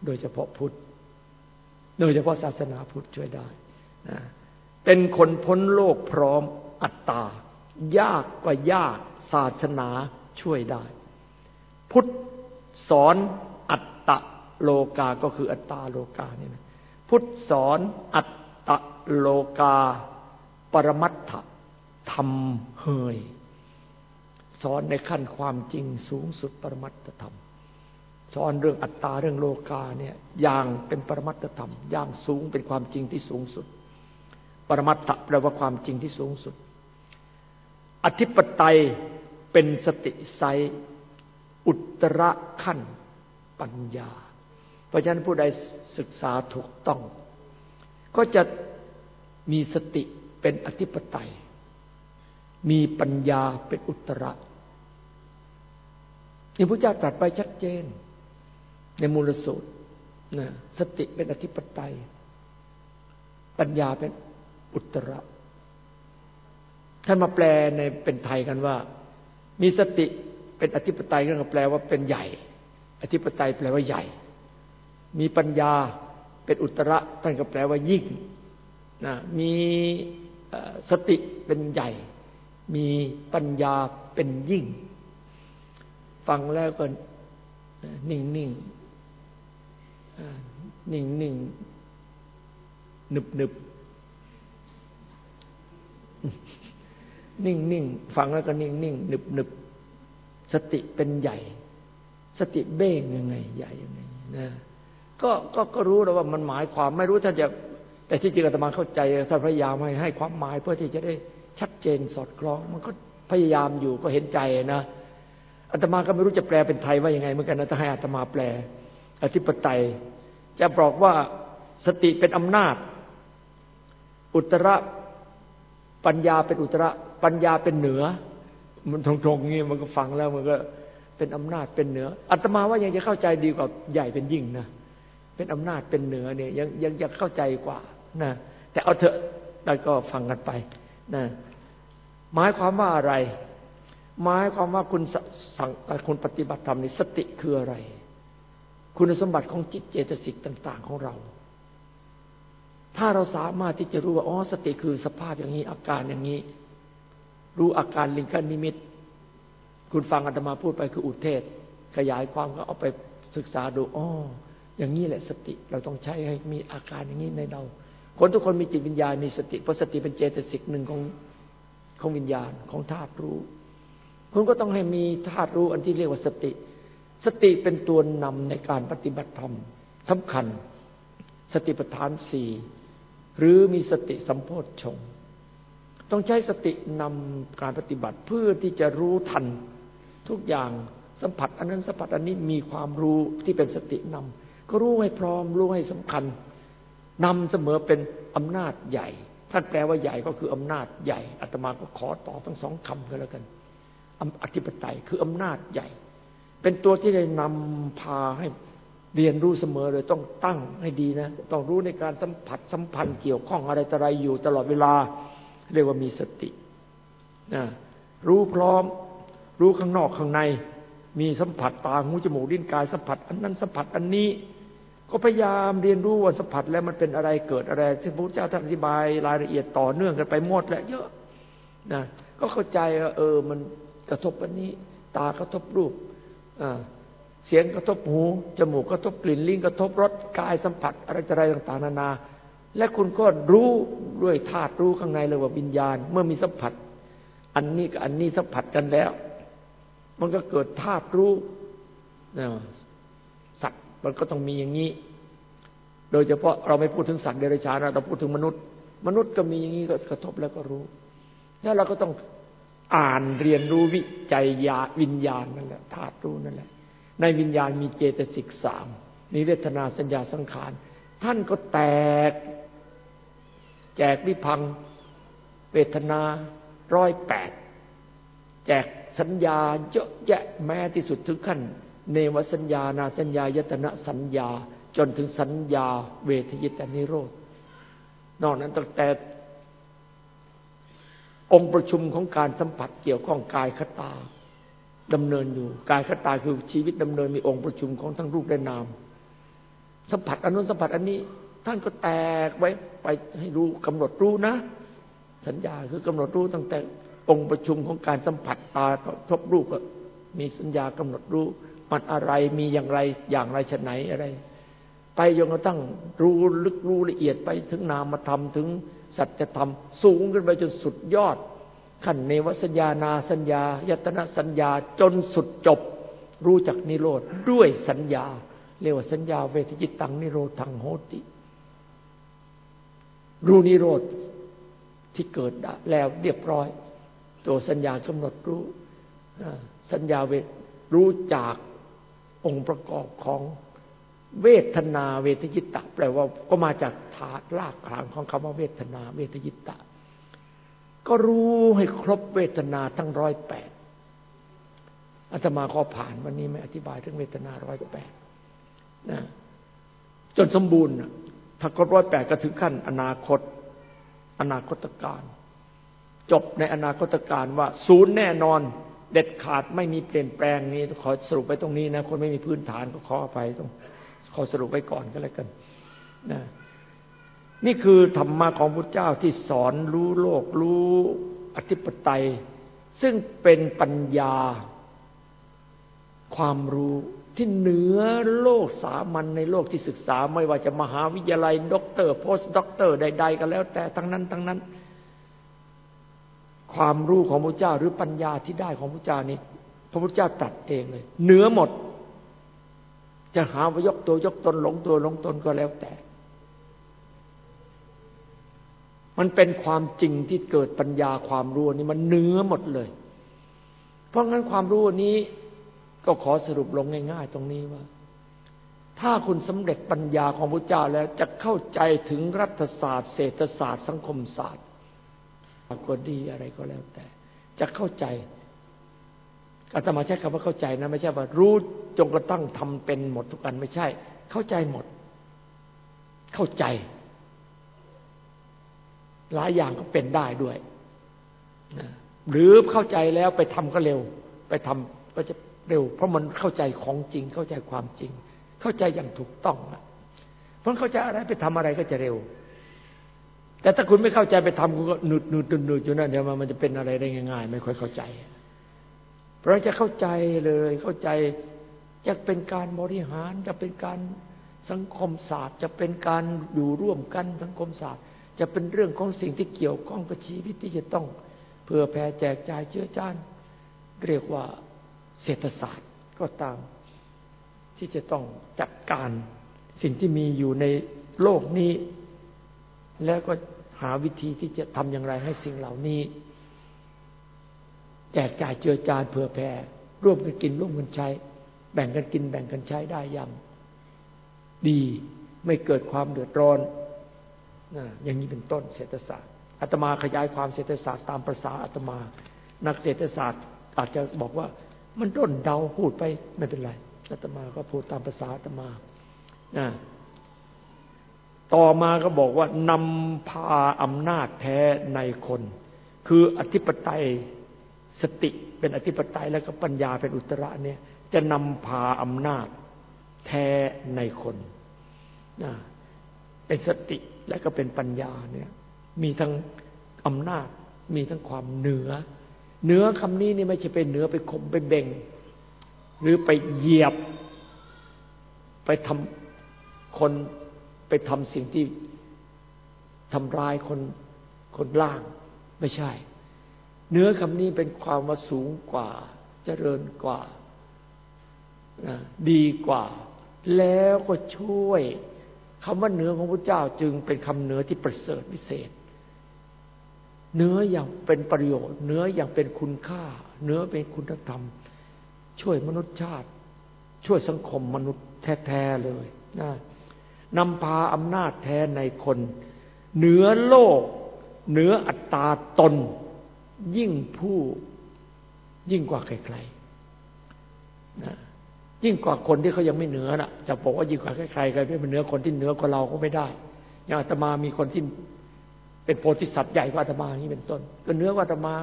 โดยเฉพาะพุทธ โดยเฉพาะศาสนาพุทธช่วยได้นะเป็นคนพ้นโลกพร้อมอัตตา ยากกว่ายาก ศาสนาช่วยได้ พุทธสอน โลกาก็คืออัตตาโลกาเนี่ยนะพุทธสอนอัตตะโลกา ปรมัตถทำเฮย สอนในขั้นความจริงสูงสุดปรมัตถธรรม สอนเรื่องอัตตาเรื่องโลกาเนี่ยอย่างเป็นปรมัตธรรม อย่างสูงเป็นความจริงที่สูงสุด ปรมัตถะแปลว่าความจริงที่สูงสุด อธิปไตยเป็นสติไซอุตระขั้นปัญญา เพราะฉะนั้นผู้ใดศึกษาถูกต้อง ก็จะมีสติเป็นอธิปไตย มีปัญญาเป็นอุตระนี่พระเจ้าตรัสไปชัดเจน ในมูลสูตรนะสติเป็นอธิปไตย ปัญญาเป็นอุตระ ท่านมาแปลในเป็นไทยกันว่า มีสติเป็นอธิปไตยก็แปลว่าเป็นใหญ่ อธิปไตยแปลว่าใหญ่ มีปัญญาเป็นอุตระท่านก็แปลว่ายิ่งนะมีสติเป็นใหญ่ มีปัญญาเป็นยิ่ง ฟังแล้วก็นิ่งนิ่งนิ่งนิ่งหนึบหนึบนิ่งนิ่งฟังแล้วก็นิ่งนิ่งหนึบหนึบสติเป็นใหญ่ สติเบ้งยังไง ใหญ่ยังไงนะ ก็ก็ก็รู้แล้วว่ามันหมายความไม่รู้ท่านจะแต่ที่จริงอาตมาเข้าใจท่านพยายามให้ให้ความหมายเพื่อที่จะได้ชัดเจนสอดคล้อง มันก็พยายามอยู่ก็เห็นใจนะอาตมาก็ไม่รู้จะแปลเป็นไทยว่ายังไงเหมือนกันนะถ้าให้อาตมาแปล อธิปไตย จะบอกว่าสติเป็นอำนาจ อุตระปัญญาเป็นอุตระปัญญาเป็นเหนือ มันตรงๆงี้มันก็ฟังแล้วมันก็เป็นอำนาจเป็นเหนืออาตมาว่ายังจะเข้าใจดีกว่าใหญ่เป็นยิ่งนะ เป็นอำนาจเป็นเหนือเนี่ยยังยังยังเข้าใจกว่านะแต่เอาเถอะเราก็ฟังกันไปนะหมายความว่าอะไร หมายความว่าคุณสั่งคุณปฏิบัติธรรมนี่สติคืออะไร คุณสมบัติของจิตเจตสิกต่าง ๆ ของเรา ถ้าเราสามารถที่จะรู้ว่าอ๋อสติคือสภาพอย่างนี้อาการอย่างนี้ รู้อาการลิงกนิมิต คุณฟังอาตมาพูดไปคืออุเทศ ขยายความก็เอาไปศึกษาดูอ๋อ อย่างนี้แหละสติเราต้องใช้ให้มีอาการอย่างนี้ในเรา คนทุกคนมีจิตวิญญาณมีสติเพราะสติเป็นเจตสิกหนึ่งของของวิญญาณของธาตุรู้ คุณก็ต้องให้มีธาตุรู้อันที่เรียกว่าสติ สติเป็นตัวนำในการปฏิบัติธรรมสำคัญ สติปัฏฐานสี่หรือมีสติสัมโพธชงต้องใช้สตินำการปฏิบัติเพื่อที่จะรู้ทันทุกอย่างสัมผัส อันนั้นสัมผัสอันนี้มีความรู้ที่เป็นสตินำ ก็รู้ให้พร้อมรู้ให้สำคัญนำเสมอเป็นอำนาจใหญ่ ท่านแปลว่าใหญ่ก็คืออำนาจใหญ่อาตมาก็ขอต่อทั้งสองคำก็แล้วกันอธิปไตยคืออำนาจใหญ่ เป็นตัวที่ได้นำพาให้เรียนรู้เสมอเลยต้องตั้งให้ดีนะ ต้องรู้ในการสัมผัสสัมพันธ์เกี่ยวข้องอะไรต่ออะไรอยู่ตลอดเวลา เรียกว่ามีสตินะรู้พร้อม รู้ข้างนอกข้างใน มีสัมผัสตาหูจมูกลิ้นกายสัมผัส อันนั้นสัมผัสอันนี้ ก็พยายามเรียนรู้ว่าสัมผัสแล้วมันเป็นอะไรเกิดอะไรที่พระพุทธเจ้าท่านอธิบายรายละเอียดต่อเนื่องกันไปหมดแหละเยอะนะก็เข้าใจว่าเออมันกระทบอันนี้ ตากระทบรูปเสียงกระทบหูจมูกกระทบกลิ่นลิ้นกระทบรสกายสัมผัสอะไรอะไรต่างๆนานา และคุณก็รู้ด้วยธาตุรู้ข้างในเลยว่าวิญญาณ เมื่อมีสัมผัส อันนี้กับอันนี้สัมผัสกันแล้ว มันก็เกิดธาตุรู้ มันก็ต้องมีอย่างนี้ โดยเฉพาะเราไม่พูดถึงสัตว์เดรัจฉานเราพูดถึงมนุษย์ มนุษย์ก็มีอย่างนี้ก็กระทบแล้วก็รู้ แล้วเราก็ต้องอ่านเรียนรู้วิจัยยาวิญญาณนั่นแหละธาตุรู้นั่นแหละ ในวิญญาณมีเจตสิกสามมีเวทนาสัญญาสังขาร ท่านก็แตก แจกวิพังเวทนาร้อยแปดแจกสัญญาเยอะแยะแม้ที่สุดถึงขั้น เนวสัญญา นาสัญญายตนะสัญญา จนถึงสัญญา เวทยิตานิโรธ นอกนั้นตั้งแต่ องค์ประชุมของการสัมผัสเกี่ยวข้องกายคตาดำเนินอยู่ กายคตาคือชีวิตดำเนินมีองค์ประชุมของทั้งรูปและนาม สัมผัสอันนู้นสัมผัสอันนี้ ท่านก็แตกไว้ไปให้รู้กำหนดรู้นะ สัญญาคือกำหนดรู้ตั้งแต่องค์ประชุมของการสัมผัสตาทบรูปก็มีสัญญากำหนดรู้ มันอะไรมีอย่างไรอย่างไรชนไหนอะไร ไปจนกระทั่งรู้ลึกรู้ละเอียดไปถึงนามธรรมถึงสัจธรรม สูงขึ้นไปจนสุดยอด ขั้นเนวสัญญานาสัญญายตนะสัญญาจนสุดจบ รู้จักนิโรธด้วยสัญญา เรียกว่าสัญญาเวทจิตตังนิโรธังโหติ รู้นิโรธที่เกิดแล้วเรียบร้อย ตัวสัญญากำหนดรู้สัญญาเวทรู้จาก องค์ประกอบของเวทนาเวทยิตะ แปลว่าก็มาจากถาดรากฐานของคำว่าเวทนา เวทยิตะ ก็รู้ให้ครบเวทนาทั้งร้อยแปดอาตมาขอผ่านวันนี้ไม่อธิบายถึงเวทนาร้อยแปดนะจนสมบูรณ์ถ้าครบร้อยแปดก็ถึงขั้น อนาคต อนาคตการ จบในอนาคตการว่า ศูนย์แน่นอน เด็ดขาดไม่มีเปลี่ยนแปลงนี้ขอสรุปไปตรงนี้นะคนไม่มีพื้นฐานก็ขออภัยตรงขอสรุปไว้ก่อนก็แล้วกันนะนี่คือธรรมะของพระเจ้าที่สอนรู้โลกรู้อธิปไตย ซึ่งเป็นปัญญา ความรู้ที่เหนือโลกสามัญในโลกที่ศึกษา ไม่ว่าจะมหาวิทยาลัยด็อกเตอร์ post doctor ใด ๆ ก็แล้วแต่ทั้งนั้นทั้งนั้น ความรู้ของพระเจ้าหรือปัญญาที่ได้ของพระเจ้านี้ พระพุทธเจ้าตรัสเองเลย เหนือหมด จะหาว่ายกตัวยกตนหลงตัวหลงตนก็แล้วแต่ มันเป็นความจริงที่เกิดปัญญาความรู้นี้มันเหนือหมดเลย เพราะงั้นความรู้นี้ก็ขอสรุปลงง่าย ๆ ตรงนี้ว่า ถ้าคุณสำเร็จปัญญาของพระเจ้าแล้วจะเข้าใจถึงรัฐศาสตร์ เศรษฐศาสตร์ สังคมศาสตร์าก็ดีอะไรก็แล้วแต่ จะเข้าใจอาตมาใช้คำว่าเข้าใจนะไม่ใช่ว่ารู้จงกระตั้งทำเป็นหมดทุกอันไม่ใช่ เข้าใจหมด เข้าใจ หลายอย่างก็เป็นได้ด้วยหรือเข้าใจแล้วไปทำก็เร็ว ไปทำก็จะเร็ว เพราะมันเข้าใจของจริง เข้าใจความจริง เข้าใจอย่างถูกต้องเพราะเข้าใจอะไรไปทำอะไรก็จะเร็ว แต่ถ้าคุณไม่เข้าใจไปทำคุณก็หนุดหนุดหนุดอยู่นั่นเดี๋ยวมันจะเป็นอะไรได้ง่าย ๆ ไม่ค่อยเข้าใจ เพราะจะเข้าใจเลยเข้าใจจะเป็นการบริหารจะเป็นการสังคมศาสตร์ จะเป็นการอยู่ร่วมกันสังคมศาสตร์ จะเป็นเรื่องของสิ่งที่เกี่ยวข้องกับชีวิตที่จะต้องเพื่อแผ่แจกจ่ายเชื้อจานเรียกว่าเศรษฐศาสตร์ก็ตาม ที่จะต้องจัดการสิ่งที่มีอยู่ในโลกนี้ แล้วก็หาวิธีที่จะทำอย่างไรให้สิ่งเหล่านี้ แจกจ่ายเจือจานเผื่อแผ่ร่วมกันกินร่วมกันใช้ แบ่งกันกินแบ่งกันใช้ได้อย่างดีไม่เกิดความเดือดร้อนนะอย่างนี้เป็นต้นเศรษฐศาสตร์อาตมาขยายความเศรษฐศาสตร์ตามภาษาอาตมา นักเศรษฐศาสตร์อาจจะบอกว่ามันด้นเดาพูดไปไม่เป็นไรอาตมาก็พูดตามภาษาอาตมานะ ต่อมาก็บอกว่านำพาอำนาจแท้ในคน คืออธิปไตยสติเป็นอธิปไตยแล้วก็ปัญญาเป็นอุตระเนี่ยจะนำพาอำนาจแท้ในคนนะเป็นสติและก็เป็นปัญญาเนี่ยมีทั้งอำนาจมีทั้งความเหนือ เหนือคำนี้นี่ไม่ใช่ไปเหนือไปคมไปเบ่ง หรือไปเหยียบ ไปทำคน ไปทำสิ่งที่ทำร้ายคนคนล่าง ไม่ใช่ เนื้อคำนี้เป็นความว่าสูงกว่า เจริญกว่าดีกว่า แล้วก็ช่วยคำว่าเนื้อของพระเจ้าจึงเป็นคำเนื้อที่ประเสริฐวิเศษ เนื้ออย่างเป็นประโยชน์ เนื้ออย่างเป็นคุณค่า เนื้อเป็นคุณธรรม ช่วยมนุษยชาติ ช่วยสังคมมนุษย์แท้ๆเลยนะ นำพาอำนาจแท้ในคน เหนือโลก เหนืออัตตาตน ยิ่งผู้ยิ่งกว่าใครๆนะยิ่งกว่าคนที่เขายังไม่เหนือนะจะบอกว่ายิ่งกว่าใครๆใครเป็นเหนือคนที่เหนือกว่าเราก็ไม่ได้ อย่างอาตมามีคนที่เป็นโพธิสัตว์ใหญ่กว่าอาตมานี้เป็นต้น ก็เหนือกว่าอาตมา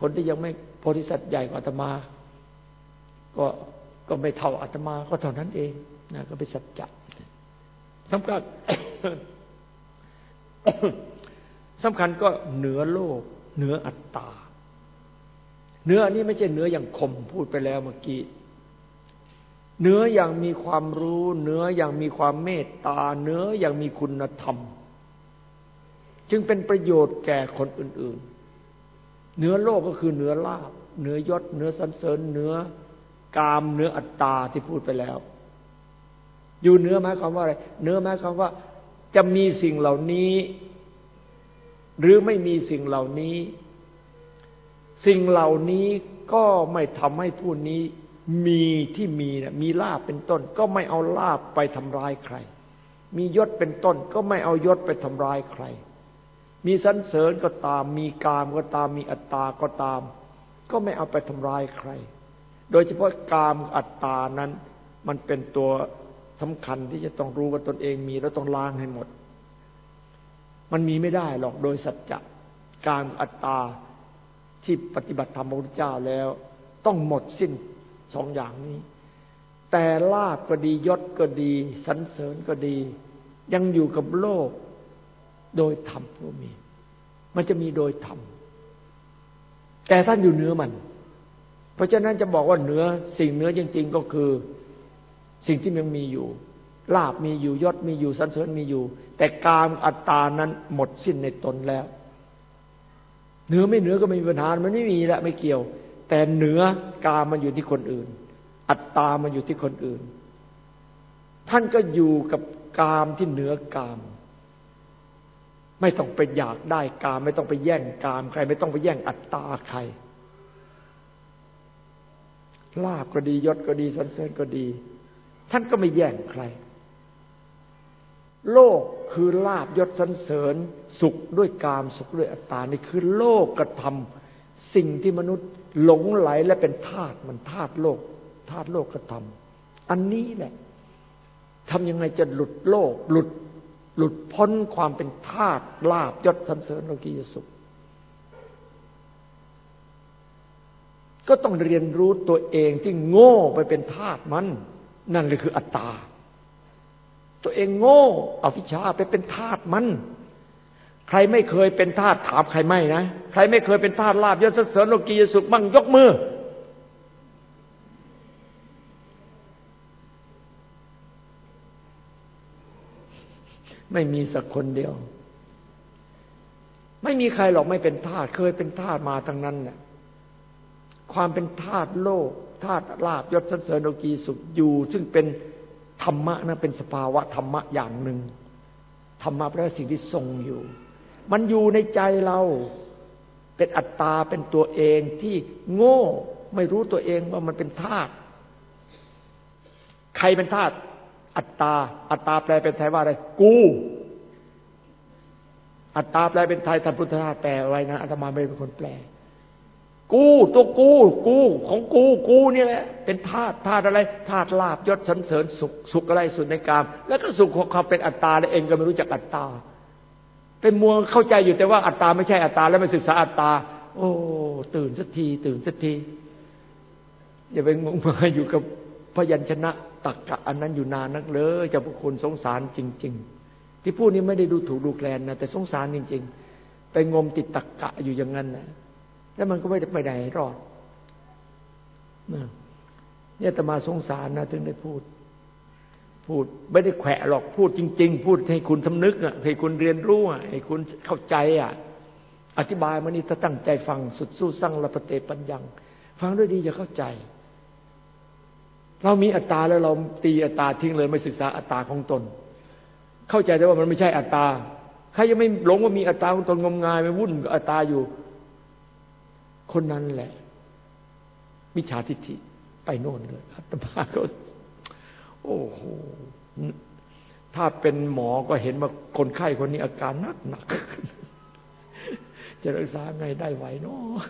คนที่ยังไม่โพธิสัตว์ใหญ่กว่าอาตมา ก็ก็ไม่เท่าอาตมาก็เท่านั้นเองนะก็เป็นสัจจะ สำคัญสำคัญก็เหนือโลก เหนืออัตตาเนื้ออันนี้ไม่ใช่เนื้ออย่างคมพูดไปแล้วเมื่อกี้ เนื้ออย่างมีความรู้ เนื้ออย่างมีความเมตตา เนื้ออย่างมีคุณธรรม จึงเป็นประโยชน์แก่คนอื่น ๆเหนือโลกก็คือเหนือลาบเหนือยศเหนือสันเสริญเหนือกามเนื้ออัตตาที่พูดไปแล้ว อยู่เนื้อหมายความว่าอะไร เนื้อหมายความว่า จะมีสิ่งเหล่านี้ หรือไม่มีสิ่งเหล่านี้ สิ่งเหล่านี้ก็ไม่ทำให้ผู้นี้มีที่มีนะมีลาบเป็นต้น ก็ไม่เอาลาบไปทำร้ายใคร มียศเป็นต้น ก็ไม่เอายศไปทำร้ายใคร มีสันเสริญก็ตาม มีกามก็ตาม มีอัตตาก็ตาม ก็ไม่เอาไปทำร้ายใคร โดยเฉพาะกามอัตตานั้น มันเป็นตัว สำคัญที่จะต้องรู้ว่าตนเองมีแล้วต้องล้างให้หมด มันมีไม่ได้หรอกโดยสัจจะการอัตตาที่ปฏิบัติธรรมพระพุทธเจ้าแล้ว ต้องหมดสิ้นสองอย่างนี้ แต่ลาบก็ดียศก็ดีสันเสริญก็ดี ยังอยู่กับโลกโดยธรรมก็มี มันจะมีโดยธรรมแต่ท่านอยู่เหนือมัน เพราะฉะนั้นจะบอกว่าเหนือสิ่งเหนือจริง ๆ ก็คือ สิ่งที่มันมีอยู่ลาบมีอยู่ยศมีอยู่สันเสริญมีอยู่ แต่การอัตตานั้นหมดสิ้นในตนแล้วเหนือไม่เหนือก็ไม่มีปัญหามันไม่มีละไม่เกี่ยว แต่เหนือกามันอยู่ที่คนอื่น อัตตามันอยู่ที่คนอื่น ท่านก็อยู่กับกามที่เหนือกาม ไม่ต้องไปอยากได้กาม ไม่ต้องไปแย่งกาม ใคร ไม่ต้องไปแย่งอัตตาใครลาบก็ดียศก็ดีสันเสริญก็ดี ท่านก็ไม่แย่งใคร โลกคือลาบยศสันเสริญ สุขด้วยกามสุขด้วยอัตตานี่คือโลกกระทำสิ่งที่มนุษย์หลงไหลและเป็นธาตุมันธาตุโลกธาตุโลกกระทำอันนี้แหละทำยังไงจะหลุดโลก หลุดหลุดพ้นความเป็นธาตุลาบยศสันเสริญโลกียสุข ก็ต้องเรียนรู้ตัวเองที่โง่ไปเป็นธาตุมัน นั่นเลยคืออัตตา ตัวเองโง่อวิชชาไปเป็นทาสมัน ใครไม่เคยเป็นทาสถามใครไม่นะ ใครไม่เคยเป็นทาสลาบยศเสริญโลกียสุขบ้างยกมือ ไม่มีสักคนเดียว ไม่มีใครหรอกไม่เป็นทาสเคยเป็นทาสมาทั้งนั้นเนี่ยความเป็นทาสโลก ทาสลาบยศเสริญโลกีสุขอยู่ ซึ่งเป็นธรรมะนะเป็นสภาวะธรรมะอย่างหนึ่งธรรมะแปลว่าสิ่งที่ทรงอยู่ มันอยู่ในใจเราเป็นอัตตาเป็นตัวเองที่โง่ไม่รู้ตัวเองว่ามันเป็นธาตุใครเป็นธาตุอัตตา อัตตาแปลเป็นไทยว่าอะไร กู อัตตาแปลเป็นไทยท่านพุทธทาสแปลไว้นะอาตมาไม่เป็นคนแปล กูตัวกู กูของกูกูนี่แหละ เป็นธาตุธาตุอะไรธาตุลาบยศสันเสริญสุขสุขอะไรสุดในกาม แล้วก็สุขของเขาเป็นอัตตาแล้วเองก็ไม่รู้จักอัตตา เป็นมัวเข้าใจอยู่แต่ว่าอัตตาไม่ใช่อัตตาแล้วไม่ศึกษาอัตตา โอ้ตื่นสักที ตื่นสักทีอย่าไปงงมาอยู่กับพยัญชนะตักกะอันนั้นอยู่นานนักเลยจะพวกคุณสงสารจริง ๆ ที่พูดนี้ไม่ได้ดูถูกดูแคลนนะแต่สงสารจริง ๆ ไปงมติดตักกะอยู่อย่างนั้นนะ แล้วมันก็ไม่ได้ไปไหนรอดเนี่ยแต่มาสงสารนะถึงได้พูด พูดไม่ได้แขวะหรอกพูดจริง ๆ พูดให้คุณทำนึกอะให้คุณเรียนรู้อะให้คุณเข้าใจอะ อธิบายมานี่ถ้าตั้งใจฟังสุดสู้สร้างละปเตปัญญัง ฟังด้วยดีจะเข้าใจ เรามีอัตตาแล้วเราตีอัตตาทิ้งเลย ไม่ศึกษาอัตตาของตน เข้าใจได้ว่ามันไม่ใช่อัตตาใครยังไม่หลงว่ามีอัตตาของตนงมงายไปวุ่นอัตตาอยู่ คนนั้นแหละ มิจฉาทิฏฐิไปโน่นเลยอาตมาก็ โอ้โหถ้าเป็นหมอก็เห็นว่าคนไข้คนนี้อาการหนักหนักจะรักษาไงได้ไหวเนาะ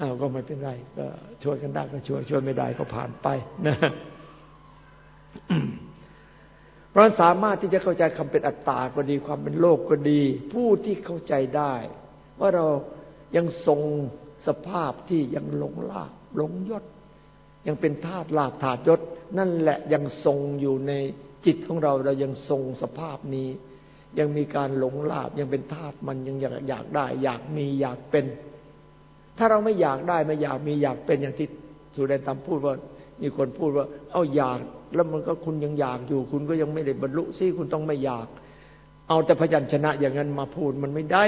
อ้าก็ไม่เป็นไร ก็ช่วยกันได้ก็ช่วยช่วยไม่ได้ก็ผ่านไปนะเพราะสามารถที่จะเข้าใจคำเป็นอัตตาก็ดีความเป็นโลกก็ดี ผู้ที่เข้าใจได้ ว่าเรายังทรง สภาพที่ยังหลงลาบหลงยศ ยังเป็นธาตุลาบธาตุยศ นั่นแหละยังทรงอยู่ในจิตของเราเรายังทรงสภาพนี้ ยังมีการหลงลาบยังเป็นธาตุมันยังอยากอยากได้ อยากมีอยากเป็น ถ้าเราไม่อยากได้ไม่อยากมีอยากเป็นอย่างที่สุเรนตามพูดว่า มีคนพูดว่า เอาอยากแล้วมันก็คุณยังอยากอยู่ คุณก็ยังไม่ได้บรรลุซิคุณต้องไม่อยาก เอาแต่พยัญชนะอย่างนั้นมาพูดมันไม่ได้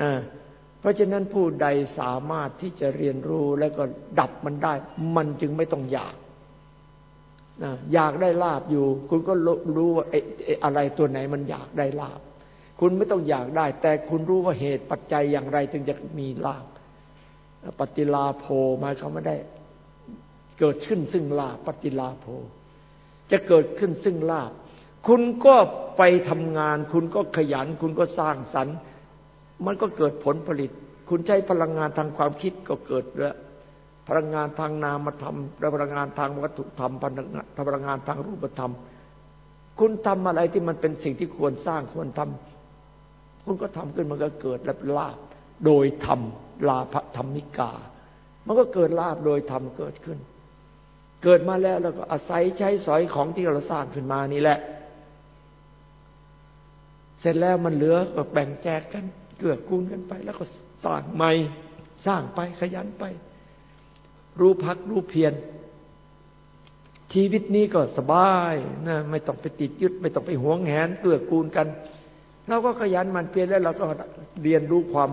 นะ เพราะฉะนั้นผู้ใดสามารถที่จะเรียนรู้แล้วก็ดับมันได้ มันจึงไม่ต้องอยากนะอยากได้ลาบอยู่ คุณก็รู้ว่าอะไรตัวไหนมันอยากได้ลาบ คุณไม่ต้องอยากได้ แต่คุณรู้ว่าเหตุปัจจัยอย่างไรจึงจะมีลาบปฏิลาโภมาเขาไม่ได้ เกิดขึ้นซึ่งลาบปฏิลาโภ จะเกิดขึ้นซึ่งลาบ คุณก็ไปทำงาน คุณก็ขยัน คุณก็สร้างสรรค์ มันก็เกิดผลผลิต คุณใช้พลังงานทางความคิดก็เกิดแล้วพลังงานทางนามธรรมพลังงานทางวัตถุธรรมพลังงานทางรูปธรรม คุณทำอะไรที่มันเป็นสิ่งที่ควรสร้างควรทำคุณก็ทำขึ้นมันก็เกิดและลาบโดยธรรมลาภธรรมิกา มันก็เกิดลาบโดยธรรมเกิดขึ้น เกิดมาแล้วแล้วก็อาศัยใช้สอยของที่เราสร้างขึ้นมานี่แหละ เสร็จแล้วมันเหลือก็แบ่งแจกกัน เกื้อกูลกันไป แล้วก็สร้างใหม่สร้างไปขยันไป รู้พักรู้เพียรชีวิตนี้ก็สบายนะไม่ต้องไปติดยึด ไม่ต้องไปหวงแหนเกื้อกูลกันเราก็ขยันมันเพียรแล้วเราก็เรียนรู้ความ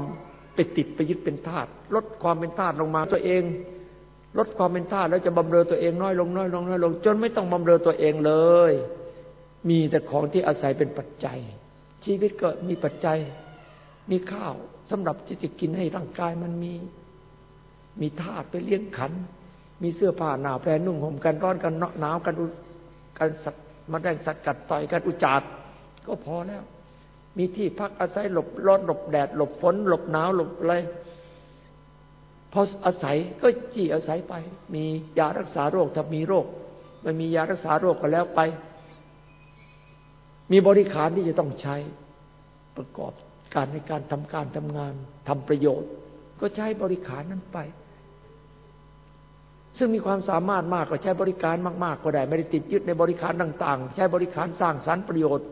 ไปติดไปยึดเป็นธาตุลดความเป็นธาตุลงมาตัวเอง ลดความเป็นธาตุแล้วจะบำเรอตัวเองน้อยลงน้อยลงน้อยลง จนไม่ต้องบำเรอตัวเองเลย มีแต่ของที่อาศัยเป็นปัจจัย ชีวิตก็มีปัจจัย มีข้าวสำหรับที่จะกินให้ร่างกายมันมี มีธาตุไปเลี้ยงขัน มีเสื้อผ้าหนาวแพรนุ่งห่มกันร้อนกันหนาวกันกันสัตว์มาแดงสัตว์กัดต่อยกันอุจาดก็พอแล้ว มีที่พักอาศัยหลบร้อนหลบแดด หลบฝน หลบหนาวหลบอะไรพออาศัยก็จีอาศัยไป มียารักษาโรคถ้ามีโรคไม่มียารักษาโรคก็แล้วไป มีบริขารที่จะต้องใช้ประกอบ การในการทำการทำงานทำประโยชน์ ก็ใช้บริขารนั้นไป ซึ่งมีความสามารถมากก็ใช้บริการมากๆก็ได้ ไม่ได้ติดยึดในบริการต่าง ๆ ใช้บริการสร้างสรรค์ประโยชน์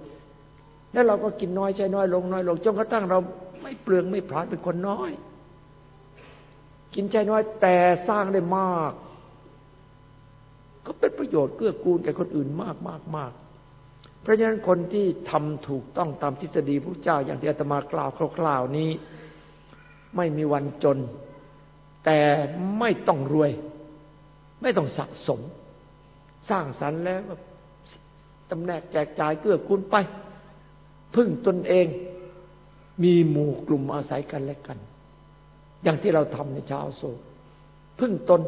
แล้วเราก็กินน้อยใช้น้อยลงน้อยลงจนกระทั่งเราไม่เปลืองไม่พลาดเป็นคนน้อย กินใช้น้อยแต่สร้างได้มาก ก็เป็นประโยชน์เกื้อกูลแก่คนอื่นมากมากมาก เพราะฉะนั้นคนที่ทำถูกต้องตามทฤษฎีพระเจ้าอย่างที่อาตมากล่าวคร่าวๆนี้ ไม่มีวันจน แต่ไม่ต้องรวย ไม่ต้องสะสม สร้างสรรค์แล้วตำแหน่งแจกจ่ายเกื้อกูลไป พึ่งตนเองมีหมู่กลุ่มอาศัยกันและกัน อย่างที่เราทำในชาวโศกพึ่งตน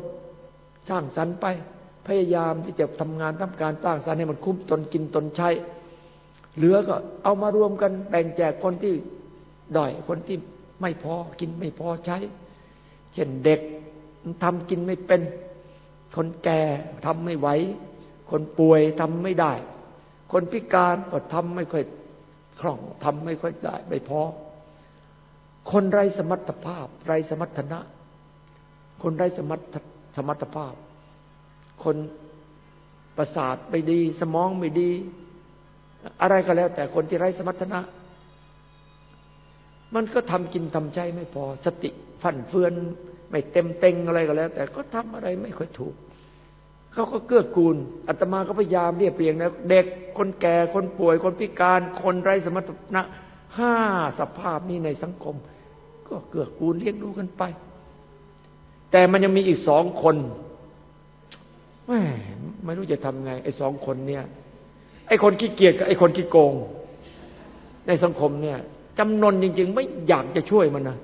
สร้างสรรค์ไป พยายามที่จะทำงานทำการสร้างสรรค์ให้มันคุ้มตนกินตนใช้ เหลือก็เอามารวมกันแบ่งแจกคนที่ด้อยคนที่ไม่พอกินไม่พอใช้ เช่นเด็กทำกินไม่เป็น คนแก่ทำไม่ไหว คนป่วยทำไม่ได้ คนพิการก็ทำไม่ค่อยคล่องทำไม่ค่อยได้ไม่พอ คนไร้สมรรถภาพ ไร้สมรรถนะ คนไร้สมรรถสมรรถภาพ คนประสาทไม่ดี สมองไม่ดี อะไรก็แล้ว แต่คนที่ไร้สมรรถนะ มันก็ทำกินทำใจไม่พอ สติฟันเฟือน ไม่เต็มเต็งอะไรก็แล้ว แต่ก็ทำอะไรไม่ค่อยถูกเขาก็เกื้อกูลอาตมาก็พยายามเรียบเรียงนะเด็กคนแก่คนป่วย คนพิการ คนไร้สมรรถนะห้าสภาพนี้ในสังคม ก็เกื้อกูลเลี้ยงดูกันไป แต่มันยังมีอีกสองคน แม่ไม่รู้จะทำไง ไอ้สองคนเนี่ย ไอ้คนขี้เกียจกับไอ้คนขี้โกง ในสังคมเนี่ยจำนนจริง ๆ ไม่อยากจะช่วยมันนะ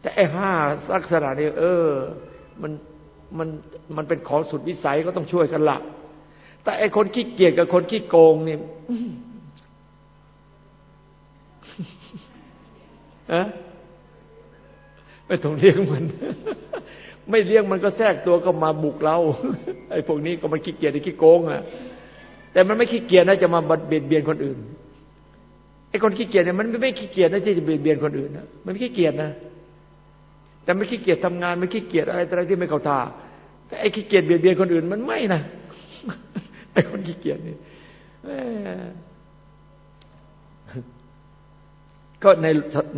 แต่ไอ้ห้าลักษณะนี้เออ มันมันมันเป็นของสุดวิสัยก็ต้องช่วยกันละแต่ไอคนขี้เกียจกับคนขี้โกงเนี่ยอะไม่ต้องเลี้ยงมัน ไม่เลี้ยงมันก็แทรกตัวก็มาบุกเราไอ้พวกนี้ก็มันขี้เกียจไอ้ขี้โกงอะแต่มันไม่ขี้เกียจนะจะมาเบียดเบียนคนอื่นไอ้คนขี้เกียจเนี่ยมันไม่ขี้เกียจนะที่จะเบียดเบียนคนอื่นนะมันไม่ขี้เกียจนะ แต่ไม่ขี้เกียจทำงานไม่ขี้เกียจอะไรอะไรที่ไม่เข้าท่าแต่ไอ้ขี้เกียจเบียดเบียนคนอื่น มันไม่นะไอ้คนขี้เกียจนี่ก็ใน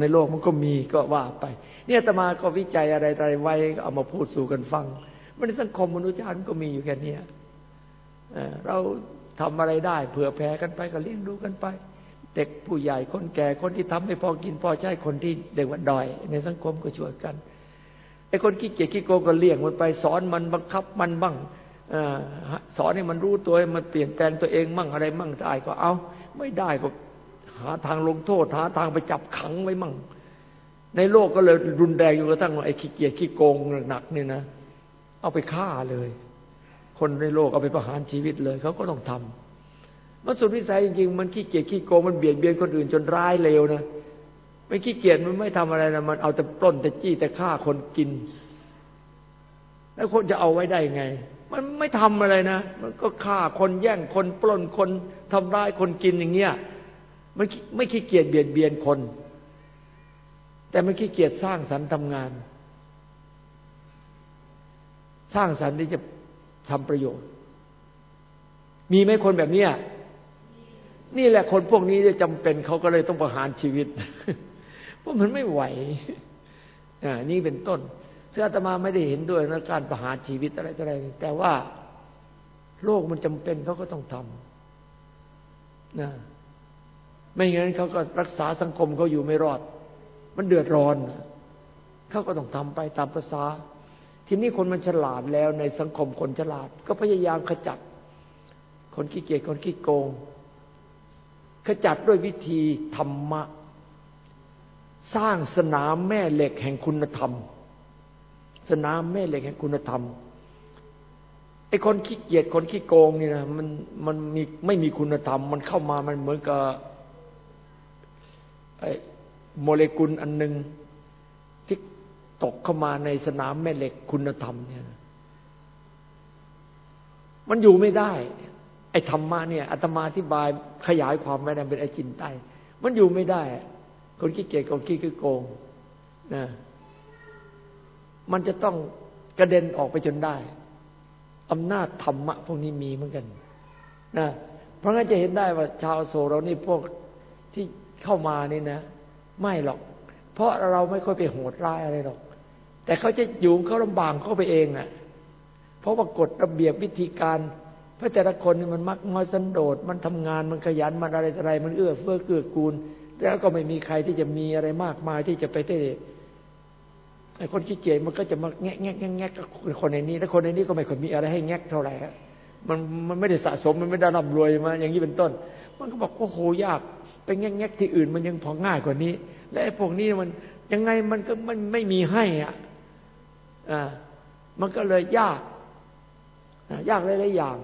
ในโลกมันก็มีก็ว่าไปเนี่ยตมาก็วิจัยอะไรอะไรไว้ก็เอามาพูดสู่กันฟังมันในสังคมมนุษย์ชาติก็มีอยู่แค่นี้เราทำอะไรได้เผื่อแผ่กันไปก็เลี้ยงดูกันไป เด็กผู้ใหญ่คนแก่คนที่ทำให้พอกินพอใช้คนที่เด็กว่าดอย ในสังคมก็ช่วยกันไอ้คนขี้เกียจขี้โกงก็เลี่ยงมันไป สอนมันบังคับมันบ้างสอนให้มันรู้ตัวมันเปลี่ยนแปลงตัวเองมั่งอะไรมั่งได้ก็เอา ไม่ได้ก็หาทางลงโทษหาทางไปจับขังไว้มั่ง ในโลกก็เลยรุนแรงอยู่กระทั่งไอ้ขี้เกียจขี้โกงหนักเนี่ยนะ เอาไปฆ่าเลย คนในโลกเอาไปประหารชีวิตเลยเขาก็ต้องทำมันสุดวิสัยจริงๆมันขี้เกียจขี้โกงมันเบียดเบียนคนอื่นจนร้ายเลวนะไม่ขี้เกียจมันไม่ทำอะไรนะมันเอาแต่ปล้นแต่จี้แต่ฆ่าคนกิน แล้วคนจะเอาไว้ได้ไง มันไม่ทำอะไรนะ มันก็ฆ่าคนแย่งคนปล้นคนทำร้ายคนกินอย่างเงี้ยมันไม่ขี้เกียจเบียดเบียนคน แต่มันขี้เกียจสร้างสรรค์ทำงาน สร้างสรรค์ที่จะทำประโยชน์ มีไหมคนแบบนี้นี่แหละคนพวกนี้จะจำเป็นเขาก็เลยต้องประหารชีวิต เพราะมันไม่ไหวอ่านี่เป็นต้นซึ่งอาตมาไม่ได้เห็นด้วยในการประหารชีวิตอะไรต่ออะไรแต่ว่าโลกมันจำเป็นเขาก็ต้องทำนะไม่งั้นเขาก็รักษาสังคมเขาอยู่ไม่รอด มันเดือดร้อนเขาก็ต้องทำไปตามภาษา ทีนี้คนมันฉลาดแล้วในสังคมคนฉลาด ก็พยายามขจัด คนขี้เกียจคนขี้โกง ขจัดด้วยวิธีธรรมะ สร้างสนามแม่เหล็กแห่งคุณธรรม สนามแม่เหล็กแห่งคุณธรรมไอ้คนขี้เกียจคนขี้โกงนี่นะมันมันมีไม่มีคุณธรรม มันเข้ามามันเหมือนกับไอ โมเลกุลอันหนึ่งที่ตกเข้ามาในสนามแม่เหล็กคุณธรรมเนี่ยมันอยู่ไม่ได้ ไอ้ธรรมะเนี่ยอาตมาอธิบายขยายความไว้ในเป็นไอจินไต้มันอยู่ไม่ได้ คนขี้เกียจคนขี้คือโกงนะมันจะต้องกระเด็นออกไปจนได้อำนาจธรรมะพวกนี้มีเหมือนกันนะเพราะงั้นจะเห็นได้ว่าชาวโซเรานี่พวกที่เข้ามานี่นะ ไม่หรอก เพราะเราไม่ค่อยไปโหดร้ายอะไรหรอก แต่เขาจะอยู่เขาลำบากเขาไปเองอะ่ะ เพราะว่ากฎระเบียบวิธีการเพราะแต่ละคนมันมักน้อยสันโดษมันทำงานมันขยันมันอะไรอะไร มันเอื้อเฟื้อเกื้อกูล แล้วก็ไม่มีใครที่จะมีอะไรมากมายที่จะไปได้ไอ้คนขี้เกียจมันก็จะมาแงะแงะแงะแงะกับคนในนี้ แล้วคนในนี้ก็ไม่ค่อยมีอะไรให้แงะเท่าไหร่มันมันไม่ได้สะสมมันไม่ได้ร่ำรวยมาอย่างนี้เป็นต้น มันก็บอกโอ้โหยาก ไปแงะแงะที่อื่นมันยังพอง่ายกว่านี้ และพวกนี้มันยังไงมันก็มันไม่มีให้อะอ่ามันก็เลยยาก ยากหลายๆอย่าง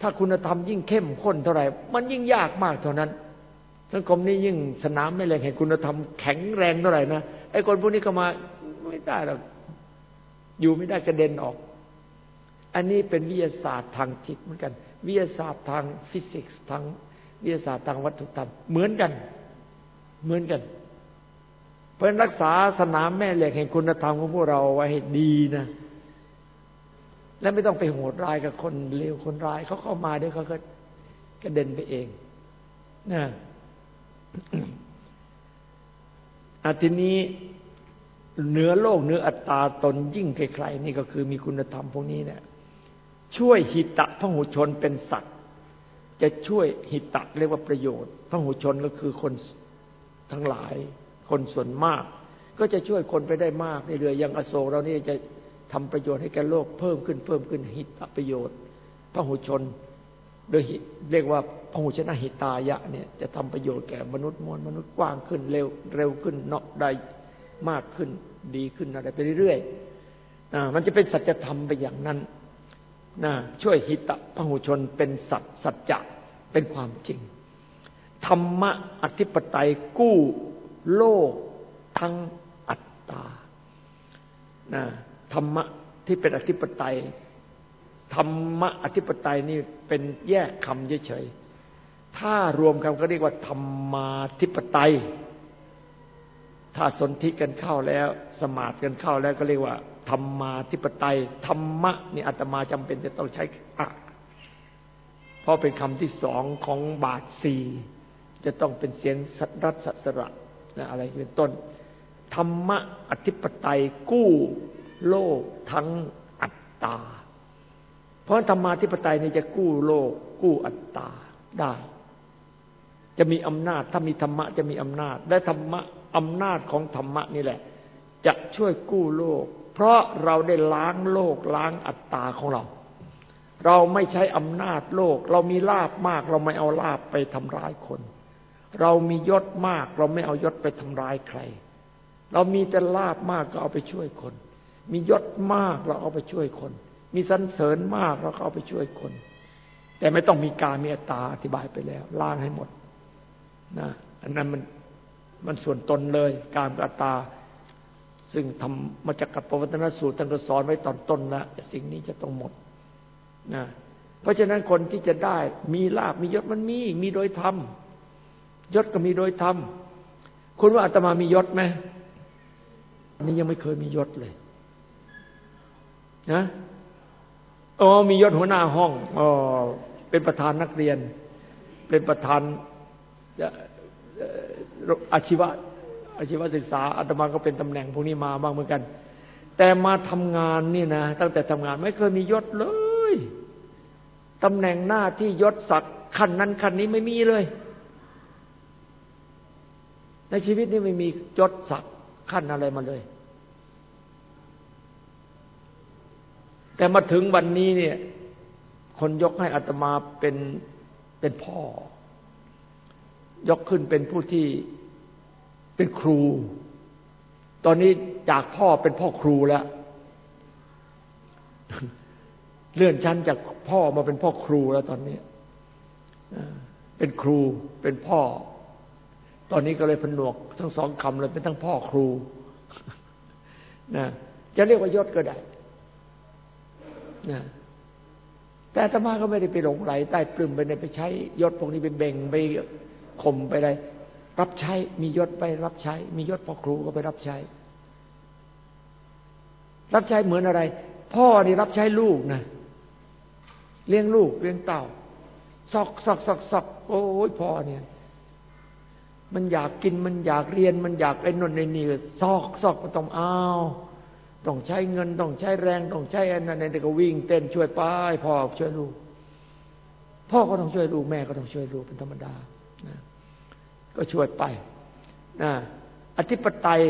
ถ้าคุณธรรมยิ่งเข้มข้นเท่าไหร่ มันยิ่งยากมากเท่านั้นสังคมนี้ยิ่งสนามไม่แรงแห่งคุณธรรมแข็งแรงเท่าไหร่นะไอ้คนพวกนี้ก็มาไม่ได้หรอกอยู่ไม่ได้กระเด็นออก อันนี้เป็นวิทยาศาสตร์ทางจิตเหมือนกัน วิทยาศาสตร์ทางฟิสิกส์ทาง วิทยาศาสตร์ทางวัตถุธรรมเหมือนกัน เหมือนกัน เพราะรักษาสนามแม่เหล็กแห่งคุณธรรมของพวกเราไว้ให้ดีนะ และไม่ต้องไปโหดร้ายกับคนเลวคนร้ายเขาเข้ามาเดี๋ยวเขาก็กระเด็นไปเองนะอาทีนี้เนื้อโลกเนื้ออัตตาตนยิ่งใครๆนี่ก็คือมีคุณธรรมพวกนี้เนี่ยช่วยหิตะพหุชนเป็นสัตว์ จะช่วยหิตะเรียกว่าประโยชน์พระหุชนก็คือคนทั้งหลาย คนส่วนมาก ก็จะช่วยคนไปได้มากในเรือยังอโศกเรานี่จะทำประโยชน์ให้แก่โลกเพิ่มขึ้นเพิ่มขึ้นหิตะประโยชน์พระหุชนโดยเรียกว่าพระหุชนะหิตายะเนี่ยจะทำประโยชน์แก่มนุษย์มวลมนุษย์กว้างขึ้นเร็วเร็วขึ้นเนาะได้มากขึ้นดีขึ้นอะไรไปเรื่อยๆมันจะเป็นสัจธรรมไปอย่างนั้น นะช่วยหิตะพหุชนเป็นสัจสัจจะเป็นความจริง ธรรมะอธิปไตยกู้โลกทั้งอัตตานะธรรมะที่เป็นอธิปไตยธรรมะอธิปไตยนี่เป็นแยกคำเฉยๆ ถ้ารวมคำก็เรียกว่าธรรมาธิปไตย ถ้าสนธิกันเข้าแล้ว สมาธิกันเข้าแล้วก็เรียกว่า ธรรมาธิปไตยธรรมะนี่อาตมาจำเป็นจะต้องใช้อะเพราะเป็นคำที่สองของบาทสี่จะต้องเป็นเสียงสัตรัสสระนะอะไรเป็นต้น ธรรมะอธิปไตยกู้โลกทั้งอัตตา เพราะธรรมาธิปไตยนี่จะกู้โลก กู้อัตตาได้ จะมีอำนาจถ้ามีธรรมะจะมีอำนาจ และธรรมะอำนาจของธรรมะนี่แหละ จะช่วยกู้โลก เพราะเราได้ล้างโลกล้างอัตตาของเรา เราไม่ใช้อำนาจโลก เรามีลาบมาก เราไม่เอาลาบไปทำร้ายคน เรามียศมาก เราไม่เอายศไปทำร้ายใคร เรามีแต่ลาบมากก็เอาไปช่วยคน มียศมากเราเอาไปช่วยคน มีสันเสริญมากเราก็เอาไปช่วยคน แต่ไม่ต้องมีการมีอัตตาอธิบายไปแล้ว ล้างให้หมดนะอันนั้นมันมันส่วนตนเลย การอัตตา ซึ่งทำมาจากกัปปวัตนสูตรท่านก็สอนไว้ตอนต้นล้วสิ่งนี้จะต้องหมดนะเพราะฉะนั้นคนที่จะได้มีลาบมียศมันมี มีโดยธรรมยศก็มีโดยธรรมคุณว่าอาตมามียศไหมนี่ยังไม่เคยมียศเลย นะอ๋อมียศหัวหน้าห้องอ๋อเป็นประธานนักเรียน เป็นประธานอาชีวะ อาชีวศึกษาอาตมาก็เป็นตำแหน่งพวกนี้มาบ้างเหมือนกัน แต่มาทำงานนี่นะตั้งแต่ทำงานไม่เคยมียศเลยตำแหน่งหน้าที่ยศศักดิ์ขั้นนั้นขั้นนี้ไม่มีเลย ในชีวิตนี้ไม่มียศศักดิ์ขั้นอะไรมาเลย แต่มาถึงวันนี้เนี่ย คนยกให้อัตมาเป็นเป็นพ่อ ยกขึ้นเป็นผู้ที่ เป็นครู ตอนนี้จากพ่อเป็นพ่อครูแล้ว เลื่อนชั้นจากพ่อมาเป็นพ่อครูแล้วตอนนี้ เป็นครูเป็นพ่อ ตอนนี้ก็เลยผนวก ทั้งสองคำเลยเป็นทั้งพ่อครูนะจะเรียกว่ายศก็ได้นะแต่ธรรมาก็ไม่ได้ไปหลงไหลใต้ปลื้มไปในไปใช้ยศพวกนี้ไปเบ่งไปข่มไปอะไร รับใช้มียศไปรับใช้ มียศพ่อครูก็ไปรับใช้ รับใช้เหมือนอะไร พ่อนี่รับใช้ลูกนะเลี้ยงลูกเลี้ยงเต่าซอกซอกซอกซอกโอ้ยพ่อเนี่ย มันอยากกินมันอยากเรียน มันอยากไอ้นนในนี่ซอกซอกก็ต้องเอาต้องใช้เงินต้องใช้แรงต้องใช้อันนั้นนี่ก็วิ่งเต้นช่วยป้ายพ่อช่วยลูก พ่อก็ต้องช่วยลูกแม่ก็ต้องช่วยลูกเป็นธรรมดา ก็ช่วยไปนะอธิปไตย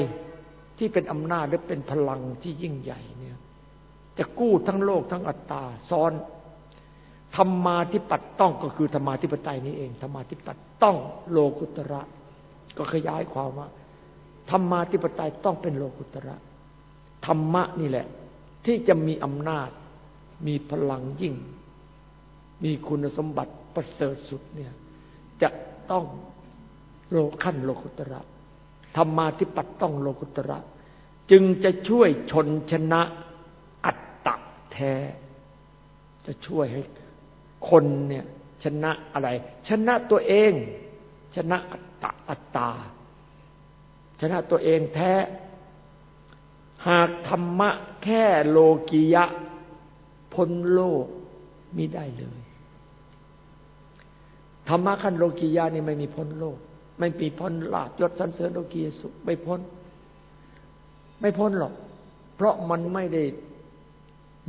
ที่เป็นอำนาจและเป็นพลังที่ยิ่งใหญ่เนี่ยจะกู้ทั้งโลกทั้งอัตตาซ้อนธรรมาธิปัตต้องก็คือธรรมาธิปไตยนี้เองธรรมาธิปัตต้องโลกุตระ ก็ขยายความว่าธรรมาธิปไตยต้องเป็นโลกุตระธรรมะนี่แหละ ที่จะมีอำนาจ มีพลังยิ่ง มีคุณสมบัติประเสริฐสุดเนี่ยจะต้อง โลขั้นโลกุตระธรรมาธิปัตต้องโลกุตระ จึงจะช่วยชนชนะอัตตะแท้ จะช่วยให้คนเนี่ยชนะอะไร ชนะตัวเอง ชนะอัตตะอัตตา ชนะตัวเองแท้ หากธรรมะแค่โลกียะ พ้นโลกไมิได้เลย ธรรมะขั้นโลกียะนี่ไม่มีพ้นโลก ไม่มีพ้นลาบยศสันเสริญโลกียสุขไม่พ้น ไม่พ้นหรอก เพราะมันไม่ได้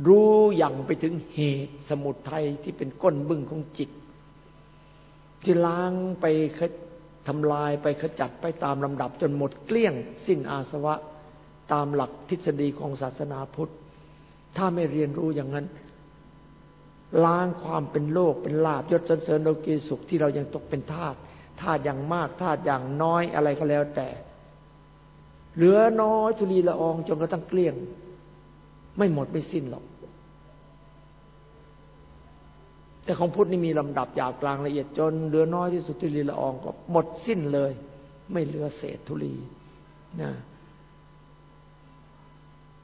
รู้อย่างไปถึงเหตุสมุทัยที่เป็นก้นบึ้งของจิต ที่ล้างไปทำลายไปขจัดไปตามลำดับจนหมดเกลี้ยง สิ้นอาสวะตามหลักทฤษฎีของศาสนาพุทธ ถ้าไม่เรียนรู้อย่างนั้น ล้างความเป็นโลกเป็นลาบยศสันเสริญโลกีสุขที่เรายังตกเป็นทาส ทาสอย่างมากทาสอย่างน้อยอะไรก็แล้วแต่ เหลือน้อยทุลีละอองจนกระทั่งเกลี้ยง ไม่หมดไม่สิ้นหรอก แต่ของพุทธนี่มีลำดับยาวกลางละเอียดจน เหลือน้อยที่สุดทุลีละอองก็หมดสิ้นเลย ไม่เหลือเศษทุลีนะ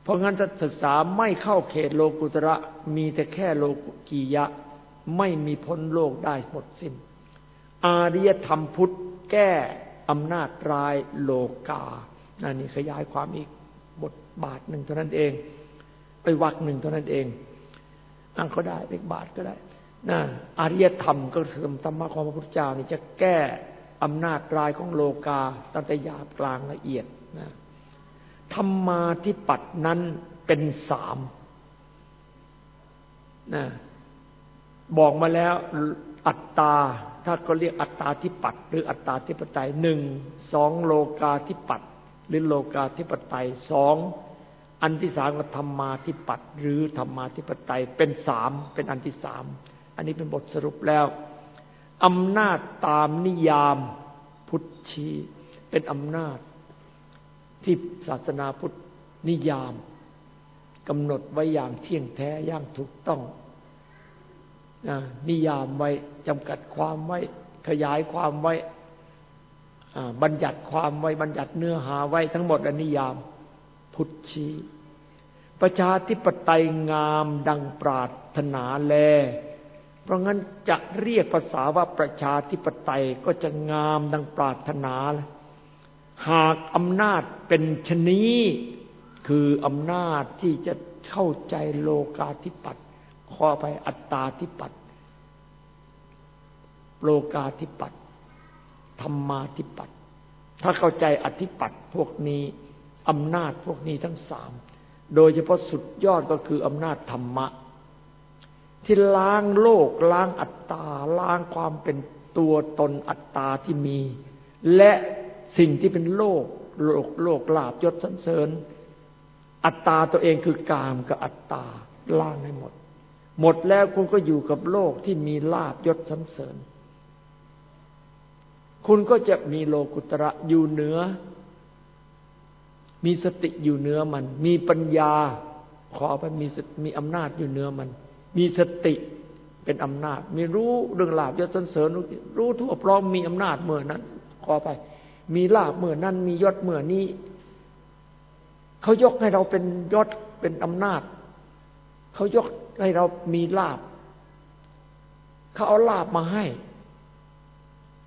เพราะงั้นถ้าศึกษาไม่เข้าเขตโลกุตระมีแต่แค่โลกียะ ไม่มีพ้นโลกได้หมดสิ้น อาริยธรรมพุทธแก้อำนาจรายโลกาอันนี้ขยายความอีกบทบาทหนึ่งเท่านั้นเองไปวักหนึ่งเท่านั้นเองอังก็ได้เล็กบาทก็ได้นะอริยธรรมก็คือธรรมะของพระพุทธเจ้านี่จะแก้อำนาจรายของโลกาตั้งแต่หยาบกลางละเอียดนะธรรมาที่ปัดนั้นเป็นสามนะบอกมาแล้ว อัตตาถ้าก็เรียกอัตตาที่ปัดหรืออัตตาธิปไตยหนึ่งสองโลกาธิปัดหรือโลกาธิปไตยสองอันที่สามก็ธรรมาธิปัดหรือธรรมาธิปไตยเป็นสามเป็นอันที่สามอันนี้เป็นบทสรุปแล้วอำนาจตามนิยามพุทธีเป็นอำนาจที่ศาสนาพุทธนิยามกำหนดไว้อย่างเที่ยงแท้อย่างถูกต้อง นิยามไว้จำกัดความไว้ ขยายความไว้บัญญัติความไว้ บัญญัติเนื้อหาไว้ทั้งหมดอนิยามพุทธชีประชาธิปไตยงามดังปรารถนาแล เพราะงั้นจะเรียกภาษาว่าประชาธิปไตยก็จะงามดังปรารถนา หากอำนาจเป็นชนีคืออำนาจที่จะเข้าใจโลกาธิปัตย์ ขอไปอัตตาธิปัตย์โลกาธิปัตย์ธรรมาธิปัตย์ถ้าเข้าใจอธิปัตย์พวกนี้อำนาจพวกนี้ทั้งสาม โดยเฉพาะสุดยอดก็คืออำนาจธรรมะ ที่ล้างโลกล้างอัตตา ล้างความเป็นตัวตนอัตตาที่มี และสิ่งที่เป็นโลกโลกโลกลาบยศสันเสริญ อัตตาตัวเองคือกามกับอัตตาล้างให้หมด หมดแล้วคุณก็อยู่กับโลกที่มีลาบยศสันเสริญ คุณก็จะมีโลกุตระอยู่เหนือ มีสติอยู่เหนือมัน มีปัญญา ขอไปมีมีอำนาจอยู่เหนือมัน มีสติเป็นอำนาจ มีรู้เรื่องลาบยศสังเสริญ รู้ทั่วพร้อมมีอำนาจเมื่อนั้น ขอไป มีลาบเมื่อนั้น มียศเมื่อนี้เขายกให้เราเป็นยศเป็นอำนาจ เขายก ให้เรามีลาบเขาเอาลาบมาให้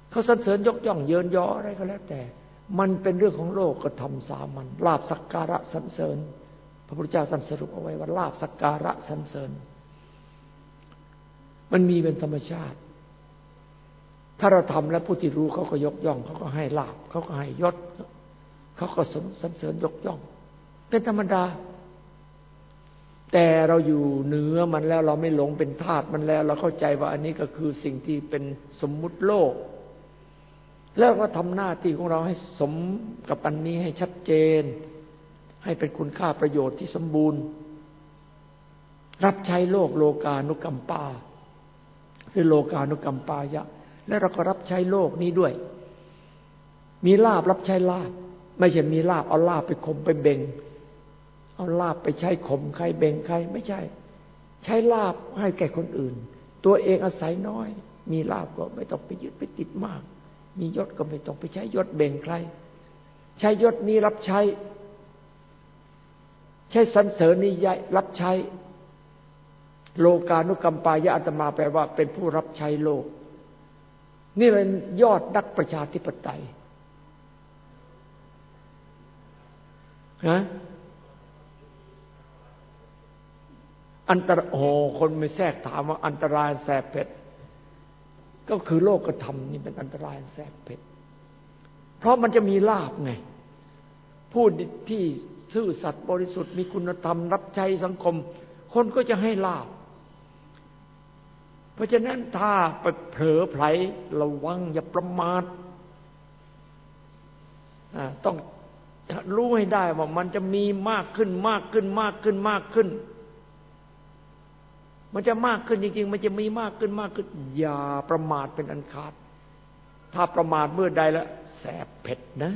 เขาสรรเสริญยกย่องเยินยออะไรก็แล้วแต่ มันเป็นเรื่องของโลกกระทำสามัญลาบสักการะสันเสริญ พระพุทธเจ้าสันสรุปเอาไว้ว่าลาบสักการะสันเสริญ มันมีเป็นธรรมชาติ ถ้าเราทำแล้วผู้ที่รู้เขาก็ยกย่องเขาก็ให้ลาบเขาก็ให้ยศเขาก็สรรเสริญยกย่อง เป็นธรรมดา แต่เราอยู่เหนือมันแล้วเราไม่หลงเป็นทาสมันแล้ว เราเข้าใจว่าอันนี้ก็คือสิ่งที่เป็นสมมุติโลก แล้วก็ทำหน้าที่ของเราให้สมกับอันนี้ให้ชัดเจน ให้เป็นคุณค่าประโยชน์ที่สมบูรณ์ รับใช้โลกโลกานุกรรมปาหรือโลกานุกรรมปายะ และเราก็รับใช้โลกนี้ด้วย มีลาบรับใช้ลาบ ไม่ใช่มีลาบเอาลาบไปข่มไปเบ่ง เอาลาบไปใช้ข่มใครเบ่งใครไม่ใช่ ใช้ลาบให้แก่คนอื่น ตัวเองอาศัยน้อย มีลาบก็ไม่ต้องไปยึดไปติดมาก มียศก็ไม่ต้องไปใช้ยศเบ่งใคร ใช้ยศนี้รับใช้ ใช้สันเสริญนิยายรับใช้ โลกานุกรรมปายะอัตมาแปลว่าเป็นผู้รับใช้โลก นี่เป็นยอดนักประชาธิปไตยฮะ อันตรโอ้คนไม่แทรกถามว่าอันตรายแสบเผ็ดก็คือโลกธรรมนี่เป็นอันตรายแสบเผ็ด เพราะมันจะมีลาบไง ผู้ที่ซื่อสัตย์บริสุทธิ์มีคุณธรรม รับใช้สังคม คนก็จะให้ลาบ เพราะฉะนั้นถ้าไปเผลอไผลระวังอย่าประมาทต้องรู้ให้ได้ว่ามันจะมีมากขึ้นมากขึ้นมากขึ้นมากขึ้น มันจะมากขึ้นจริง ๆ มันจะมีมากขึ้นมากขึ้น อย่าประมาทเป็นอันขาด ถ้าประมาทเมื่อใดแล้วแสบเผ็ดนะ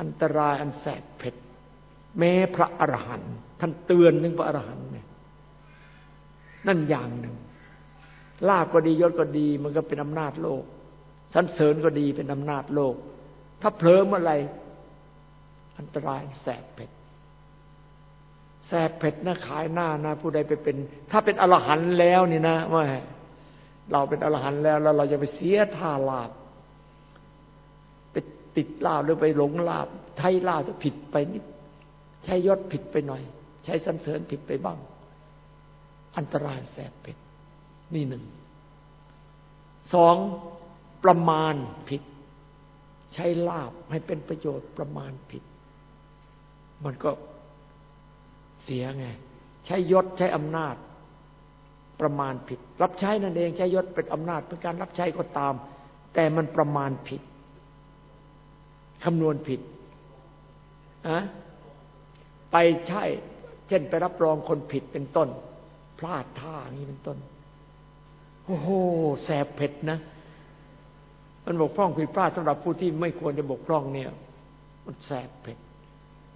อันตรายอันแสบเผ็ด แม้พระอรหันต์ท่านเตือนถึงพระอรหันต์เนี่ยนั่นอย่างหนึ่งลาบก็ดียศก็ดี มันก็เป็นอำนาจโลกสันเสริญก็ดีเป็นอำนาจโลก ถ้าเผลอเมื่อไรอันตรายแสบเผ็ด แสบเผ็ดนะขายหน้านะผู้ใดไปเป็น ถ้าเป็นอรหันต์แล้วนี่นะว่าเราเป็นอรหันต์แล้วแล้วเราจะไปเสียท่าลาบไปติดลาบหรือไปหลงลาบใช้ลาบจะผิดไปนิด ใช้ยศผิดไปหน่อย ใช้สันเสริญผิดไปบ้าง อันตรายแสบเผ็ดนี่หนึ่งสองประมาณผิด ใช้ลาบให้เป็นประโยชน์ประมาณผิด มันก็ เสียไง ใช้ยศใช้อำนาจ ประมาณผิด รับใช้นั่นเอง ใช้ยศเป็นอำนาจเป็นการรับใช้ก็ตาม แต่มันประมาณผิดคำนวณผิดอะไปใช่ เช่นไปรับรองคนผิดเป็นต้น พลาดท่าอย่างนี้เป็นต้นโอ้โหแสบเผ็ดนะ มันบกพร่องผิดพลาดสำหรับผู้ที่ไม่ควรจะบกพร่องเนี่ย มันแสบเผ็ด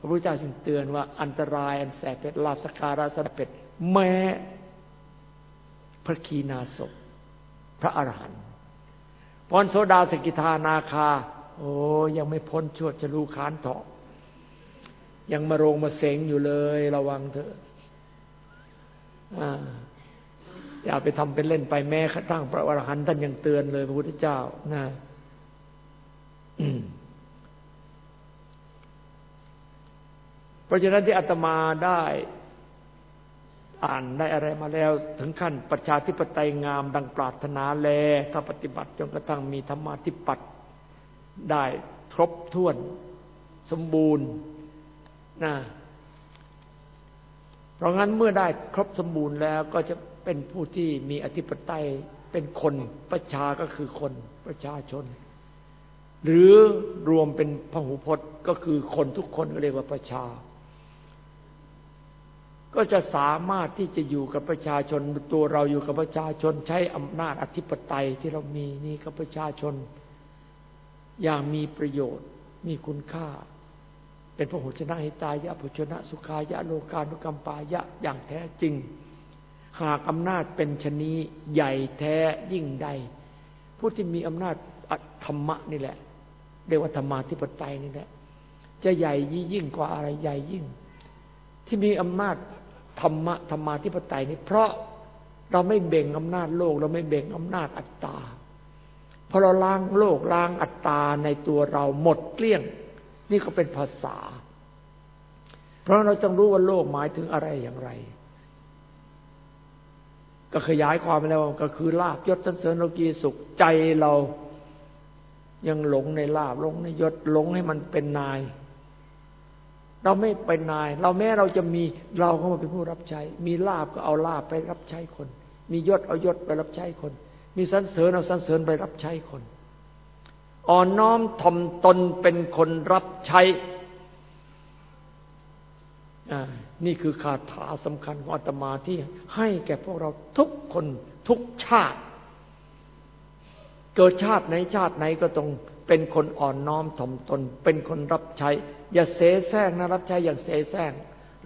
ระพุทธเจ้าจึงเตือนว่าอันตรายอันแสบเผ็ดลาบสการะสะเผ็ดแม้พระคีนาศพระอรหันต์พรโสดาสกิทานาคา โอ้ยังไม่พ้นชวดจะรู้ขานเถาะยังมาโรงมาเสงอยู่เลยระวังเถอะอย่าไปทำเป็นเล่นไปแม้กระทั่งพระอรหันต์ท่านยังเตือนเลยพระพุทธเจ้านะ เพราะฉะนั้นที่อาตมาได้อ่านได้อะไรมาแล้ว ถึงขั้นประชาธิปไตยงามดังปรารถนาแล ถ้าปฏิบัติจนกระทั่งมีธรรมาธิปัตย์ได้ครบถ้วนสมบูรณ์นะเพราะงั้นเมื่อได้ครบสมบูรณ์แล้วก็จะเป็นผู้ที่มีอธิปไตยเป็นคนประชาก็คือคนประชาชน หรือรวมเป็นพหูพจน์ก็คือคนทุกคนก็เรียกว่าประชา ก็จะสามารถที่จะอยู่กับประชาชนตัวเราอยู่กับประชาชนใช้อำนาจอธิปไตยที่เรามีนี่กับประชาชน อย่างมีประโยชน์มีคุณค่า เป็นพระโหชนะหิตายะพุชนะสุขายะโลกานุกรรมปายะอย่างแท้จริง หากอำนาจเป็นชนีใหญ่แท้ยิ่งใด ผู้ที่มีอำนาจธรรมะนี่แหละเรียกว่าธรรมาธิปไตยนี่แหละจะใหญ่ยิ่งกว่าอะไรใหญ่ยิ่ง ที่มีอำนาจ ธรรมะธรรมาธิปไตยนี่เพราะเราไม่เบ่งอำนาจโลก เราไม่เบ่งอำนาจอัตตาพอเราล้างโลกล้างอัตตาในตัวเราหมดเกลี้ยง นี่ก็เป็นภาษา เพราะเราต้องรู้ว่าโลกหมายถึงอะไรอย่างไร ก็ขยายความไปแล้วก็คือลาบยศสันเสริญโลกีสุขใจเรายังหลงในลาบหลงในยศหลงให้มันเป็นนาย เราไม่เป็นนาย เราแม้เราจะมีเราก็มาเป็นผู้รับใช้ มีลาบก็เอาลาบไปรับใช้คน มียศเอายศไปรับใช้คน มีสันเสริญเอาสันเสริญไปรับใช้คน อ่อนน้อมถ่อมตนเป็นคนรับใช้นี่คือคาถาสำคัญของอาตมาที่ให้แก่พวกเราทุกคนทุกชาติ เกิดชาติไหนชาติไหนก็ต้อง เป็นคนอ่อนน้อมถ่อมตน เป็นคนรับใช้ อย่าเสแสร้งนะรับใช้อย่างเสแสร้ง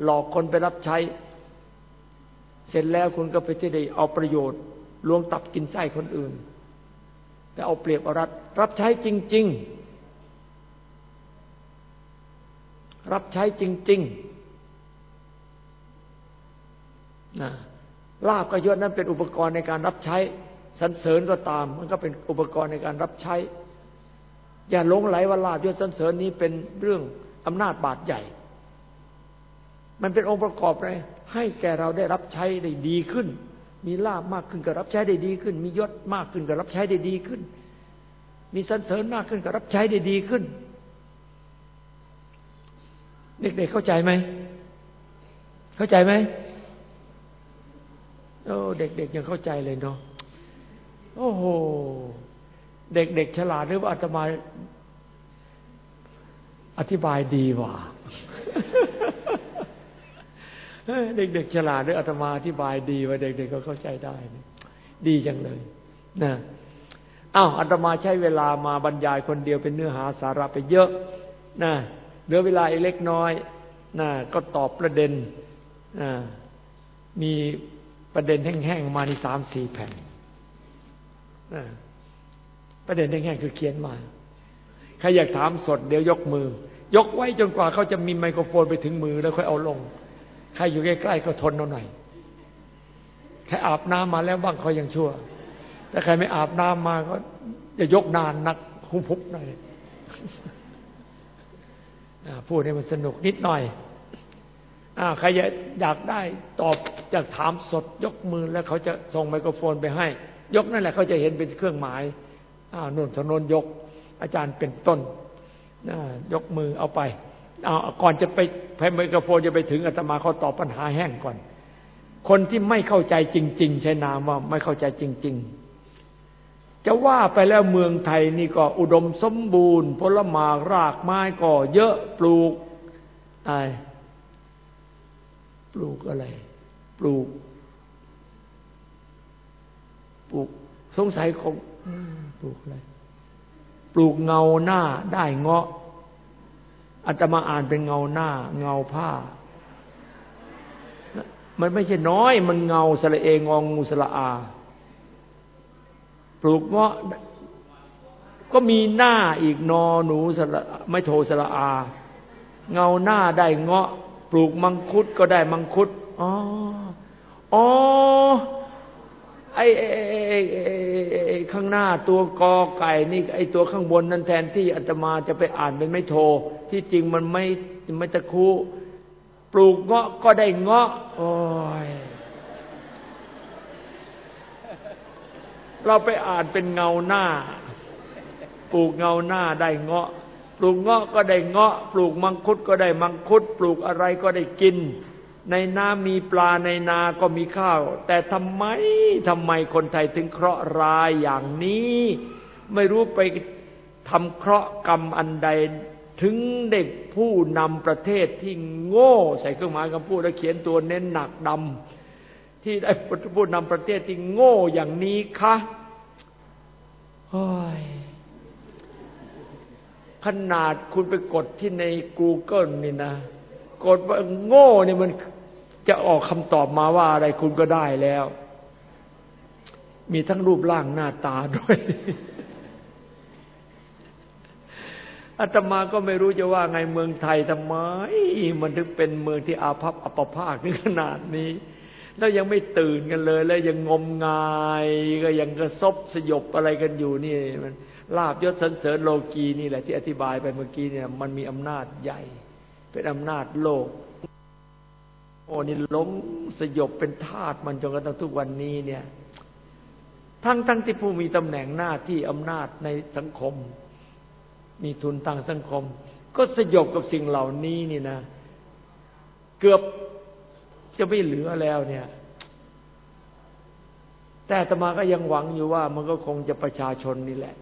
หลอกคนไปรับใช้ เสร็จแล้วคุณก็ไปที่ได้เอาประโยชน์ลวงตับกินไส้คนอื่น แต่เอาเปรียบรัดรับใช้จริง ๆ รับใช้จริงๆนะลาบกับยศนั้นเป็นอุปกรณ์ในการรับใช้สรรเสริญก็ตาม มันก็เป็นอุปกรณ์ในการรับใช้ อย่าหลงไหลว่าลาบยศสันเสริญนี้เป็นเรื่องอำนาจบาดใหญ่ มันเป็นองค์ประกอบเลยให้แก่เราได้รับใช้ได้ดีขึ้น มีลาบมากขึ้นก็รับใช้ได้ดีขึ้น มียศมากขึ้นก็รับใช้ได้ดีขึ้น มีสันเสริญมากขึ้นก็รับใช้ได้ดีขึ้น เด็กๆเข้าใจไหมเข้าใจไหมโอ้เด็กๆยังเข้าใจเลยเนาะโอ้โห เด็กๆฉลาดหรือว่าอาตมาอธิบายดีว่าเด็กๆฉลาดหรืออาตมาอธิบายดีว่าเด็กๆก็เข้าใจได้ ดีจังเลยนะอ้าวอาตมาใช้เวลามาบรรยายคนเดียวเป็นเนื้อหาสาระไปเยอะนะเหลือเวลาอีกเล็กน้อยนะก็ตอบประเด็นนะมีประเด็นแห้งๆมาในสามสี่แผ่นนะ ประเด็นแห้งๆคือเขียนมา ใครอยากถามสดเดี๋ยวยกมือ ยกไว้จนกว่าเขาจะมีไมโครโฟนไปถึงมือแล้วค่อยเอาลง ใครอยู่ใกล้ๆก็ทนเอาหน่อยใครอาบน้ำมาแล้วบ้างเขายังชั่ว แต่ใครไม่อาบน้ำมาก็จะยกนานนักคุ้มพุกหน่อยพูดให้มันสนุกนิดหน่อยอใครอยากได้ตอบอยากถามสดยกมือแล้วเขาจะส่งไมโครโฟนไปให้ ยกนั่นแหละเขาจะเห็นเป็นเครื่องหมาย อ้าวนุ่นสนนยก อาจารย์เป็นต้นยกมือเอาไปเอาก่อนจะไปไมโครโฟนจะไปถึงอาตมาเขาตอบปัญหาแห้งก่อน คนที่ไม่เข้าใจจริง ๆ ใช้นามว่าไม่เข้าใจจริง ๆ จะว่าไปแล้วเมืองไทยนี่ก็อุดมสมบูรณ์ผลไม้รากไม้ก็เยอะปลูกอะไรปลูกอะไร ปลูก ปลูก สงสัยคงปลูกอะไร ปลูกเงาหน้าได้เงาะอาตมาอ่านเป็นเงาหน้า เงาผ้า มันไม่ใช่น้อย มันเงาสระเองงงูสระอา ปลูกเงาะก็มีหน้าอีกนอหนูสระไม่โทสระอา เงาหน้าได้เงาะ ปลูกมังคุดก็ได้มังคุดอ๋ออ๋อ ไอ้ไอ้ข้างหน้าตัวกอไก่นี่ไอ้ตัวข้างบนนั่นแทนที่อาตมาจะไปอ่านเป็นไม่โท ที่จริงมันไม่ไม่ตะคูปลูกเงาะก็ได้เงาะโอ้ยเราไปอ่านเป็นเงาหน้า ปลูกเงาหน้าได้เงาะ ปลูกเงาะก็ได้เงาะ ปลูกมังคุดก็ได้มังคุด ปลูกอะไรก็ได้กิน ในน้ำมีปลาในนาก็มีข้าว แต่ทำไมทำไมคนไทยถึงเคราะห์ร้ายอย่างนี้ ไม่รู้ไปทำเคราะห์กรรมอันใด ถึงเด็กผู้นำประเทศที่โง่ ใส่เครื่องหมายคำพูดแล้วเขียนตัวเน้นหนักดำที่ได้ผู้นำประเทศที่โง่อย่างนี้คะโอ้ยขนาดคุณไปกดที่ใน Google นี่นะ กดว่าโง่เนี่ยมัน จะออกคำตอบมาว่าอะไรคุณก็ได้แล้ว มีทั้งรูปร่างหน้าตาด้วยอาตมาก็ไม่รู้จะว่าไงเมืองไทยทำไม มันถึงเป็นเมืองที่อาภัพอัปภาคถึงขนาดนี้ แล้วยังไม่ตื่นกันเลย แล้วยังงมงายก็ยังกระซบสยบอะไรกันอยู่นี่มันลาบยศสันเสริญโลกีนี่แหละที่อธิบายไปเมื่อกี้เนี่ย มันมีอำนาจใหญ่ เป็นอำนาจโลก โอ้นี่หลงสยบเป็นทาสมันจนกระทั่งทุกวันนี้เนี่ย ทั้งทั้งที่ผู้มีตำแหน่งหน้าที่อำนาจในสังคม มีทุนทางสังคม ก็สยบกับสิ่งเหล่านี้นี่นะ เกือบจะไม่เหลือแล้วเนี่ย แต่ตมาก็ยังหวังอยู่ว่า มันก็คงจะประชาชนนี่แหละ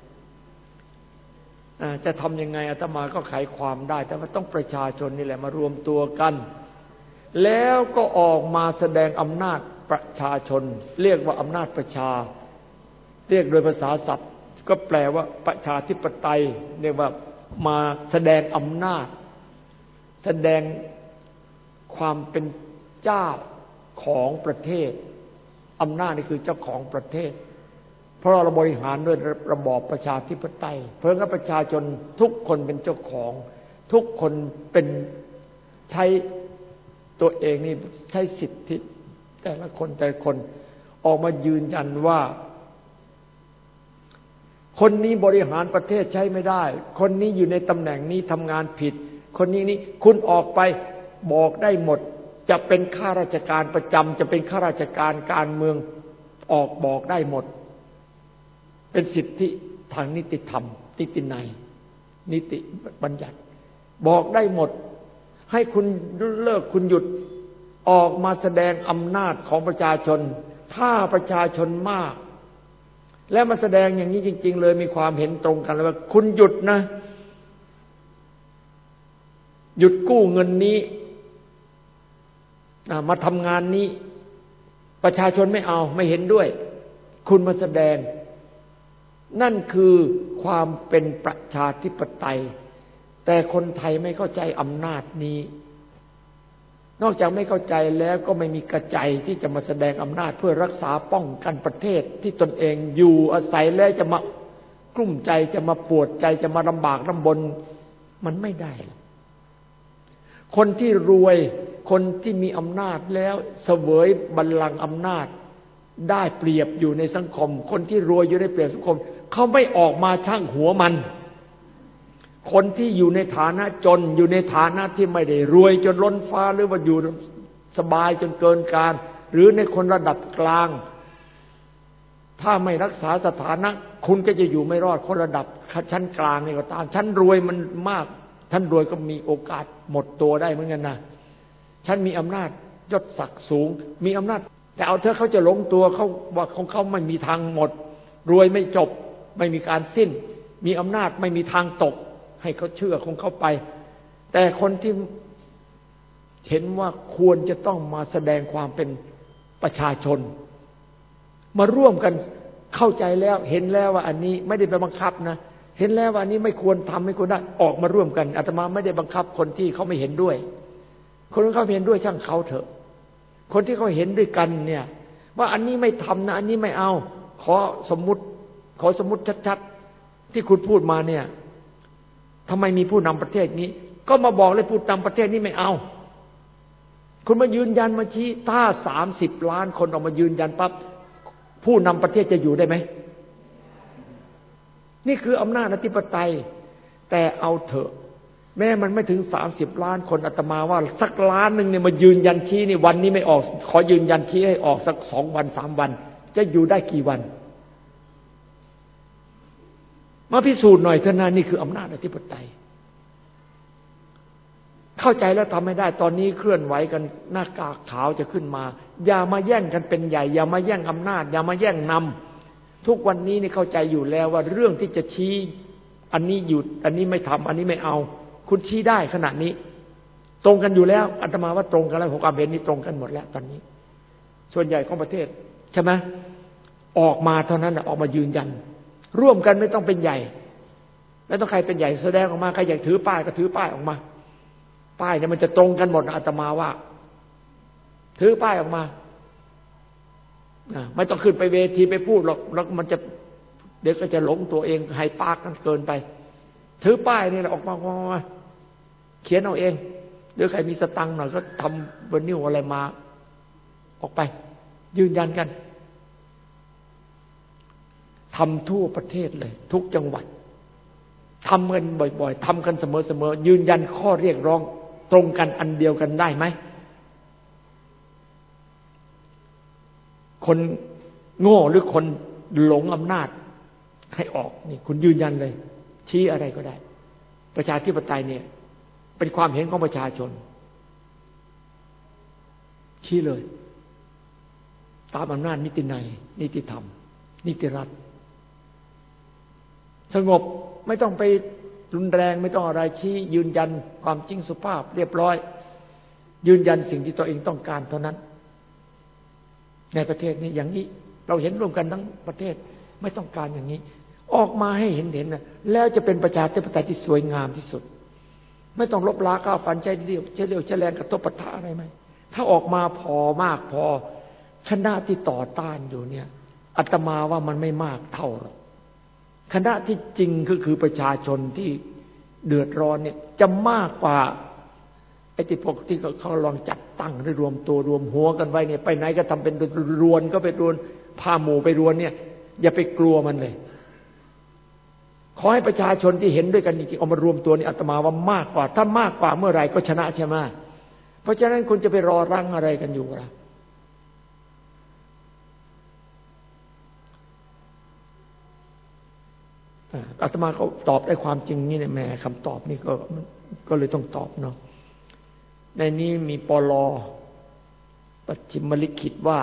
จะทำยังไงอาตมาก็ไขความได้ แต่ว่าต้องประชาชนนี่แหละมารวมตัวกัน แล้วก็ออกมาแสดงอำนาจประชาชน เรียกว่าอำนาจประชา เรียกโดยภาษาศัพท์ ก็แปลว่าประชาธิปไตย เรียกว่ามาแสดงอำนาจ แสดงความเป็นเจ้าของประเทศอำนาจนี่คือเจ้าของประเทศ เพราะเราบริหารด้วยระบอบประชาธิปไตย เพื่อให้ประชาชนทุกคนเป็นเจ้าของ ทุกคนเป็นใช้ ตัวเองนี่ใช้สิทธิแต่ละคนแต่คนออกมายืนยันว่า คนนี้บริหารประเทศใช้ไม่ได้ คนนี้อยู่ในตำแหน่งนี้ทำงานผิด คนนี้นี่คุณออกไปบอกได้หมด จะเป็นข้าราชการประจำจะเป็นข้าราชการการเมืองออกบอกได้หมด เป็นสิทธิทางนิติธรรมนิติในนิติบัญญัติ บอกได้หมด ให้คุณเลิกคุณหยุดออกมาแสดงอำนาจของประชาชน ถ้าประชาชนมาก และมาแสดงอย่างนี้จริง ๆ เลยมีความเห็นตรงกันเลยว่า คุณหยุดนะ หยุดกู้เงินนี้มาทำงานนี้ ประชาชนไม่เอาไม่เห็นด้วย คุณมาแสดง นั่นคือความเป็นประชาธิปไตย แต่คนไทยไม่เข้าใจอำนาจนี้ นอกจากไม่เข้าใจแล้วก็ไม่มีกระใจที่จะมาแสดงอำนาจเพื่อรักษาป้องกันประเทศที่ตนเองอยู่อาศัยแล้วจะมากลุ้มใจจะมาปวดใจจะมาลำบากลำบนมันไม่ได้ คนที่รวยคนที่มีอำนาจแล้วเสวยบัลลังก์อำนาจได้เปรียบอยู่ในสังคม คนที่รวยอยู่ได้เปรียบสังคม เขาไม่ออกมาช่างหัวมัน คนที่อยู่ในฐานะจนอยู่ในฐานะที่ไม่ได้รวยจนล้นฟ้าหรือว่าอยู่สบายจนเกินการ หรือในคนระดับกลาง ถ้าไม่รักษาสถานะ คุณก็จะอยู่ไม่รอดคนระดับชั้นกลางนี่ก็ตามชั้นรวยมันมากชั้นรวยก็มีโอกาสหมดตัวได้เหมือนกันนะชั้นมีอำนาจยศศักดิ์สูง มีอำนาจ แต่เอาเธอเขาจะหลงตัวเขาว่าของเขาไม่มีทางหมด รวยไม่จบ ไม่มีการสิ้น มีอำนาจไม่มีทางตก ให้เขาเชื่อของเขาไป แต่คนที่เห็นว่าควรจะต้องมาแสดงความเป็นประชาชน มาร่วมกันเข้าใจแล้ว เห็นแล้วว่าอันนี้ไม่ได้ไปบังคับนะเห็นแล้วว่าอันนี้ไม่ควรทำไม่ควรได้ออกมาร่วมกันอาตมาไม่ได้บังคับคนที่เขาไม่เห็นด้วย คนที่เขาเห็นด้วยช่างเขาเถอะ คนที่เขาเห็นด้วยกันเนี่ย ว่าอันนี้ไม่ทำนะ อันนี้ไม่เอา ขอสมมุติ ขอสมมุติชัดๆที่คุณพูดมาเนี่ย ทำไมมีผู้นำประเทศนี้ ก็มาบอกเลยผู้นำประเทศนี้ไม่เอา คุณมายืนยันมาชี้ถ้าสามสิบล้านคนออกมายืนยันปั๊บผู้นำประเทศจะอยู่ได้ไหม นี่คืออำนาจอธิปไตย แต่เอาเถอะ แม้มันไม่ถึงสามสิบล้านคนอาตมาว่า สักล้านหนึ่งเนี่ยมายืนยันชี้นี่วันนี้ไม่ออก ขอยืนยันชี้ให้ออกสักสองวันสามวัน จะอยู่ได้กี่วัน มาพิสูจน์หน่อยเถอะนะนี่คืออำนาจอธิปไตย เข้าใจแล้วทำไม่ได้ ตอนนี้เคลื่อนไหวกันหน้ากากขาวจะขึ้นมา อย่ามาแย่งกันเป็นใหญ่ อย่ามาแย่งอำนาจ อย่ามาแย่งนำทุกวันนี้นี่เข้าใจอยู่แล้วว่าเรื่องที่จะชี้ อันนี้หยุด อันนี้ไม่ทำอันนี้ไม่เอา คุณชี้ได้ขนาดนี้ ตรงกันอยู่แล้วอาตมาว่าตรงกันแล้วของความเห็นนี้ตรงกันหมดแล้ว ตอนนี้ ส่วนใหญ่ของประเทศ ใช่ไหมออกมาเท่านั้นออกมายืนยัน ร่วมกันไม่ต้องเป็นใหญ่ ไม่ต้องใครเป็นใหญ่แสดงออกมาใครอยากถือป้ายก็ถือป้ายออกมา ป้ายเนี่ยมันจะตรงกันหมดอาตมาว่า ถือป้ายออกมาไม่ต้องขึ้นไปเวทีไปพูดหรอกแล้วมันจะเดี๋ยวก็จะหลงตัวเองให้ปากกันเกินไป ถือป้ายนี่แหละออกมาเขียนเอาเองเดี๋ยวใครมีสตังค์หน่อยก็ทำเบอร์นิวอะไรมา ออกไป ยืนยันกัน ทำทั่วประเทศเลย ทุกจังหวัดทำกันบ่อยๆทำกันเสมอๆยืนยันข้อเรียกร้องตรงกันอันเดียวกันได้ไหม คนโง่หรือคนหลงอำนาจให้ออกนี่คุณยืนยันเลย ชี้อะไรก็ได้ ประชาธิปไตยเนี่ย เป็นความเห็นของประชาชน ชี้เลย ตามอำนาจนิตินัยนิติธรรม นิติรัฐ สงบไม่ต้องไปรุนแรงไม่ต้องอะไรชี้ ยืนยันความจริงสุภาพ เรียบร้อย ยืนยันสิ่งที่ตัวเองต้องการเท่านั้น ในประเทศนี้อย่างนี้ เราเห็นร่วมกันทั้งประเทศไม่ต้องการอย่างนี้ ออกมาให้เห็นเห็นนะแล้วจะเป็นประชาธิปไตยที่สวยงามที่สุด ไม่ต้องลบล้าก้าวฟันใจเดียวใช้เรียวใช้แรงกระทบปะทะอะไรไหมถ้าออกมาพอมากพอคณะที่ต่อต้านอยู่เนี่ยอาตมาว่ามันไม่มากเท่าหรอก คณะที่จริงก็คือประชาชนที่เดือดร้อนเนี่ยจะมากกว่าไอ้ที่พวกที่เขาลองจัดตั้งหรือรวมตัวรวมหัวกันไว้เนี่ยไปไหนก็ทำเป็นรวนก็ไปรวนพาหมู่ไปรวนเนี่ย อย่าไปกลัวมันเลย ขอให้ประชาชนที่เห็นด้วยกันจริงๆเอามารวมตัวนี่อาตมาว่ามากกว่า ถ้ามากกว่าเมื่อไหร่ก็ชนะใช่ไหมเพราะฉะนั้นคุณจะไปรอรังอะไรกันอยู่ล่ะ อาตมาก็ตอบได้ความจริงนี่เนี่ยแม่คำตอบนี่ก็ก็เลยต้องตอบเนาะในนี้มีปลอปัจจิมลิขิตว่า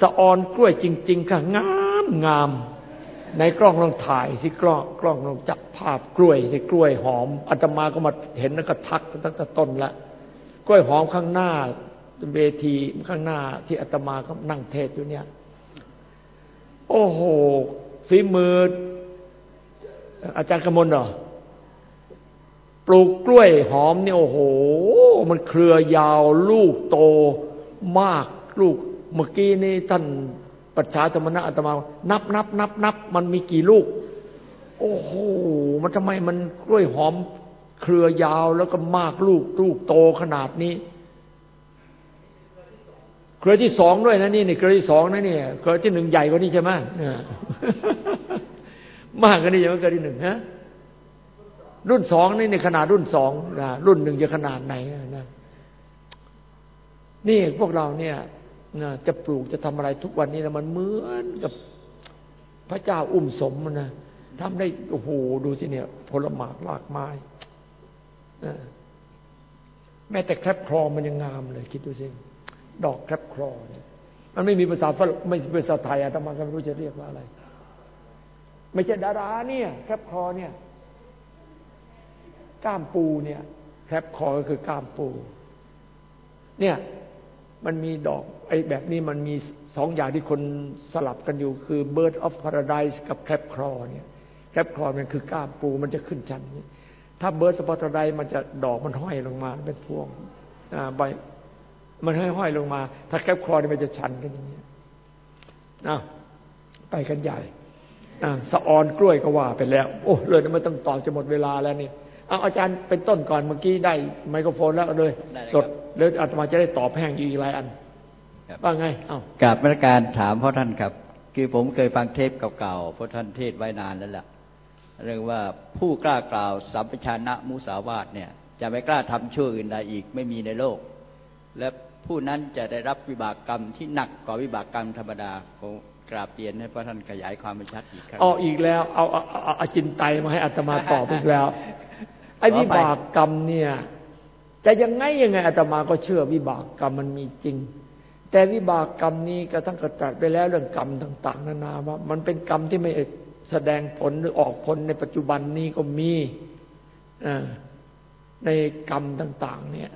สะออนกล้วยจริง ๆ ค่ะ งามงาม ในกล้องลองถ่ายที่กล้องกล้องลองจับภาพกล้วยในกล้วยหอมอาตมาก็มาเห็นแล้วก็ทักตั้งแต่ต้นละกล้วยหอมข้างหน้าเวทีข้างหน้าที่อาตมาก็นั่งเทศอยู่เนี่ย โอ้โหฝีมือ อาจารย์กมลเหรอปลูกกล้วยหอมเนี่ยโอ้โห มันเครือยาวลูกโตมากลูกเมื่อกี้นี่ท่านปัจฉาธรรมนะอาตมา นับนับนับนับมันมีกี่ลูก โอ้โห มันทำไมมันกล้วยหอม เครือยาวแล้วก็มากลูกลูกโตขนาดนี้ เครือที่สองด้วยนะนี่นี่เครือที่สองนะนี่เครือที่หนึ่งใหญ่กว่านี้ใช่ไหม มากกว่านี้ยังไม่เกิดที่หนึ่งฮะรุ่นสองนี่ในขนาดรุ่นสองนะรุ่นหนึ่งจะขนาดไหนนะนี่พวกเราเนี่ยนะจะปลูกจะทำอะไรทุกวันนี้นะมันเหมือนกับพระเจ้าอุ้มสมนะทำได้โอ้โหดูสิเนี่ยผลหมากลากไม้แม้แต่แคลบคลองมันยังงามเลยคิดดูสิดอกแครบครอเนี่ยมันไม่มีภาษาฝรั่งไม่ภาษาไทยอาตมาก็ไม่รู้จะเรียกว่าอะไร ไม่ใช่ดาราเนี่ยแคบคอเนี่ยก้ามปูเนี่ยแคบคอก็คือก้ามปู เนี่ยมันมีดอกไอ้แบบนี้มันมีสองอย่างที่คนสลับกันอยู่ คือ bird of paradise กับแคปคอเนี่ยแคปคอมันคือก้ามปูมันจะขึ้นชั้นนี้ถ้า bird of paradise มันจะดอกมันห้อยลงมาเป็นพวงใบมันห้อยห้อยลงมา ถ้าแคปคอนี่มันจะชันกันอย่างนี้นะไปกันใหญ่ สะออนกล้วยก็ว่าไปแล้ว โอ้เลยไม่ต้องตอบจะหมดเวลาแล้วนี่เอาอาจารย์เป็นต้นก่อนเมื่อกี้ได้ไมโครโฟนแล้วเลย สดแล้วอาตมาจะได้ตอบแห้งอีกหลายอันว่าไงเอ้ากราบมาการถามพ่อท่านครับ คือผมเคยฟังเทปเก่าๆพ่อท่านเทศไว้นานแล้วแหละเรื่องว่าผู้กล้ากล่าวสัมปชานะมุสาวาทเนี่ย จะไม่กล้าทำชั่วอื่นใดอีกไม่มีในโลก และผู้นั้นจะได้รับวิบากกรรมที่หนักกว่าวิบากกรรมธรรมดาผม กราบเรียนให้พระท่านขยายความเป็นชัดอีกครั้งอ๋ออีกแล้วเอาเอาอาจินไตมาให้อัตมาตอบอีกแล้ว ไอ้วิบากกรรมเนี่ยจะยังไงยังไงอาตมาก็เชื่อวิบากกรรมมันมีจริง แต่วิบากกรรมนี้ก็ทั้งกระตัดไปแล้วเรื่องกรรมต่าง ๆ นานาว่า มันเป็นกรรมที่ไม่แสดงผลหรือออกผลในปัจจุบันนี้ก็มีในกรรมต่าง ๆ เนี่ย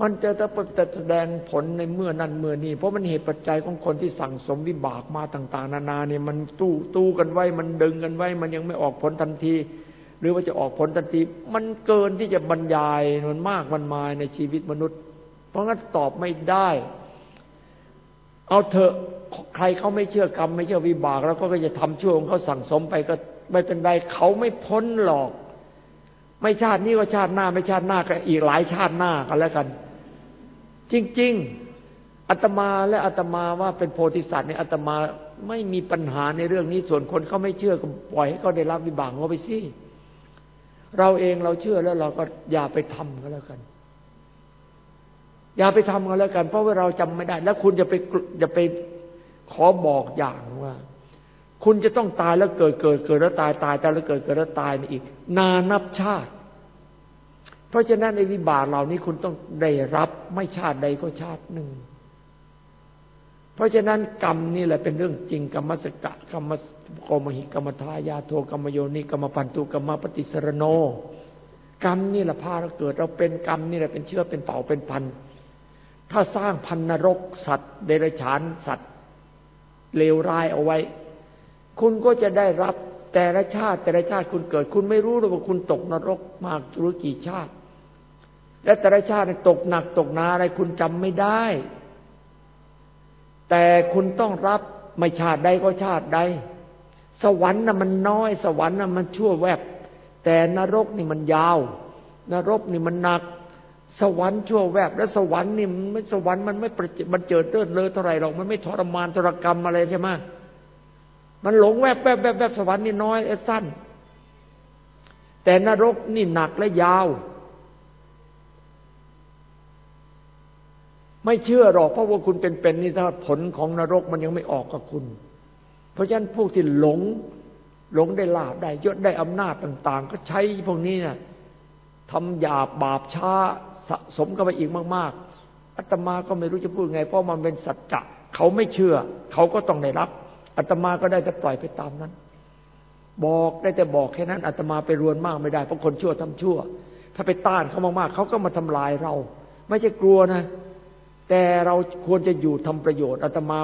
มันจะจะแสดงผลในเมื่อนั้นเมื่อนี้ เพราะมันเหตุปัจจัยของคนที่สั่งสมวิบากมาต่าง ๆ นานาเนี่ยมันตู้ตู้กันไว้ มันดึงกันไว้ มันยังไม่ออกผลทันที หรือว่าจะออกผลทันที มันเกินที่จะบรรยายมันมากมันมายในชีวิตมนุษย์ เพราะงั้นตอบไม่ได้ เอาเถอะใครเขาไม่เชื่อกรรม ไม่เชื่อวิบากแล้วก็จะทำชั่วของเขาสั่งสมไปก็ไม่เป็นไรเขาไม่พ้นหรอก ไม่ชาตินี้ก็ชาติหน้า ไม่ชาติหน้าก็อีกหลายชาติหน้ากันแล้วกัน จริง ๆอาตมาและอาตมาว่าเป็นโพธิสัตว์เนี่ยอาตมาไม่มีปัญหาในเรื่องนี้ส่วนคนเขาไม่เชื่อก็ปล่อยให้เขาได้รับวิบากเขาไปสิเราเองเราเชื่อแล้วเราก็อย่าไปทำก็แล้วกัน อย่าไปทำก็แล้วกัน เพราะว่าเราจำไม่ได้ แล้วคุณจะไปจะไปขอบอกอย่างว่า คุณจะต้องตายแล้วเกิดเกิดเกิดแล้วตายตายตายแล้วเกิดเกิดแล้วตายอีก นานับชาติ เพราะฉะนั้นในวิบากเหล่านี้คุณต้องได้รับไม่ชาติใดก็ชาติหนึ่ง เพราะฉะนั้นกรรมนี่แหละเป็นเรื่องจริงกรรมสกะกรรมโกมหิกรรมทายาโทกรรมโยนิกรรมปันตุกรรมปฏิสรโน กรรมนี่แหละพาเราเกิด เราเป็นกรรมนี่แหละเป็นเชื้อเป็นเป่าเป็นพันถ้าสร้างพันนรกสัตว์ เดรัจฉานสัตว์เลวร้ายเอาไว้ คุณก็จะได้รับแต่ละชาติ แต่ละชาติคุณเกิด คุณไม่รู้หรอกว่าคุณตกนรกมากหรือกี่ชาติ และแต่ละชาติตกหนักตกหนาอะไรคุณจำไม่ได้ แต่คุณต้องรับไม่ชาติใดก็ชาติใด สวรรค์น่ะมันน้อย สวรรค์น่ะมันชั่วแวบ แต่นรกนี่มันยาว นรกนี่มันหนัก สวรรค์ชั่วแวบ แล้วสวรรค์นี่มันสวรรค์มันไม่ประจมันเจิดเลิศเลยเท่าไรหรอกมันไม่ทรมานทรกรรมอะไรใช่ไหมมันหลงแวบแวบแวบแวบสวรรค์นี่น้อยสั้น แต่นรกนี่หนักและยาว ไม่เชื่อหรอกเพราะว่าคุณเป็นๆนี่ถ้าผลของนรกมันยังไม่ออกกับคุณ เพราะฉะนั้นพวกที่หลงหลงได้ลาบได้ยศได้อำนาจต่าง ๆ ก็ใช้พวกนี้นะ่ะทำหยาบบาปช้าสะสมกันไปอีกมาก ๆอาตมาก็ไม่รู้จะพูดไง เพราะมันเป็นสัจจะเขาไม่เชื่อ เขาก็ต้องได้รับอาตมาก็ได้แต่ปล่อยไปตามนั้น บอกได้แต่บอกแค่นั้นอาตมาไปรวนมากไม่ได้เพราะคนชั่วทำชั่ว ถ้าไปต้านเขามากๆเขาก็มาทำลายเรา ไม่ใช่กลัวนะ แต่เราควรจะอยู่ทำประโยชน์อาตมา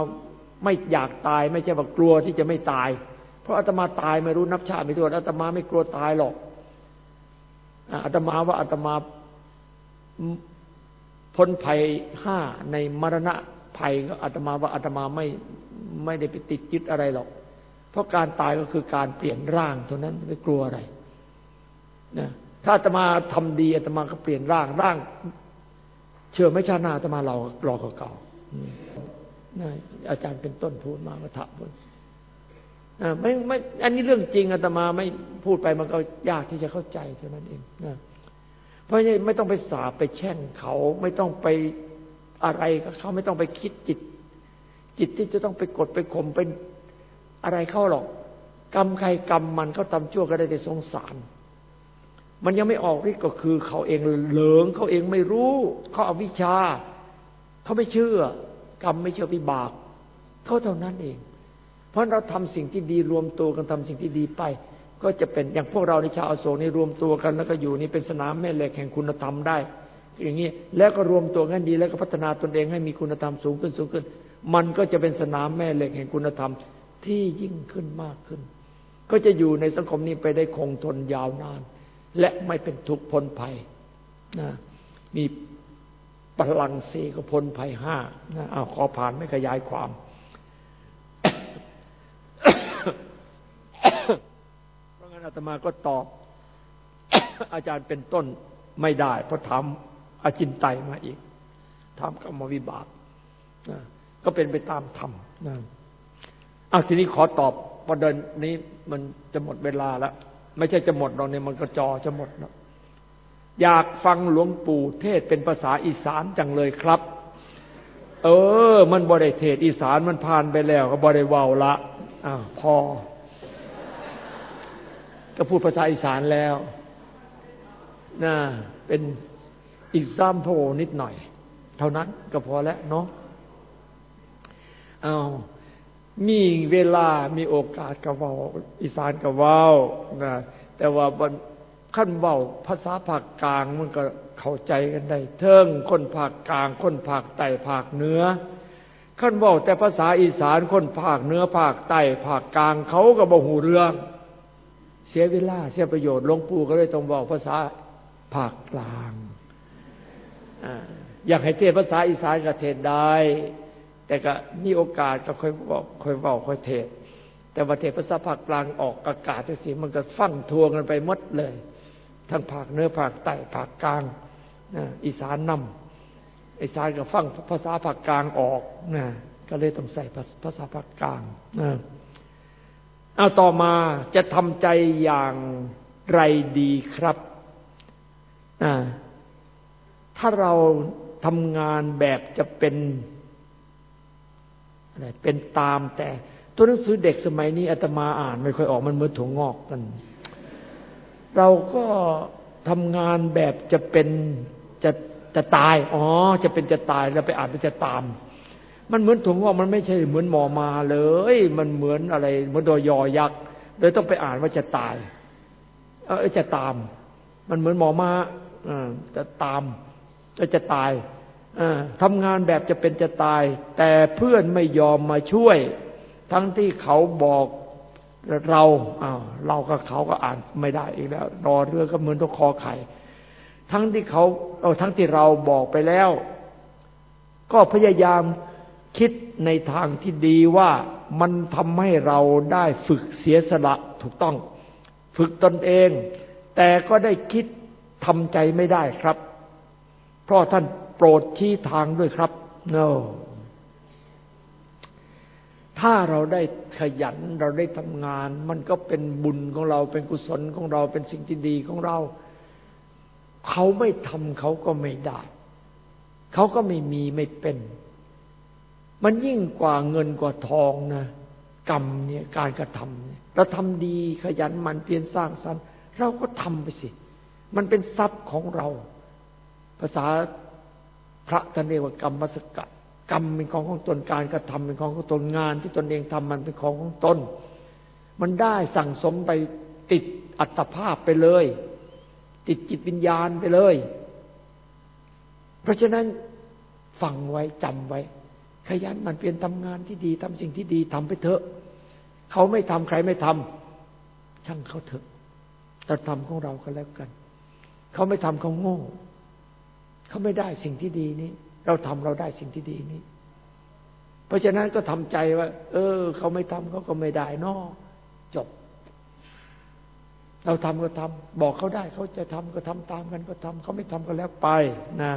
ไม่อยากตาย ไม่ใช่ว่ากลัวที่จะไม่ตาย เพราะอาตมาตายไม่รู้นับชาติไม่ถ้วนอาตมาไม่กลัวตายหรอกอาตมาว่าอาตมาพ้นภัยห้าในมรณะภัยก็อาตมาว่าอาตมาไม่ไม่ได้ไปติดยึดอะไรหรอก เพราะการตายก็คือการเปลี่ยนร่างเท่านั้นไม่กลัวอะไรนะถ้าอาตมาทำดีอาตมาก็เปลี่ยนร่างร่าง เชื่อไม่ชาติหน้าจะมาเรารอเก่าๆอาจารย์เป็นต้นพูดมามาถามพูดไม่ไม่อันนี้เรื่องจริงอาตมาไม่พูดไปมันก็ยากที่จะเข้าใจเท่านั้นเองนะเพราะไม่ต้องไปสาไปแช่งเขา ไม่ต้องไปอะไรกับเขาไม่ต้องไปคิดจิต จิตที่จะต้องไปกดไปข่มเป็นอะไรเข้าหรอก กรรมใครกรรมมันเขาทำชั่วก็ได้แต่สงสาร มันยังไม่ออกฤทธิ์ก็คือเขาเองเหลิงเขาเองไม่รู้ เขาเอาวิชา เขาไม่เชื่อ กรรมไม่เชื่อวิบากเขาเท่านั้นเอง เพราะเราทำสิ่งที่ดีรวมตัวกันทำสิ่งที่ดีไป ก็จะเป็นอย่างพวกเราในชาวอโศกนี่รวมตัวกัน แล้วก็อยู่นี่เป็นสนามแม่เหล็กแห่งคุณธรรมได้ อย่างนี้แล้วก็รวมตัวกันดีแล้วก็พัฒนาตนเองให้มีคุณธรรมสูงขึ้นสูงขึ้น มันก็จะเป็นสนามแม่เหล็กแห่งคุณธรรมที่ยิ่งขึ้นมากขึ้น ก็จะอยู่ในสังคมนี้ไปได้คงทนยาวนาน และไม่เป็นทุกข์พ้นภัยนะมีพลังสีก็พ้นภัยห้านะเอาขอผ่านไม่ขยายความ เพราะงั้นอาตมาก็ตอบ อาจารย์เป็นต้นไม่ได้ เพราะถามอาจินไตมาอีกถามกรรมวิบากนะก็เป็นไปตามธรรมนะเอาทีนี้ขอตอบประเด็นนี้มันจะหมดเวลาแล้ว ไม่ใช่จะหมดเราเนี่ยมันกระจอจะหมดแล้วอยากฟังหลวงปู่เทศเป็นภาษาอีสานจังเลยครับ เออ มันบริเทศอีสานมันผ่านไปแล้ว ก็บริวาวละอ่าพอ ก็พูดภาษาอีสานแล้วนะเป็นอีกซัมโพนิดหน่อย เท่านั้นก็พอแล้วเนาะเอา มีเวลามีโอกาสกับเว้าอีสานกับเว้านะแต่ว่าขั้นเว้าภาษาภาคกลางมันก็เข้าใจกันได้เทิงคนภาคกลางคนภาคใต้ภาคเหนือขั้นเว้าแต่ภาษาอีสานคนภาคเหนือภาคใต้ภาคกลางเขาก็บ่หูเรื่อง เสียเวลาเสียประโยชน์หลวงปู่ก็เลยต้องบอกภาษาภาคกลางอยากให้เทศภาษาอีสานก็เทศได้ แต่ก็มีโอกาสก็ค่อยบอกค่อยบอกค่อยเทศ แต่ว่าเทศภาษาภาคกลางออกอากาศที่สิมันก็ฟั่งทวงกันไปหมดเลย ทั้งภาคเนื้อภาคใต้ภาคกลางอีสานนำอีสานก็ฟั่งภาษาภาคกลางออกนะก็เลยต้องใส่ภาษาภาคกลางนะเอาต่อมาจะทำใจอย่างไรดีครับถ้าเราทำงานแบบจะเป็น เป็นตามแต่ตัวหนังสือเด็กสมัยนี้อาตมาอ่านไม่ค่อยออกมันเหมือนถั่วงอกกัน เราก็ทำงานแบบจะเป็นจะจะตาย อ๋อ จะเป็นจะตายแล้วไปอ่านเป็นจะตาม มันเหมือนถุงว่ามันไม่ใช่เหมือนหมอมาเลย มันเหมือนอะไรเหมือนตัวยอยักษ์เลยต้องไปอ่านว่าจะตาย เออจะตาม มันเหมือนหมอมาจะตามจะจะตาย ทำงานแบบจะเป็นจะตาย แต่เพื่อนไม่ยอมมาช่วย ทั้งที่เขาบอกเราอ้าวเรากับเขาก็อ่านไม่ได้อีกแล้ว รอเรือก็เหมือนตัวคอไข่ ทั้งที่เขาเอาทั้งที่เราบอกไปแล้ว ก็พยายามคิดในทางที่ดีว่ามันทำให้เราได้ฝึกเสียสละถูกต้อง ฝึกตนเอง แต่ก็ได้คิดทำใจไม่ได้ครับ เพราะท่าน โปรดชี้ทางด้วยครับ no ถ้าเราได้ขยันเราได้ทำงาน มันก็เป็นบุญของเราเป็นกุศลของเราเป็นสิ่งที่ดีของเรา เขาไม่ทำเขาก็ไม่ได้ เขาก็ไม่มีไม่เป็น มันยิ่งกว่าเงินกว่าทองนะกรรมเนี่ยการกระทำเนี่ยเราทำดีขยันมันเพียรสร้างสรรค์เราก็ทำไปสิ มันเป็นทรัพย์ของเรา ภาษา พระท่านเรียกว่ากรรมสกะกรรมเป็นของของตนการกระทำเป็นของของตนงาน ที่ตนเองทำมันเป็นของของตน มันได้สั่งสมไปติดอัตภาพไปเลย ติดจิตวิญญาณไปเลย เพราะฉะนั้นฟังไว้จำไว้ ขยันมันเปลี่ยนทำงานที่ดีทำสิ่งที่ดีทำไปเถอะ เขาไม่ทำใครไม่ทำช่างเขาเถอะแต่ทำของเราก็แล้วกัน เขาไม่ทำเขาโง่ เขาไม่ได้สิ่งที่ดีนี้ เราทำเราได้สิ่งที่ดีนี้ เพราะฉะนั้นก็ทำใจว่า เออ เขาไม่ทำเขาก็ไม่ได้นอจบ เราทำก็ทำบอกเขาได้ เขาจะทำก็ทำตามกันก็ทำเขาไม่ทำก็แล้วไปนะ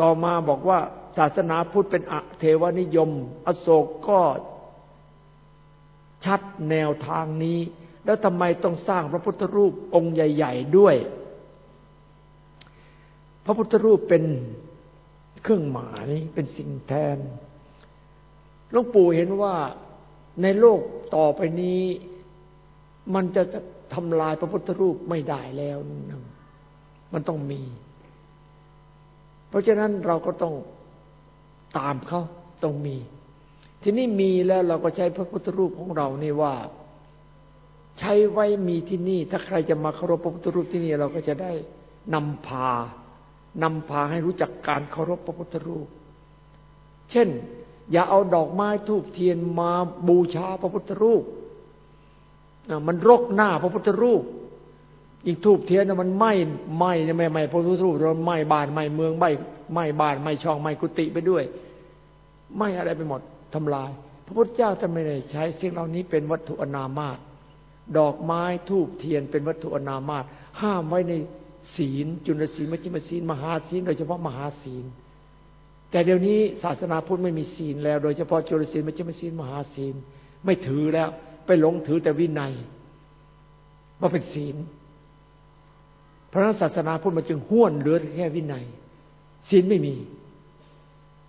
ต่อมาบอกว่าศาสนาพุทธเป็นอเทวนิยม อโศกก็ชัดแนวทางนี้ แล้วทำไมต้องสร้างพระพุทธรูปองค์ใหญ่ ๆ ด้วย พระพุทธรูปเป็นเครื่องหมายเป็นสิ่งแทนหลวงปู่เห็นว่าในโลกต่อไปนี้ มันจะทำลายพระพุทธรูปไม่ได้แล้วมันต้องมี เพราะฉะนั้นเราก็ต้องตามเขาต้องมี ทีนี้มีแล้วเราก็ใช้พระพุทธรูปของเรานี่ว่า ใช้ไว้มีที่นี่ ถ้าใครจะมาเคารพพระพุทธรูปที่นี่เราก็จะได้นำพา นำพาให้รู้จักการเคารพพระพุทธรูป เช่น อย่าเอาดอกไม้ทูบเทียนมาบูชาพระพุทธรูป มันรกหน้าพระพุทธรูปยิ่งทูบเทียนมันไหม้ไหม้เนี่ยไม่ไหม้พระพุทธรูปเราไหม้บ้านไหม้เมืองไหม้ไหม้บ้านไหม้ช่องไหม้กุฏิไปด้วยไหม้อะไรไปหมดทำลาย พระพุทธเจ้าท่านไม่ได้ใช้สิ่งเหล่านี้เป็นวัตถุอนามาตดอกไม้ทูบเทียนเป็นวัตถุอนามาตห้ามไว้ใน ศีล จุลศีลมัชฌิมศีล มหาศีล โดยเฉพาะมหาศีล แต่เดี๋ยวนี้ศาสนาพุทธไม่มีศีลแล้ว โดยเฉพาะจุลศีลมัชฌิมศีล มหาศีล ไม่ถือแล้ว ไปหลงถือแต่วินัยว่าเป็นศีลพระนักศาสนาพุทธมันจึงห้วนเหลือแค่วินัย ศีลไม่มี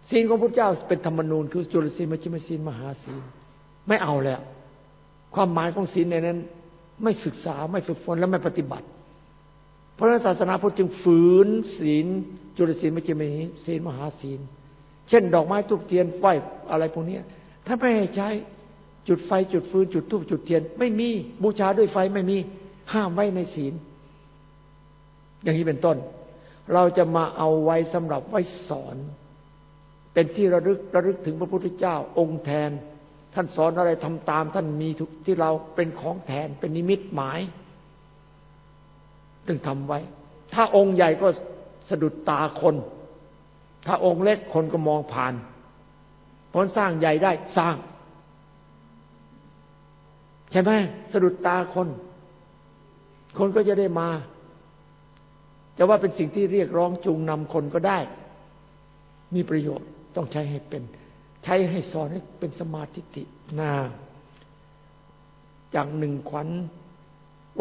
ศีลของพระเจ้าเป็นธรรมนูญคือจุลศีลมัชฌิมศีล มหาศีล ไม่เอาแล้ว ความหมายของศีลในนั้น ไม่ศึกษาไม่ฝึกฝนและไม่ปฏิบัติ พราะศาสนาพุทธจึงฝืนศีล จุลศีลมัชฌิมศีลมหาศีล เช่น ดอกไม้ทุกเทียนไฟอะไรพวกนี้ถ้าไม่ใช้จุดไฟจุดฟืนจุดทูบจุดเทียน ไม่มีบูชาด้วยไฟไม่มีห้ามไว้ในศีล อย่างนี้เป็นต้น เราจะมาเอาไว้สำหรับไว้สอน เป็นที่ระลึกระลึกถึงพระพุทธเจ้า องค์แทน ท่านสอนอะไรทำตาม ท่านมีทุกที่เราเป็นของแทนเป็นนิมิตหมาย ตึงทำไว้ ถ้าองค์ใหญ่ก็สะดุดตาคน ถ้าองค์เล็กคนก็มองผ่านเพราะสร้างใหญ่ได้สร้าง ใช่ไหมสะดุดตาคน คนก็จะได้มา จะว่าเป็นสิ่งที่เรียกร้องจูงนำคนก็ได้ มีประโยชน์ต้องใช้ให้เป็น ใช้ให้สอนให้เป็นสมาธิินาจากหนึ่งขวัญ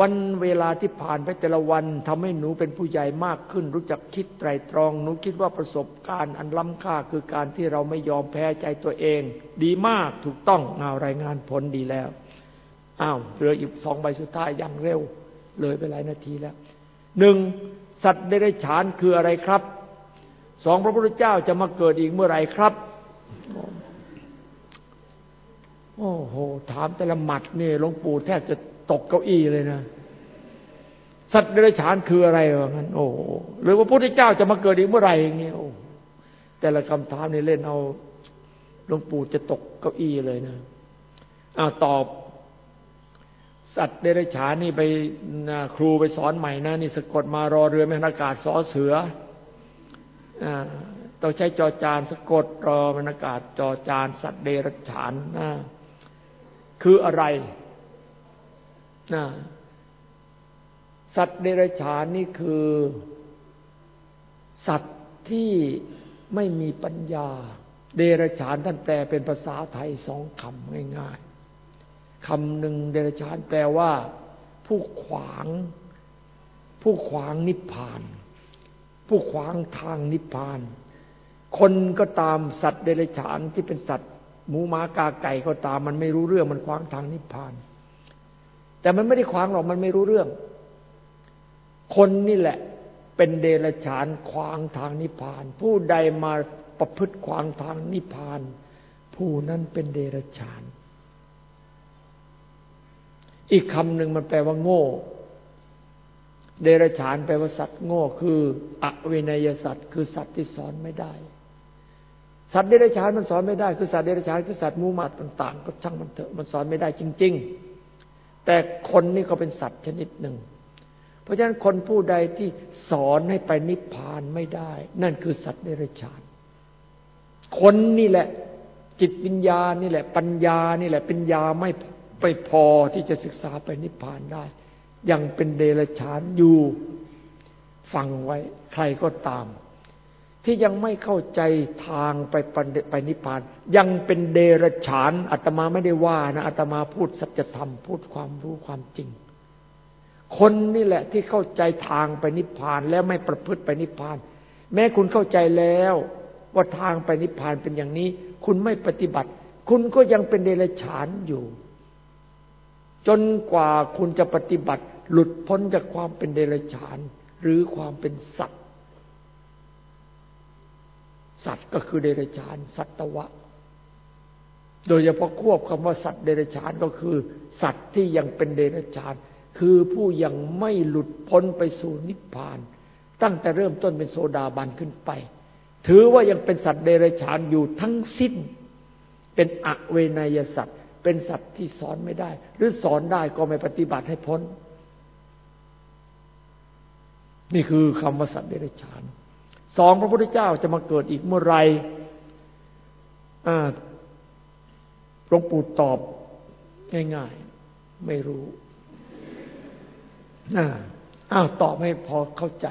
วันเวลาที่ผ่านไปแต่ละวันทำให้หนูเป็นผู้ใหญ่มากขึ้น รู้จักคิดไตรตรอง หนูคิดว่าประสบการณ์อันล้ำค่าคือการที่เราไม่ยอมแพ้ใจตัวเอง ดีมากถูกต้องเอารายงานผลดีแล้วอ้าวเหลืออีกสองใบสุดท้ายอย่างเร็ว เลยไปหลายนาทีแล้วหนึ่งสัตว์เดรัจฉานคืออะไรครับสองพระพุทธเจ้าจะมาเกิดอีกเมื่อไหร่ครับโอ้โหถามแต่ละหมัดนี่หลวงปู่แทบจะ ตกเก้าอี้เลยนะ สัตว์เดรัจฉานคืออะไรวะงั้นโอ้หรือว่าพระพุทธเจ้าจะมาเกิดอีกเมื่อไหร่อย่างเงี้ยโอ้แต่ละคำถามนี่เล่นเอาหลวงปู่จะตกเก้าอี้เลยนะอ้าวตอบ สัตว์เดรัจฉานนี่ไปครูไปสอนใหม่นะนี่สะกดมารอเรือแม่นอากาศสอเสืออ่าต้องใช้จอจานสะกดรอแม่นอากาศจอจาน สัตว์เดรัจฉานนะคืออะไร นะสัตว์เดรัจฉานนี่คือ สัตว์ที่ไม่มีปัญญา เดรัจฉานท่านแปลเป็นภาษาไทยสองคำง่ายๆคำหนึ่งเดรัจฉานแปลว่า ผู้ขวาง ผู้ขวางนิพพาน ผู้ขวางทางนิพพาน คนก็ตามสัตว์เดรัจฉานที่เป็นสัตว์หมูหมากาไก่ก็ตาม มันไม่รู้เรื่องมันขวางทางนิพพาน แต่มันไม่ได้ขวางหรอกมันไม่รู้เรื่อง คนนี่แหละ เป็นเดรัจฉานขวางทางนิพพาน ผู้ใดมาประพฤติขวางทางนิพพาน ผู้นั้นเป็นเดรัจฉาน อีกคำหนึ่งมันแปลว่าโง่ เดรัจฉานแปลว่าสัตว์โง่คืออเวนยสัตว์คือสัตว์ที่สอนไม่ได้ สัตว์เดรัจฉานมันสอนไม่ได้ คือสัตว์เดรัจฉานคือสัตว์มูมาต่าง ๆ ก็ช่างมันเถอะมันสอนไม่ได้จริง ๆ แต่คนนี่ก็เป็นสัตว์ชนิดหนึ่ง เพราะฉะนั้นคนผู้ใดที่สอนให้ไปนิพพานไม่ได้ นั่นคือสัตว์เดรัจฉาน คนนี่แหละ จิตวิญญาณนี่แหละ ปัญญานี่แหละปัญญาไม่ไปพอที่จะศึกษาไปนิพพานได้ ยังเป็นเดรัจฉานอยู่ ฟังไว้ใครก็ตาม ที่ยังไม่เข้าใจทางไปไปนิพพาน ยังเป็นเดรัจฉานอาตมาไม่ได้ว่านะอาตมาพูดสัจธรรมพูดความรู้ความจริง คนนี่แหละที่เข้าใจทางไปนิพพานแล้วไม่ประพฤติไปนิพพาน แม้คุณเข้าใจแล้วว่าทางไปนิพพานเป็นอย่างนี้ คุณไม่ปฏิบัติ คุณก็ยังเป็นเดรัจฉานอยู่ จนกว่าคุณจะปฏิบัติ หลุดพ้นจากความเป็นเดรัจฉาน หรือความเป็นสัตว์ สัตว์ก็คือเดรัจฉาน สัตวะ โดยเฉพาะควบคำว่าสัตว์เดรัจฉานก็คือ สัตว์ที่ยังเป็นเดรัจฉาน คือผู้ยังไม่หลุดพ้นไปสู่นิพพาน ตั้งแต่เริ่มต้นเป็นโซดาบันขึ้นไป ถือว่ายังเป็นสัตว์เดรัจฉานอยู่ทั้งสิ้น เป็นอเวนยสัตว์เป็นสัตว์ที่สอนไม่ได้ หรือสอนได้ก็ไม่ปฏิบัติให้พ้น นี่คือคำว่าสัตว์เดรัจฉาน สองพระพุทธเจ้าจะมาเกิดอีกเมื่อไรหลวงปู่ตอบง่าย ๆ ไม่รู้อ้าวตอบให้พอเข้าใจ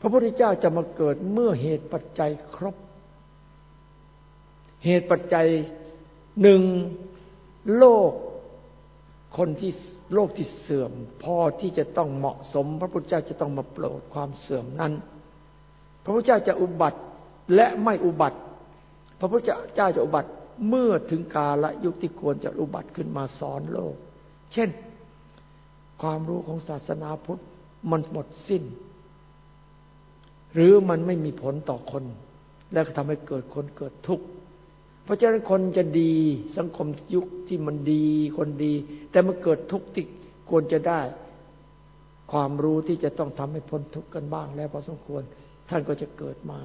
พระพุทธเจ้าจะมาเกิดเมื่อเหตุปัจจัยครบ เหตุปัจจัยหนึ่งโลกคนที่โลกที่เสื่อม พอที่จะต้องเหมาะสม พระพุทธเจ้าจะต้องมาโปรดความเสื่อมนั้น พระพุทธเจ้าจะอุบัติและไม่อุบัติ พระพุทธเจ้าจะอุบัติเมื่อถึงกาละยุคที่ควรจะอุบัติขึ้นมาสอนโลก เช่น ความรู้ของศาสนาพุทธมันหมดสิ้น หรือมันไม่มีผลต่อคน แล้วก็ทำให้เกิดคนเกิดทุกข์เพราะฉะนั้นคนจะดีสังคมยุคที่มันดีคนดี แต่มันเกิดทุกข์ที่ควรจะได้ ความรู้ที่จะต้องทำให้พ้นทุกข์กันบ้างแล้วพอสมควร ท่านก็จะเกิดมา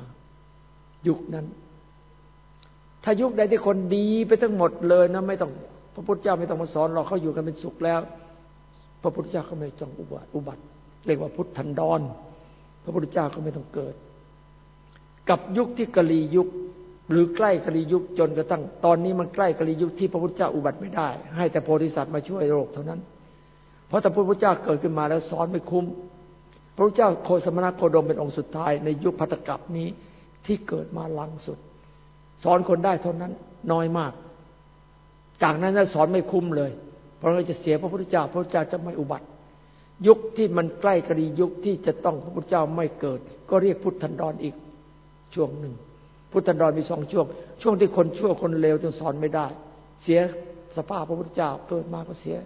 ยุคนั้น ถ้ายุคใดที่คนดีไปทั้งหมดเลยนะไม่ต้อง พระพุทธเจ้าไม่ต้องมาสอนเราเขาอยู่กันเป็นสุขแล้ว พระพุทธเจ้าก็ไม่ต้องอุบัติอุบัติเรียกว่าพุทธันดร พระพุทธเจ้าก็ไม่ต้องเกิด กับยุคที่กะลียุค หรือใกล้กะลียุคจนกระทั่งตอนนี้มันใกล้กะลียุคที่พระพุทธเจ้าอุบัติไม่ได้ ให้แต่โพธิสัตว์มาช่วยโลกเท่านั้น เพราะถ้าพระพุทธเจ้าเกิดขึ้นมาแล้วสอนไม่คุ้ม พระเจ้าโคสมณโคดมเป็นองค์สุดท้ายในยุคพัตกับนี้ที่เกิดมาลังสุด สอนคนได้เท่านั้นน้อยมาก จากนั้นสอนไม่คุ้มเลย เพราะเราจะเสียพระพุทธเจ้า พระพุทธเจ้าจะไม่อุบัติ ยุคที่มันใกล้กรียุคที่จะต้องพระพุทธเจ้าไม่เกิด ก็เรียกพุทธันดรอีกช่วงหนึ่ง พุทธันดรมีสองช่วง ช่วงที่คนชั่วคนเลวจนสอนไม่ได้ เสียสภาพพระพุทธเจ้าเกิดมาก็เสีย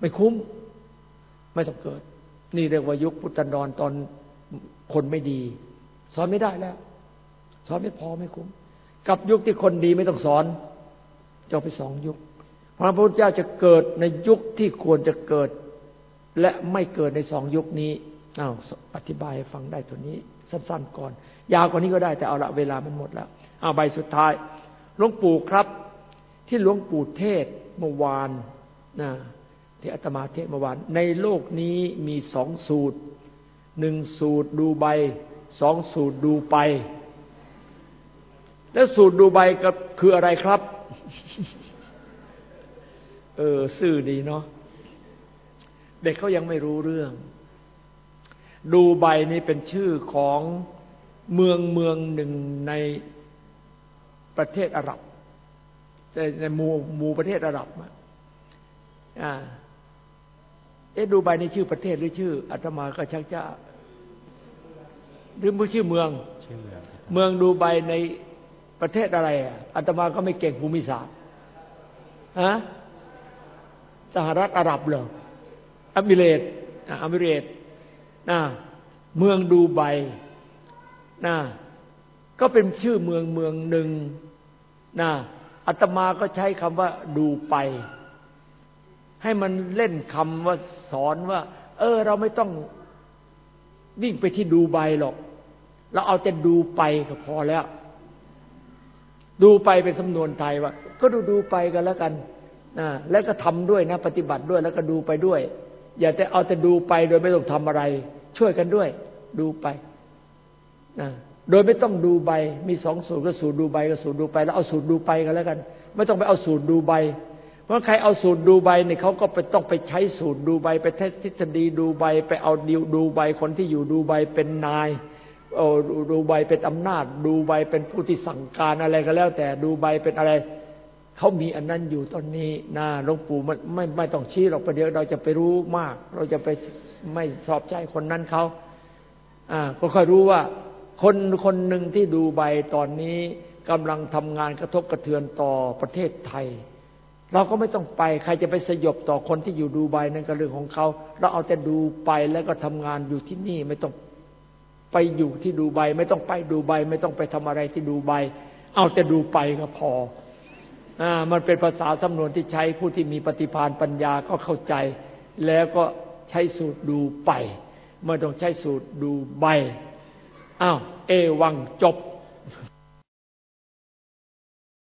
ไม่คุ้มไม่ต้องเกิด นี่เรียกว่ายุคพุทธันดรตอนคนไม่ดี สอนไม่ได้แล้ว สอนไม่พอไม่คุ้ม กับยุคที่คนดีไม่ต้องสอนจะไปสองยุค พระพุทธเจ้าจะเกิดในยุคที่ควรจะเกิด และไม่เกิดในสองยุคนี้อ้าวอธิบายให้ฟังได้ตัวนี้ สั้นๆก่อน ยาวกว่านี้ก็ได้แต่เอาละเวลามันหมดแล้วเอาใบสุดท้ายหลวงปู่ครับ ที่หลวงปู่เทศเมื่อวานนะ ที่อาตมาเทศเมื่อวานในโลกนี้มีสองสูตรหนึ่งสูตรดูใบสองสูตรดูไป แล้วสูตรดูใบก็คืออะไรครับ เออซื่อดีเนาะเด็กเขายังไม่รู้เรื่อง ดูใบนี่เป็นชื่อของเมืองเมืองหนึ่งในประเทศอาหรับในหมู่หมู่ประเทศอาหรับอ่า เอ๊ะดูใบในชื่อประเทศหรือชื่ออาตมาก็ชักจะหรือมือชื่อเมืองชื่อเมือง เมืองดูใบในประเทศอะไรอะอาตมาก็ไม่เก่งภูมิศาสตร์ฮะสหรัฐอาหรับเหรออเมริกอเมริกนะเมืองดูใบนะก็เป็นชื่อเมืองเมืองหนึ่งนะอาตมาก็ใช้คำว่าดูไป ให้มันเล่นคำว่าสอนว่า เออ เราไม่ต้องวิ่งไปที่ดูใบหรอก เราเอาแต่ดูไปก็พอแล้ว ดูไปเป็นสำนวนไทยว่า ก็ดูดูไปกันแล้วกันนะแล้วก็ทำด้วยนะ ปฏิบัติด้วยแล้วก็ดูไปด้วย อย่าแต่เอาแต่ดูไปโดยไม่ต้องทำอะไร ช่วยกันด้วย ดูไปนะโดยไม่ต้องดูใบ มีสองสูตรก็สูตรดูใบก็สูตรดูไป แล้วเอาสูตรดูไปกันแล้วกัน ไม่ต้องไปเอาสูตรดูใบ เพราะใครเอาสูตรดูใบเนี่ยเขาก็ไปต้องไปใช้สูตรดูใบ ไปเทฤษฎีดูใบ ไปเอาดิวดูใบคนที่อยู่ดูใบเป็นนายโอ้ดูใบเป็นอำนาจ ดูใบเป็นผู้ที่สั่งการอะไรก็แล้ว แต่ดูใบเป็นอะไรเขามีอันนั้นอยู่ตอนนี้นะหลวงปู่มันไม่ไม่ต้องชี้หรอกประเดี๋ยวเราจะไปรู้มาก เราจะไปไม่สอบใจคนนั้นเขาอ่าก็ค่อยรู้ว่า คนคนหนึ่งที่ดูใบตอนนี้กำลังทำงานกระทบกระเทือนต่อประเทศไทย เราก็ไม่ต้องไป ใครจะไปสยบต่อคนที่อยู่ดูใบนั่นก็เรื่องของเขา เราเอาแต่ดูไปแล้วก็ทำงานอยู่ที่นี่ไม่ต้องไปอยู่ที่ดูใบไม่ต้องไปดูใบไม่ต้องไปทำอะไรที่ดูใบเอาแต่ดูไปก็พออ่ามันเป็นภาษาสำนวนที่ใช้ผู้ที่มีปฏิภาณปัญญาก็เข้าใจ แล้วก็ใช้สูตรดูไปไม่ต้องใช้สูตรดูใบอ้าวเอวังจบ